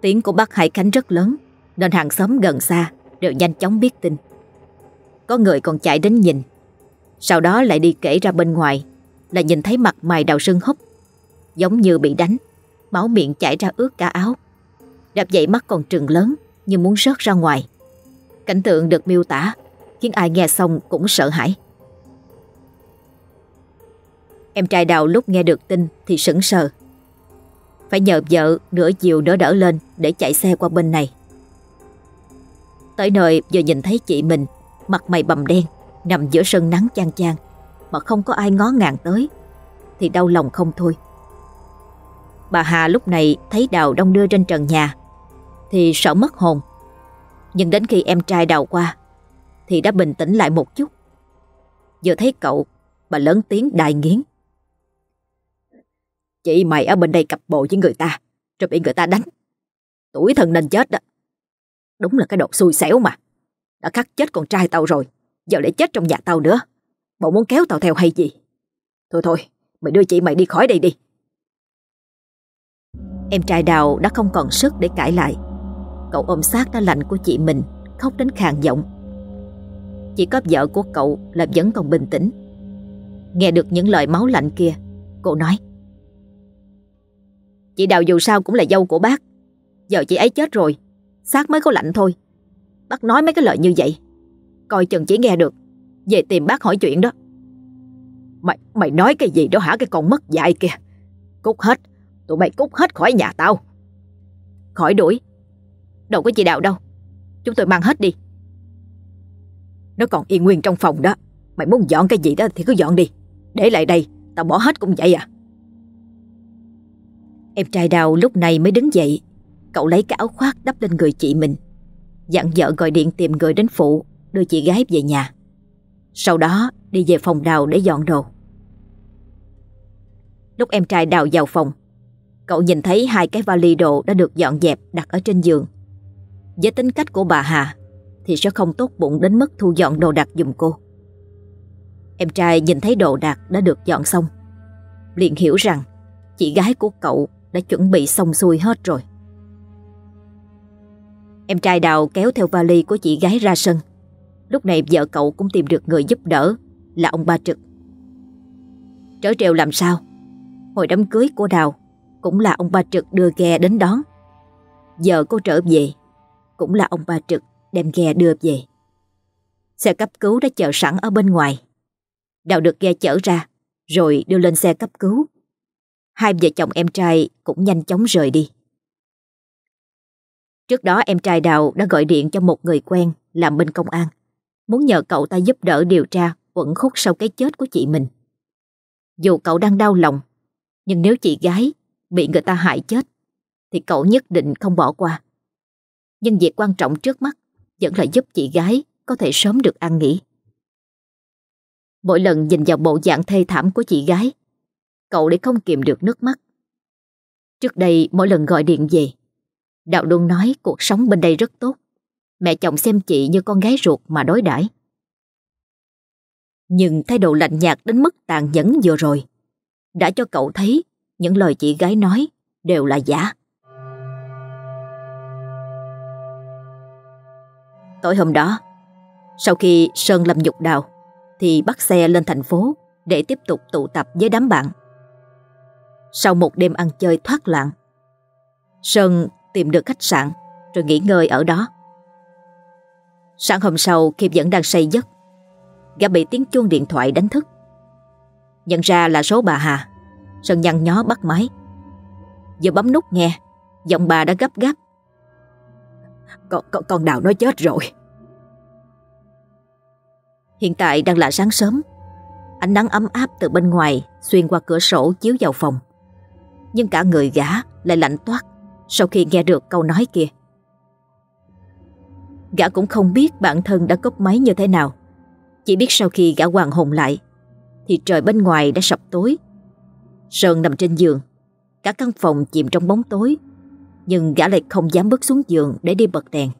Tiếng của bác Hải Khánh rất lớn, nên hàng xóm gần xa đều nhanh chóng biết tin. Có người còn chạy đến nhìn, sau đó lại đi kể ra bên ngoài là nhìn thấy mặt mày Đào sưng húp, giống như bị đánh, máu miệng chảy ra ướt cả áo. Đạp dậy mắt còn trừng lớn như muốn rớt ra ngoài. Cảnh tượng được miêu tả khiến ai nghe xong cũng sợ hãi. Em trai đào lúc nghe được tin thì sững sờ. Phải nhờ vợ nửa chiều đỡ đỡ lên để chạy xe qua bên này. Tới nơi vừa nhìn thấy chị mình, mặt mày bầm đen, nằm giữa sân nắng chang chang, mà không có ai ngó ngàng tới, thì đau lòng không thôi. Bà Hà lúc này thấy Đào đông đưa trên trần nhà, thì sợ mất hồn. Nhưng đến khi em trai Đào qua thì đã bình tĩnh lại một chút. Vừa thấy cậu, bà lớn tiếng đại nghiến. Chị mày ở bên đây cặp bộ với người ta, rồi bị người ta đánh. Tuổi thân nên chết đó. Đúng là cái độ xui xẻo mà. Đã khắc chết con trai tao rồi, giờ để chết trong nhà tao nữa. Bộ muốn kéo tao theo hay gì? Thôi thôi, mày đưa chị mày đi khỏi đây đi. Em trai Đào đã không còn sức để cãi lại. Cậu ôm sát đã lạnh của chị mình, khóc đến khàn giọng. Chỉ có vợ của cậu là vẫn còn bình tĩnh. Nghe được những lời máu lạnh kia, cô nói. Chị Đào dù sao cũng là dâu của bác. Giờ chị ấy chết rồi, xác mới có lạnh thôi. Bác nói mấy cái lời như vậy, coi chừng chỉ nghe được. Về tìm bác hỏi chuyện đó. Mày, mày nói cái gì đó hả cái con mất dạy kìa. Cút hết, tụi mày cút hết khỏi nhà tao. Khỏi đuổi. Đâu có chị Đào đâu. Chúng tôi mang hết đi. Nó còn yên nguyên trong phòng đó. Mày muốn dọn cái gì đó thì cứ dọn đi. Để lại đây, tao bỏ hết cũng vậy à. Em trai Đào lúc này mới đứng dậy. Cậu lấy cái áo khoác đắp lên người chị mình. Dặn vợ gọi điện tìm người đến phụ, đưa chị gái về nhà. Sau đó đi về phòng Đào để dọn đồ. Lúc em trai Đào vào phòng, cậu nhìn thấy hai cái vali đồ đã được dọn dẹp đặt ở trên giường. Với tính cách của bà Hà thì sẽ không tốt bụng đến mức thu dọn đồ đạc giùm cô. Em trai nhìn thấy đồ đạc đã được dọn xong, liền hiểu rằng chị gái của cậu đã chuẩn bị xong xuôi hết rồi. Em trai Đào kéo theo vali của chị gái ra sân. Lúc này vợ cậu cũng tìm được người giúp đỡ là ông ba Trực. Trở trèo làm sao? Hồi đám cưới của Đào cũng là ông ba Trực đưa ghe đến đón. Giờ cô trở về cũng là ông ba Trực đem ghe đưa về. Xe cấp cứu đã chờ sẵn ở bên ngoài. Đào được ghe chở ra rồi đưa lên xe cấp cứu. Hai vợ chồng em trai cũng nhanh chóng rời đi. Trước đó em trai Đào đã gọi điện cho một người quen làm bên công an, muốn nhờ cậu ta giúp đỡ điều tra quẩn khúc sau cái chết của chị mình. Dù cậu đang đau lòng, nhưng nếu chị gái bị người ta hại chết, thì cậu nhất định không bỏ qua. Nhưng việc quan trọng trước mắt vẫn là giúp chị gái có thể sớm được ăn nghỉ. Mỗi lần nhìn vào bộ dạng thê thảm của chị gái, cậu lại không kìm được nước mắt. Trước đây mỗi lần gọi điện về, Đạo luôn nói cuộc sống bên đây rất tốt. Mẹ chồng xem chị như con gái ruột mà đối đãi. Nhưng thái độ lạnh nhạt đến mức tàn nhẫn vừa rồi đã cho cậu thấy những lời chị gái nói đều là giả. Tối hôm đó, sau khi Sơn làm nhục đào, thì bắt xe lên thành phố để tiếp tục tụ tập với đám bạn. Sau một đêm ăn chơi thoát loạn, Sơn tìm được khách sạn rồi nghỉ ngơi ở đó. Sáng hôm sau khi vẫn đang say giấc, gã bị tiếng chuông điện thoại đánh thức. Nhận ra là số bà Hà, Sơn nhăn nhó bắt máy. Giờ bấm nút nghe, giọng bà đã gấp gáp. Con, con, con Đào nó chết rồi. Hiện tại đang là sáng sớm, ánh nắng ấm áp từ bên ngoài xuyên qua cửa sổ chiếu vào phòng. Nhưng cả người gã lại lạnh toát sau khi nghe được câu nói kia. Gã cũng không biết bản thân đã cốc máy như thế nào. Chỉ biết sau khi gã hoàng hồn lại, thì trời bên ngoài đã sập tối. Sơn nằm trên giường, cả căn phòng chìm trong bóng tối, nhưng gã lại không dám bước xuống giường để đi bật đèn.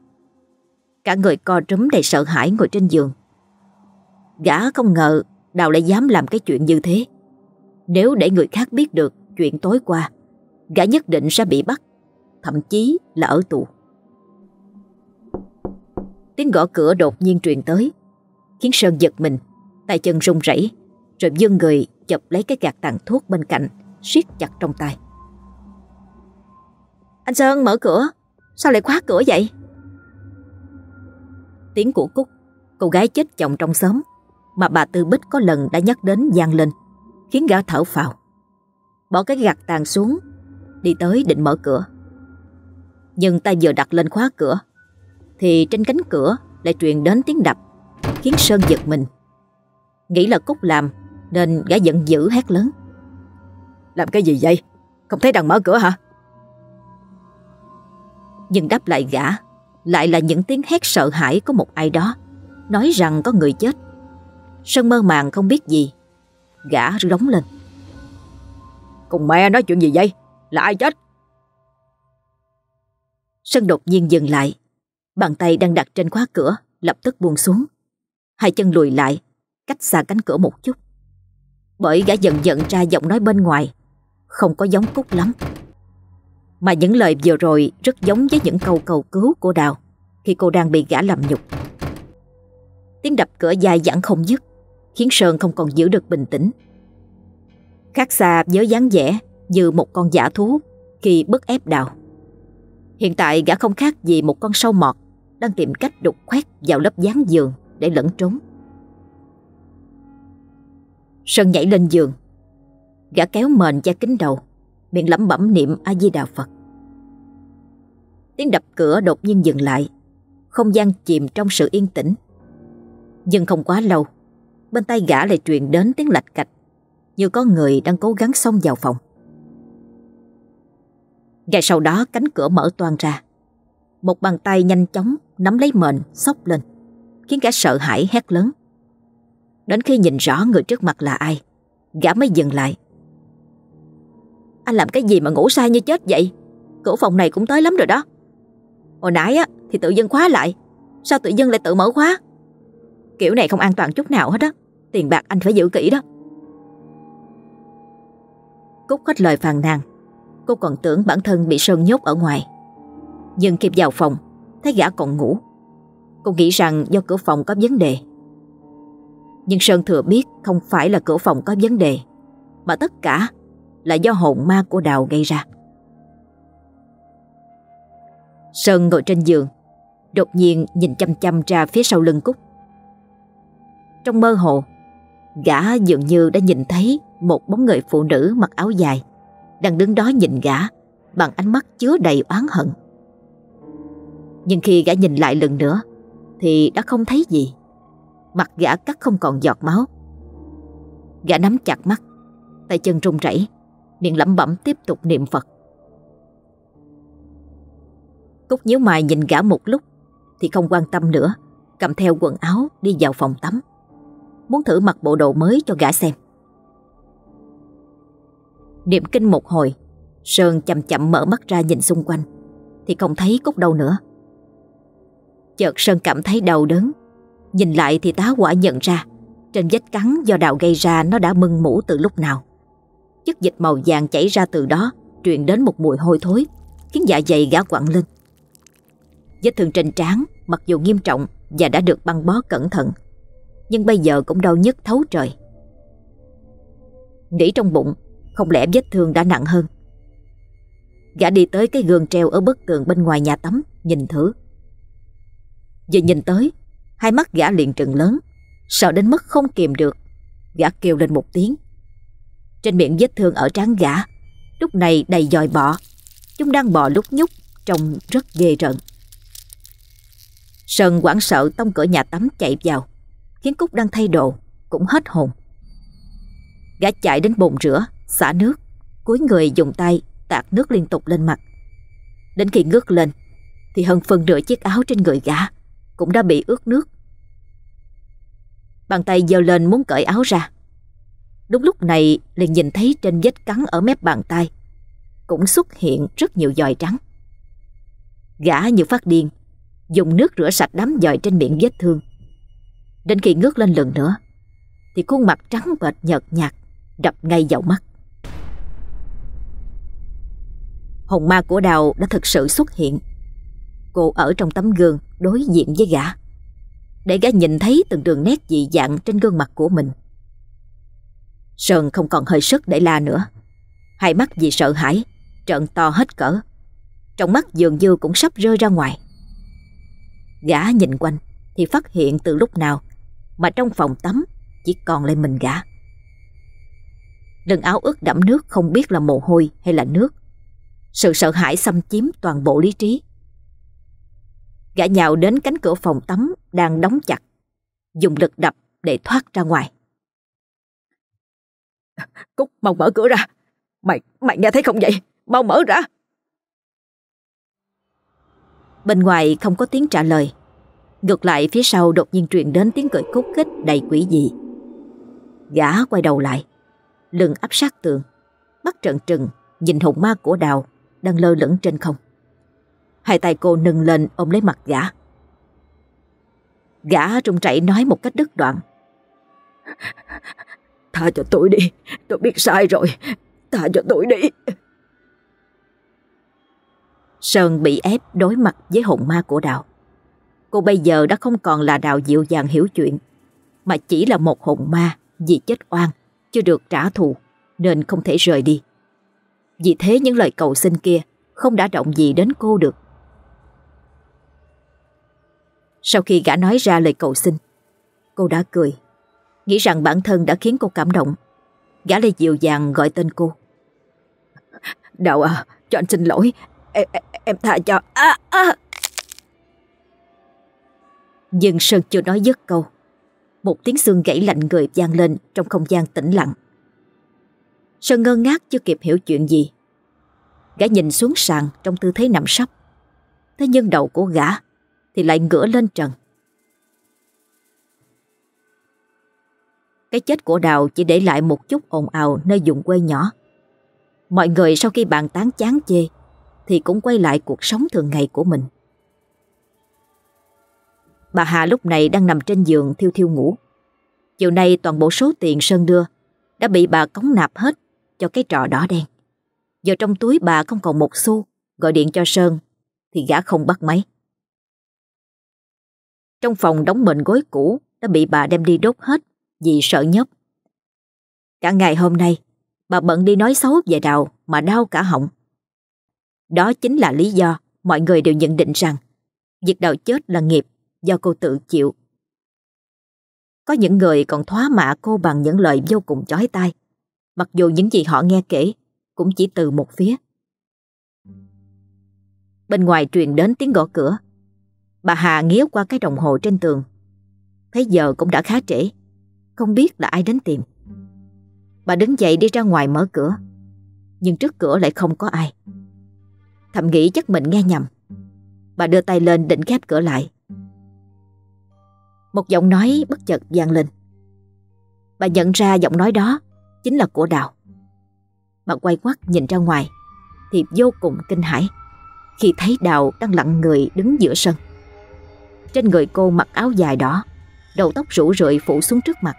Cả người co trúm đầy sợ hãi ngồi trên giường. Gã không ngờ Đào lại dám làm cái chuyện như thế. Nếu để người khác biết được chuyện tối qua, gã nhất định sẽ bị bắt thậm chí là ở tù. Tiếng gõ cửa đột nhiên truyền tới, khiến Sơn giật mình, tay chân run rẩy, rồi dưng người chụp lấy cái gạt tàn thuốc bên cạnh, siết chặt trong tay. Anh Sơn mở cửa, sao lại khóa cửa vậy? Tiếng của Cúc, cô gái chết chồng trong xóm mà bà Tư Bích có lần đã nhắc đến gian lên, khiến gã thở phào. Bỏ cái gạt tàn xuống, đi tới định mở cửa. Nhưng tay vừa đặt lên khóa cửa, thì trên cánh cửa lại truyền đến tiếng đập, khiến Sơn giật mình. Nghĩ là Cúc làm, nên gã giận dữ hét lớn. Làm cái gì vậy? Không thấy đằng mở cửa hả? Nhưng đáp lại gã Lại là những tiếng hét sợ hãi của một ai đó Nói rằng có người chết. Sơn mơ màng không biết gì Gã rống lên. Cùng mẹ nói chuyện gì vậy? Là ai chết? Sơn đột nhiên dừng lại Bàn tay đang đặt trên khóa cửa Lập tức buông xuống. Hai chân lùi lại Cách xa cánh cửa một chút. Bởi gã dần dần ra giọng nói bên ngoài Không có giống cúc lắm mà những lời vừa rồi rất giống với những câu cầu cứu của Đào, khi cô đang bị gã làm nhục. Tiếng đập cửa dài dẳng không dứt, khiến Sơn không còn giữ được bình tĩnh. Khác xa với dáng vẻ như một con giả thú khi bức ép Đào. Hiện tại gã không khác gì một con sâu mọt đang tìm cách đục khoét vào lớp dáng giường để lẫn trốn. Sơn nhảy lên giường Gã kéo mền che kính đầu, miệng lẩm bẩm niệm A Di Đà Phật. Tiếng đập cửa đột nhiên dừng lại, không gian chìm trong sự yên tĩnh. Nhưng không quá lâu, bên tay gã lại truyền đến tiếng lạch cạch, như có người đang cố gắng xông vào phòng. Ngay sau đó cánh cửa mở toang ra. Một bàn tay nhanh chóng nắm lấy mền, sốc lên, khiến gã sợ hãi hét lớn. Đến khi nhìn rõ người trước mặt là ai, gã mới dừng lại. Anh làm cái gì mà ngủ sai như chết vậy Cửa phòng này cũng tới lắm rồi đó Hồi nãy á, thì tự dân khóa lại. Sao tự dân lại tự mở khóa? Kiểu này không an toàn chút nào hết á. Tiền bạc anh phải giữ kỹ đó. Cúc hết lời phàn nàn. Cô còn tưởng bản thân bị Sơn nhốt ở ngoài. Nhưng kịp vào phòng, Thấy gã còn ngủ. Cô nghĩ rằng do cửa phòng có vấn đề. Nhưng Sơn thừa biết Không phải là cửa phòng có vấn đề, Mà tất cả là do hồn ma của Đào gây ra. Sơn ngồi trên giường, đột nhiên nhìn chăm chăm ra phía sau lưng Cúc. Trong mơ hồ, gã dường như đã nhìn thấy một bóng người phụ nữ mặc áo dài đang đứng đó nhìn gã bằng ánh mắt chứa đầy oán hận. Nhưng khi gã nhìn lại lần nữa thì đã không thấy gì. Mặt gã cắt không còn giọt máu. Gã nắm chặt mắt, tay chân run rẩy, miệng lẩm bẩm tiếp tục niệm Phật. Cúc nhíu mày nhìn gã một lúc thì không quan tâm nữa, cầm theo quần áo đi vào phòng tắm. Muốn thử mặc bộ đồ mới cho gã xem. Niệm kinh một hồi, Sơn chậm chậm mở mắt ra nhìn xung quanh thì không thấy Cúc đâu nữa. Chợt Sơn cảm thấy đau đớn, nhìn lại thì tá quả nhận ra trên vết cắn do đào gây ra nó đã mưng mũ từ lúc nào. Chất dịch màu vàng chảy ra từ đó Truyền đến một mùi hôi thối Khiến dạ dày gã quặn lên Vết thương trên trán Mặc dù nghiêm trọng Và đã được băng bó cẩn thận, Nhưng bây giờ cũng đau nhức thấu trời. Nghĩ trong bụng, Không lẽ vết thương đã nặng hơn? Gã đi tới cái gương treo Ở bức tường bên ngoài nhà tắm, Nhìn thử. Vừa nhìn tới, Hai mắt gã liền trừng lớn, Sợ đến mức không kìm được. Gã kêu lên một tiếng. Trên miệng vết thương ở trán gã, Lúc này đầy dòi bọ. Chúng đang bò lúc nhúc, Trông rất ghê rợn. Sơn quảng sợ tông cửa nhà tắm chạy vào. Khiến Cúc đang thay đồ, Cũng hết hồn. Gã chạy đến bồn rửa, Xả nước, Cúi người dùng tay tạt nước liên tục lên mặt. Đến khi ngước lên, Thì hơn phần nửa chiếc áo trên người gã Cũng đã bị ướt nước. Bàn tay giơ lên muốn cởi áo ra. Đúng lúc này liền nhìn thấy trên vết cắn ở mép bàn tay Cũng xuất hiện rất nhiều dòi trắng. Gã như phát điên Dùng nước rửa sạch đám dòi trên miệng vết thương Đến khi ngước lên lần nữa Thì khuôn mặt trắng bệch nhợt nhạt Đập ngay vào mắt Hồn ma của đào đã thực sự xuất hiện Cô ở trong tấm gương đối diện với gã Để gã nhìn thấy từng đường nét dị dạng trên gương mặt của mình Sơn không còn hơi sức để la nữa. Hai mắt vì sợ hãi, trợn to hết cỡ. Trong mắt dường như cũng sắp rơi ra ngoài. Gã nhìn quanh, thì phát hiện từ lúc nào mà trong phòng tắm chỉ còn lại mình gã. Đừng áo ướt đẫm nước không biết là mồ hôi hay là nước. Sự sợ hãi xâm chiếm toàn bộ lý trí. Gã nhào đến cánh cửa phòng tắm đang đóng chặt, dùng lực đập để thoát ra ngoài. Cúc, mau mở cửa ra. Mày, mày nghe thấy không vậy? Mau mở ra. Bên ngoài không có tiếng trả lời. Ngược lại phía sau đột nhiên truyền đến tiếng cười khúc khích đầy quỷ dị. Gã quay đầu lại, lưng áp sát tường, mắt trợn trừng nhìn hồn ma của đào đang lơ lửng trên không. Hai tay cô nâng lên ôm lấy mặt gã. Gã trung chảy nói một cách đứt đoạn. Tha cho tôi đi, tôi biết sai rồi, tha cho tôi đi. Sơn bị ép đối mặt với hồn ma của Đào. Cô bây giờ đã không còn là đạo dịu dàng hiểu chuyện, mà chỉ là một hồn ma vì chết oan, chưa được trả thù, nên không thể rời đi. Vì thế những lời cầu xin kia không đã động gì đến cô được. Sau khi gã nói ra lời cầu xin, cô đã cười, nghĩ rằng bản thân đã khiến cô cảm động. Gã lại dịu dàng gọi tên cô. đạo à, cho anh xin lỗi, em, em, em tha cho. À, à. Nhưng Sơn chưa nói dứt câu. Một tiếng xương gãy lạnh người vang lên trong không gian tĩnh lặng. Sơn ngơ ngác chưa kịp hiểu chuyện gì. Gã nhìn xuống sàn trong tư thế nằm sấp. Thế nhưng đầu của gã thì lại ngửa lên trần. Cái chết của Đào chỉ để lại một chút ồn ào nơi vùng quê nhỏ. Mọi người sau khi bàn tán chán chê thì cũng quay lại cuộc sống thường ngày của mình. Bà Hà lúc này đang nằm trên giường thiêu thiêu ngủ. Chiều nay toàn bộ số tiền Sơn đưa đã bị bà cống nạp hết cho cái trò đỏ đen. Giờ trong túi bà không còn một xu, gọi điện cho Sơn thì gã không bắt máy. Trong phòng đóng mệnh gối cũ đã bị bà đem đi đốt hết vì sợ nhấp. Cả ngày hôm nay, bà bận đi nói xấu về đào mà đau cả họng. Đó chính là lý do mọi người đều nhận định rằng việc đào chết là nghiệp do cô tự chịu. Có những người còn thoá mạ cô bằng những lời vô cùng chói tai, mặc dù những gì họ nghe kể cũng chỉ từ một phía. Bên ngoài truyền đến tiếng gõ cửa. Bà Hà nghía qua cái đồng hồ trên tường. Thấy giờ cũng đã khá trễ, không biết là ai đến tìm. Bà đứng dậy đi ra ngoài mở cửa, nhưng trước cửa lại không có ai. Thầm nghĩ chắc mình nghe nhầm. Bà đưa tay lên định khép cửa lại. Một giọng nói bất chợt vang lên. Bà nhận ra giọng nói đó chính là của Đào. Bà quay quắt nhìn ra ngoài thì vô cùng kinh hãi khi thấy Đào đang lặng người đứng giữa sân. Trên người cô mặc áo dài đỏ, đầu tóc rủ rượi phủ xuống trước mặt.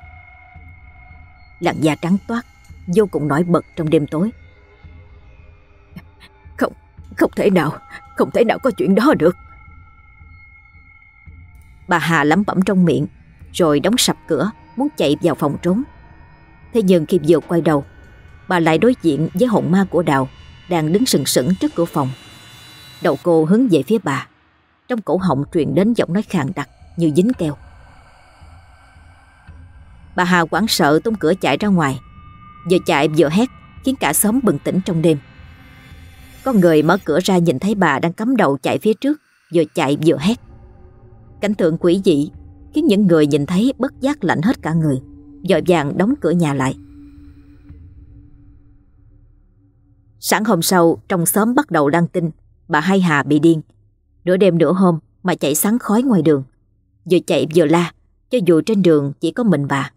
Làn da trắng toát, vô cùng nổi bật trong đêm tối. Không, không thể nào, không thể nào có chuyện đó được. Bà Hà lẩm bẩm trong miệng, rồi đóng sập cửa, muốn chạy vào phòng trốn. Thế nhưng khi vừa quay đầu, bà lại đối diện với hồn ma của Đào đang đứng sừng sững trước cửa phòng. Đầu cô hướng về phía bà, trong cổ họng truyền đến giọng nói khàn đặc như dính keo. Bà Hà quảng sợ tung cửa chạy ra ngoài, vừa chạy vừa hét khiến cả xóm bừng tỉnh trong đêm. Có người mở cửa ra nhìn thấy bà đang cắm đầu chạy phía trước, vừa chạy vừa hét. Cảnh tượng quỷ dị khiến những người nhìn thấy bất giác lạnh hết cả người, dội vàng đóng cửa nhà lại. Sáng hôm sau, trong xóm bắt đầu đăng tin bà Hai Hà bị điên. Nửa đêm nửa hôm mà chạy sáng khói ngoài đường. Vừa chạy vừa la, cho dù trên đường chỉ có mình bà.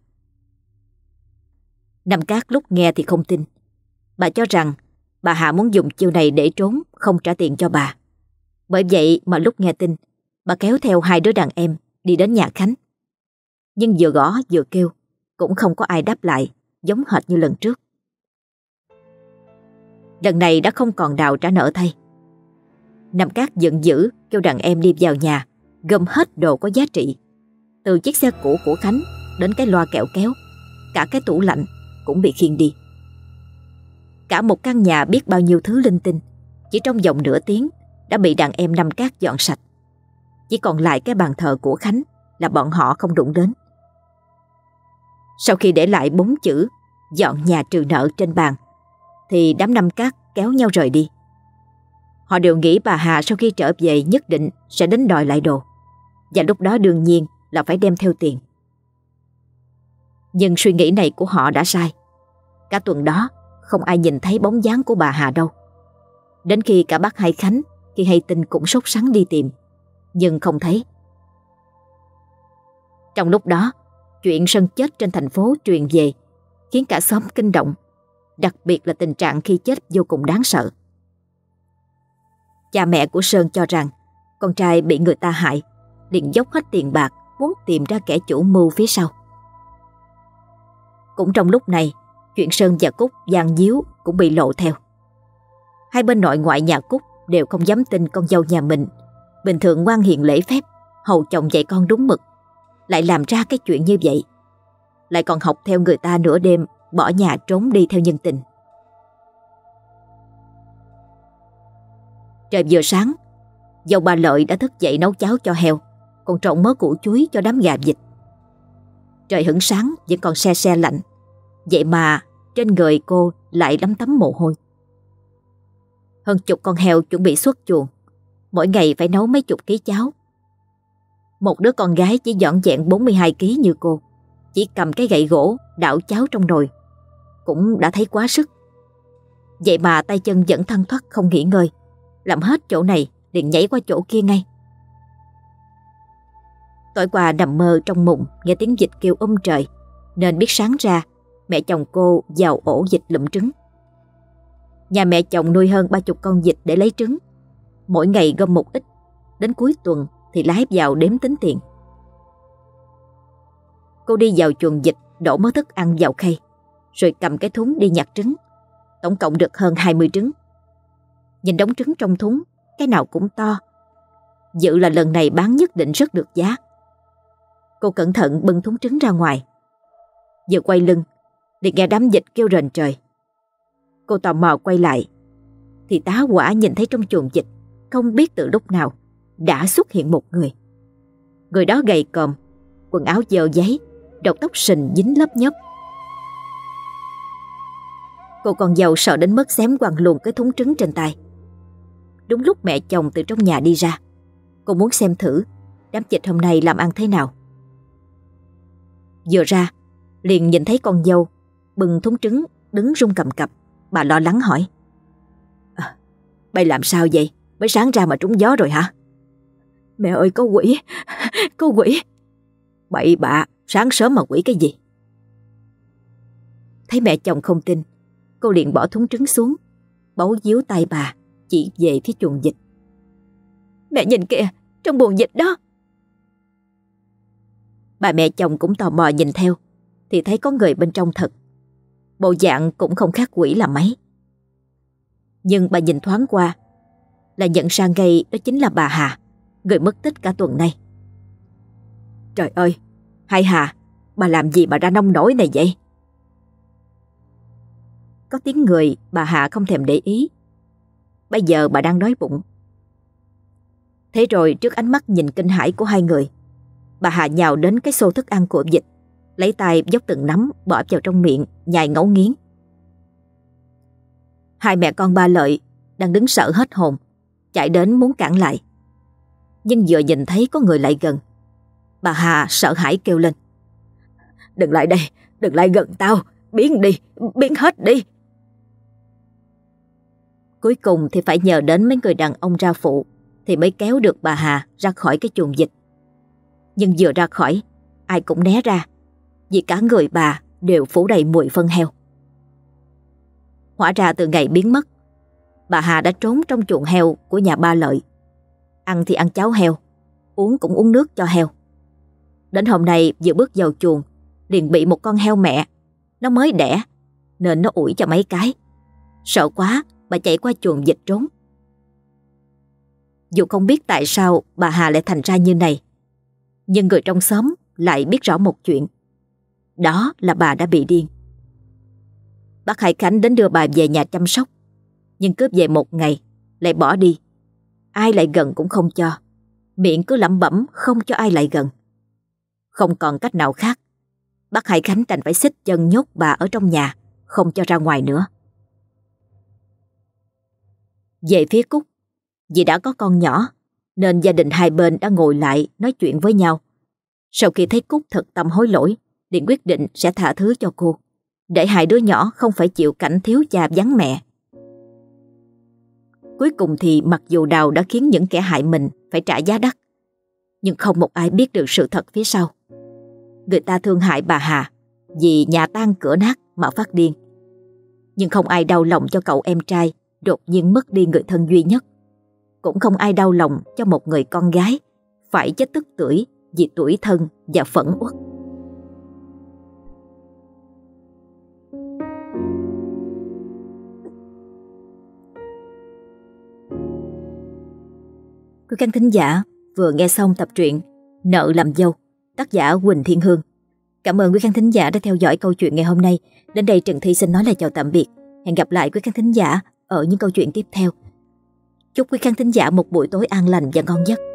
Nam Cát lúc nghe thì không tin. Bà cho rằng bà Hà muốn dùng chiêu này để trốn, không trả tiền cho bà. Bởi vậy mà lúc nghe tin, bà kéo theo hai đứa đàn em đi đến nhà Khánh. Nhưng vừa gõ vừa kêu, cũng không có ai đáp lại, giống hệt như lần trước. Lần này đã không còn đào trả nợ thay. Nam Cát giận dữ kêu đàn em đi vào nhà, gom hết đồ có giá trị. Từ chiếc xe cũ của Khánh đến cái loa kẹo kéo, cả cái tủ lạnh cũng bị khiêng đi. Cả một căn nhà biết bao nhiêu thứ linh tinh, chỉ trong vòng nửa tiếng đã bị đàn em Nam Cát dọn sạch. Chỉ còn lại cái bàn thờ của Khánh là bọn họ không đụng đến. Sau khi để lại bốn chữ dọn nhà trừ nợ trên bàn, thì đám năm cát kéo nhau rời đi. Họ đều nghĩ bà Hà sau khi trở về nhất định sẽ đến đòi lại đồ. Và lúc đó đương nhiên là phải đem theo tiền. Nhưng suy nghĩ này của họ đã sai. Cả tuần đó không ai nhìn thấy bóng dáng của bà Hà đâu. Đến khi cả bác Hai Khánh khi hay tin cũng sốt sắng đi tìm, nhưng không thấy. Trong lúc đó, chuyện Sơn chết trên thành phố truyền về khiến cả xóm kinh động, đặc biệt là tình trạng khi chết vô cùng đáng sợ. Cha mẹ của Sơn cho rằng con trai bị người ta hại, liền dốc hết tiền bạc muốn tìm ra kẻ chủ mưu phía sau. Cũng trong lúc này, chuyện Sơn và Cúc gian díu cũng bị lộ theo. Hai bên nội ngoại nhà Cúc đều không dám tin con dâu nhà mình. Bình thường ngoan hiền lễ phép, hầu chồng dạy con đúng mực, lại làm ra cái chuyện như vậy. Lại còn học theo người ta nửa đêm, bỏ nhà trốn đi theo nhân tình. Trời vừa sáng, dâu bà Lợi đã thức dậy nấu cháo cho heo, còn trộn mớ củ chuối cho đám gà vịt. Trời hửng sáng vẫn còn xe xe lạnh, vậy mà trên người cô lại lắm tấm mồ hôi. Hơn chục con heo chuẩn bị xuất chuồng, mỗi ngày phải nấu mấy chục ký cháo. Một đứa con gái chỉ dọn dẹn 42 ký như cô, chỉ cầm cái gậy gỗ đảo cháo trong nồi, cũng đã thấy quá sức. Vậy mà tay chân vẫn thăng thoát không nghỉ ngơi, làm hết chỗ này liền nhảy qua chỗ kia ngay. Tối qua nằm mơ trong mụn nghe tiếng dịch kêu um trời, nên biết sáng ra mẹ chồng cô vào ổ dịch lụm trứng. Nhà mẹ chồng nuôi hơn ba chục con vịt để lấy trứng. Mỗi ngày gom một ít, đến cuối tuần thì lái vào đếm tính tiền. Cô đi vào chuồng vịt đổ mớ thức ăn vào khay, rồi cầm cái thúng đi nhặt trứng. Tổng cộng được hơn 20 trứng. Nhìn đống trứng trong thúng, cái nào cũng to. Dự là lần này bán nhất định rất được giá. Cô cẩn thận bưng thúng trứng ra ngoài. Vừa quay lưng, thì nghe đám dịch kêu rền trời. Cô tò mò quay lại Thì tá quả nhìn thấy trong chuồng dịch không biết từ lúc nào Đã xuất hiện một người. Người đó gầy còm Quần áo dơ giấy Đầu tóc sình dính lớp nhấp Cô còn giàu sợ đến mất xém quằn luồn cái thúng trứng trên tay. Đúng lúc mẹ chồng từ trong nhà đi ra Cô muốn xem thử Đám dịch hôm nay làm ăn thế nào. Vừa ra Liền nhìn thấy con dâu Bừng thúng trứng đứng rung cầm cập Bà lo lắng hỏi. À, Bay làm sao vậy? Mới sáng ra mà trúng gió rồi hả? Mẹ ơi, có quỷ. Có quỷ. Bậy bạ, sáng sớm mà quỷ cái gì? Thấy mẹ chồng không tin, Cô liền bỏ thúng trứng xuống, Bấu díu tay bà, Chỉ về phía chuồng dịch Mẹ nhìn kìa, Trong buồng dịch đó. Bà mẹ chồng cũng tò mò nhìn theo, Thì thấy có người bên trong thật. Bộ dạng cũng không khác quỷ là mấy. Nhưng bà nhìn thoáng qua là nhận ra ngay đó chính là bà Hà Người mất tích cả tuần nay. Trời ơi Hai Hà Bà làm gì mà ra nông nổi này vậy? Có tiếng người Bà Hà không thèm để ý. Bây giờ bà đang đói bụng. Thế rồi trước ánh mắt nhìn kinh hãi của hai người Bà Hà nhào đến cái xô thức ăn của dịch Lấy tay dốc từng nắm bỏ vào trong miệng, nhai ngấu nghiến. Hai mẹ con ba lợi đang đứng sợ hết hồn, chạy đến muốn cản lại. Nhưng vừa nhìn thấy có người lại gần, bà Hà sợ hãi kêu lên. Đừng lại đây, đừng lại gần tao, biến đi, biến hết đi. Cuối cùng thì phải nhờ đến mấy người đàn ông ra phụ thì mới kéo được bà Hà ra khỏi cái chuồng dịch. Nhưng vừa ra khỏi, ai cũng né ra vì cả người bà đều phủ đầy mùi phân heo. Hóa ra từ ngày biến mất, bà Hà đã trốn trong chuồng heo của nhà ba lợi. Ăn thì ăn cháo heo, uống cũng uống nước cho heo. Đến hôm nay vừa bước vào chuồng, liền bị một con heo mẹ, nó mới đẻ, nên nó ủi cho mấy cái. Sợ quá, bà chạy qua chuồng dịch trốn. Dù không biết tại sao bà Hà lại thành ra như này, nhưng người trong xóm lại biết rõ một chuyện. Đó là bà đã bị điên. Bác Hải Khánh đến đưa bà về nhà chăm sóc, nhưng cướp về một ngày, lại bỏ đi. Ai lại gần cũng không cho, miệng cứ lẩm bẩm không cho ai lại gần. Không còn cách nào khác. Bác Hải Khánh đành phải xích chân nhốt bà ở trong nhà, không cho ra ngoài nữa. Về phía Cúc, vì đã có con nhỏ, nên gia đình hai bên đã ngồi lại nói chuyện với nhau. Sau khi thấy Cúc thật tâm hối lỗi, liền quyết định sẽ tha thứ cho cô, để hai đứa nhỏ không phải chịu cảnh thiếu cha vắng mẹ. Cuối cùng thì mặc dù Đào đã khiến những kẻ hại mình phải trả giá đắt, nhưng không một ai biết được sự thật phía sau. Người ta thương hại bà Hà vì nhà tan cửa nát mà phát điên. Nhưng không ai đau lòng cho cậu em trai đột nhiên mất đi người thân duy nhất. Cũng không ai đau lòng cho một người con gái phải chết tức tuổi vì tuổi thân và phẫn uất. Quý khán thính giả vừa nghe xong tập truyện Nợ làm dâu, tác giả Quỳnh Thiên Hương. Cảm ơn quý khán thính giả đã theo dõi câu chuyện ngày hôm nay. Đến đây Trần Thi xin nói lời chào tạm biệt. Hẹn gặp lại quý khán thính giả ở những câu chuyện tiếp theo. Chúc quý khán thính giả một buổi tối an lành và ngon giấc.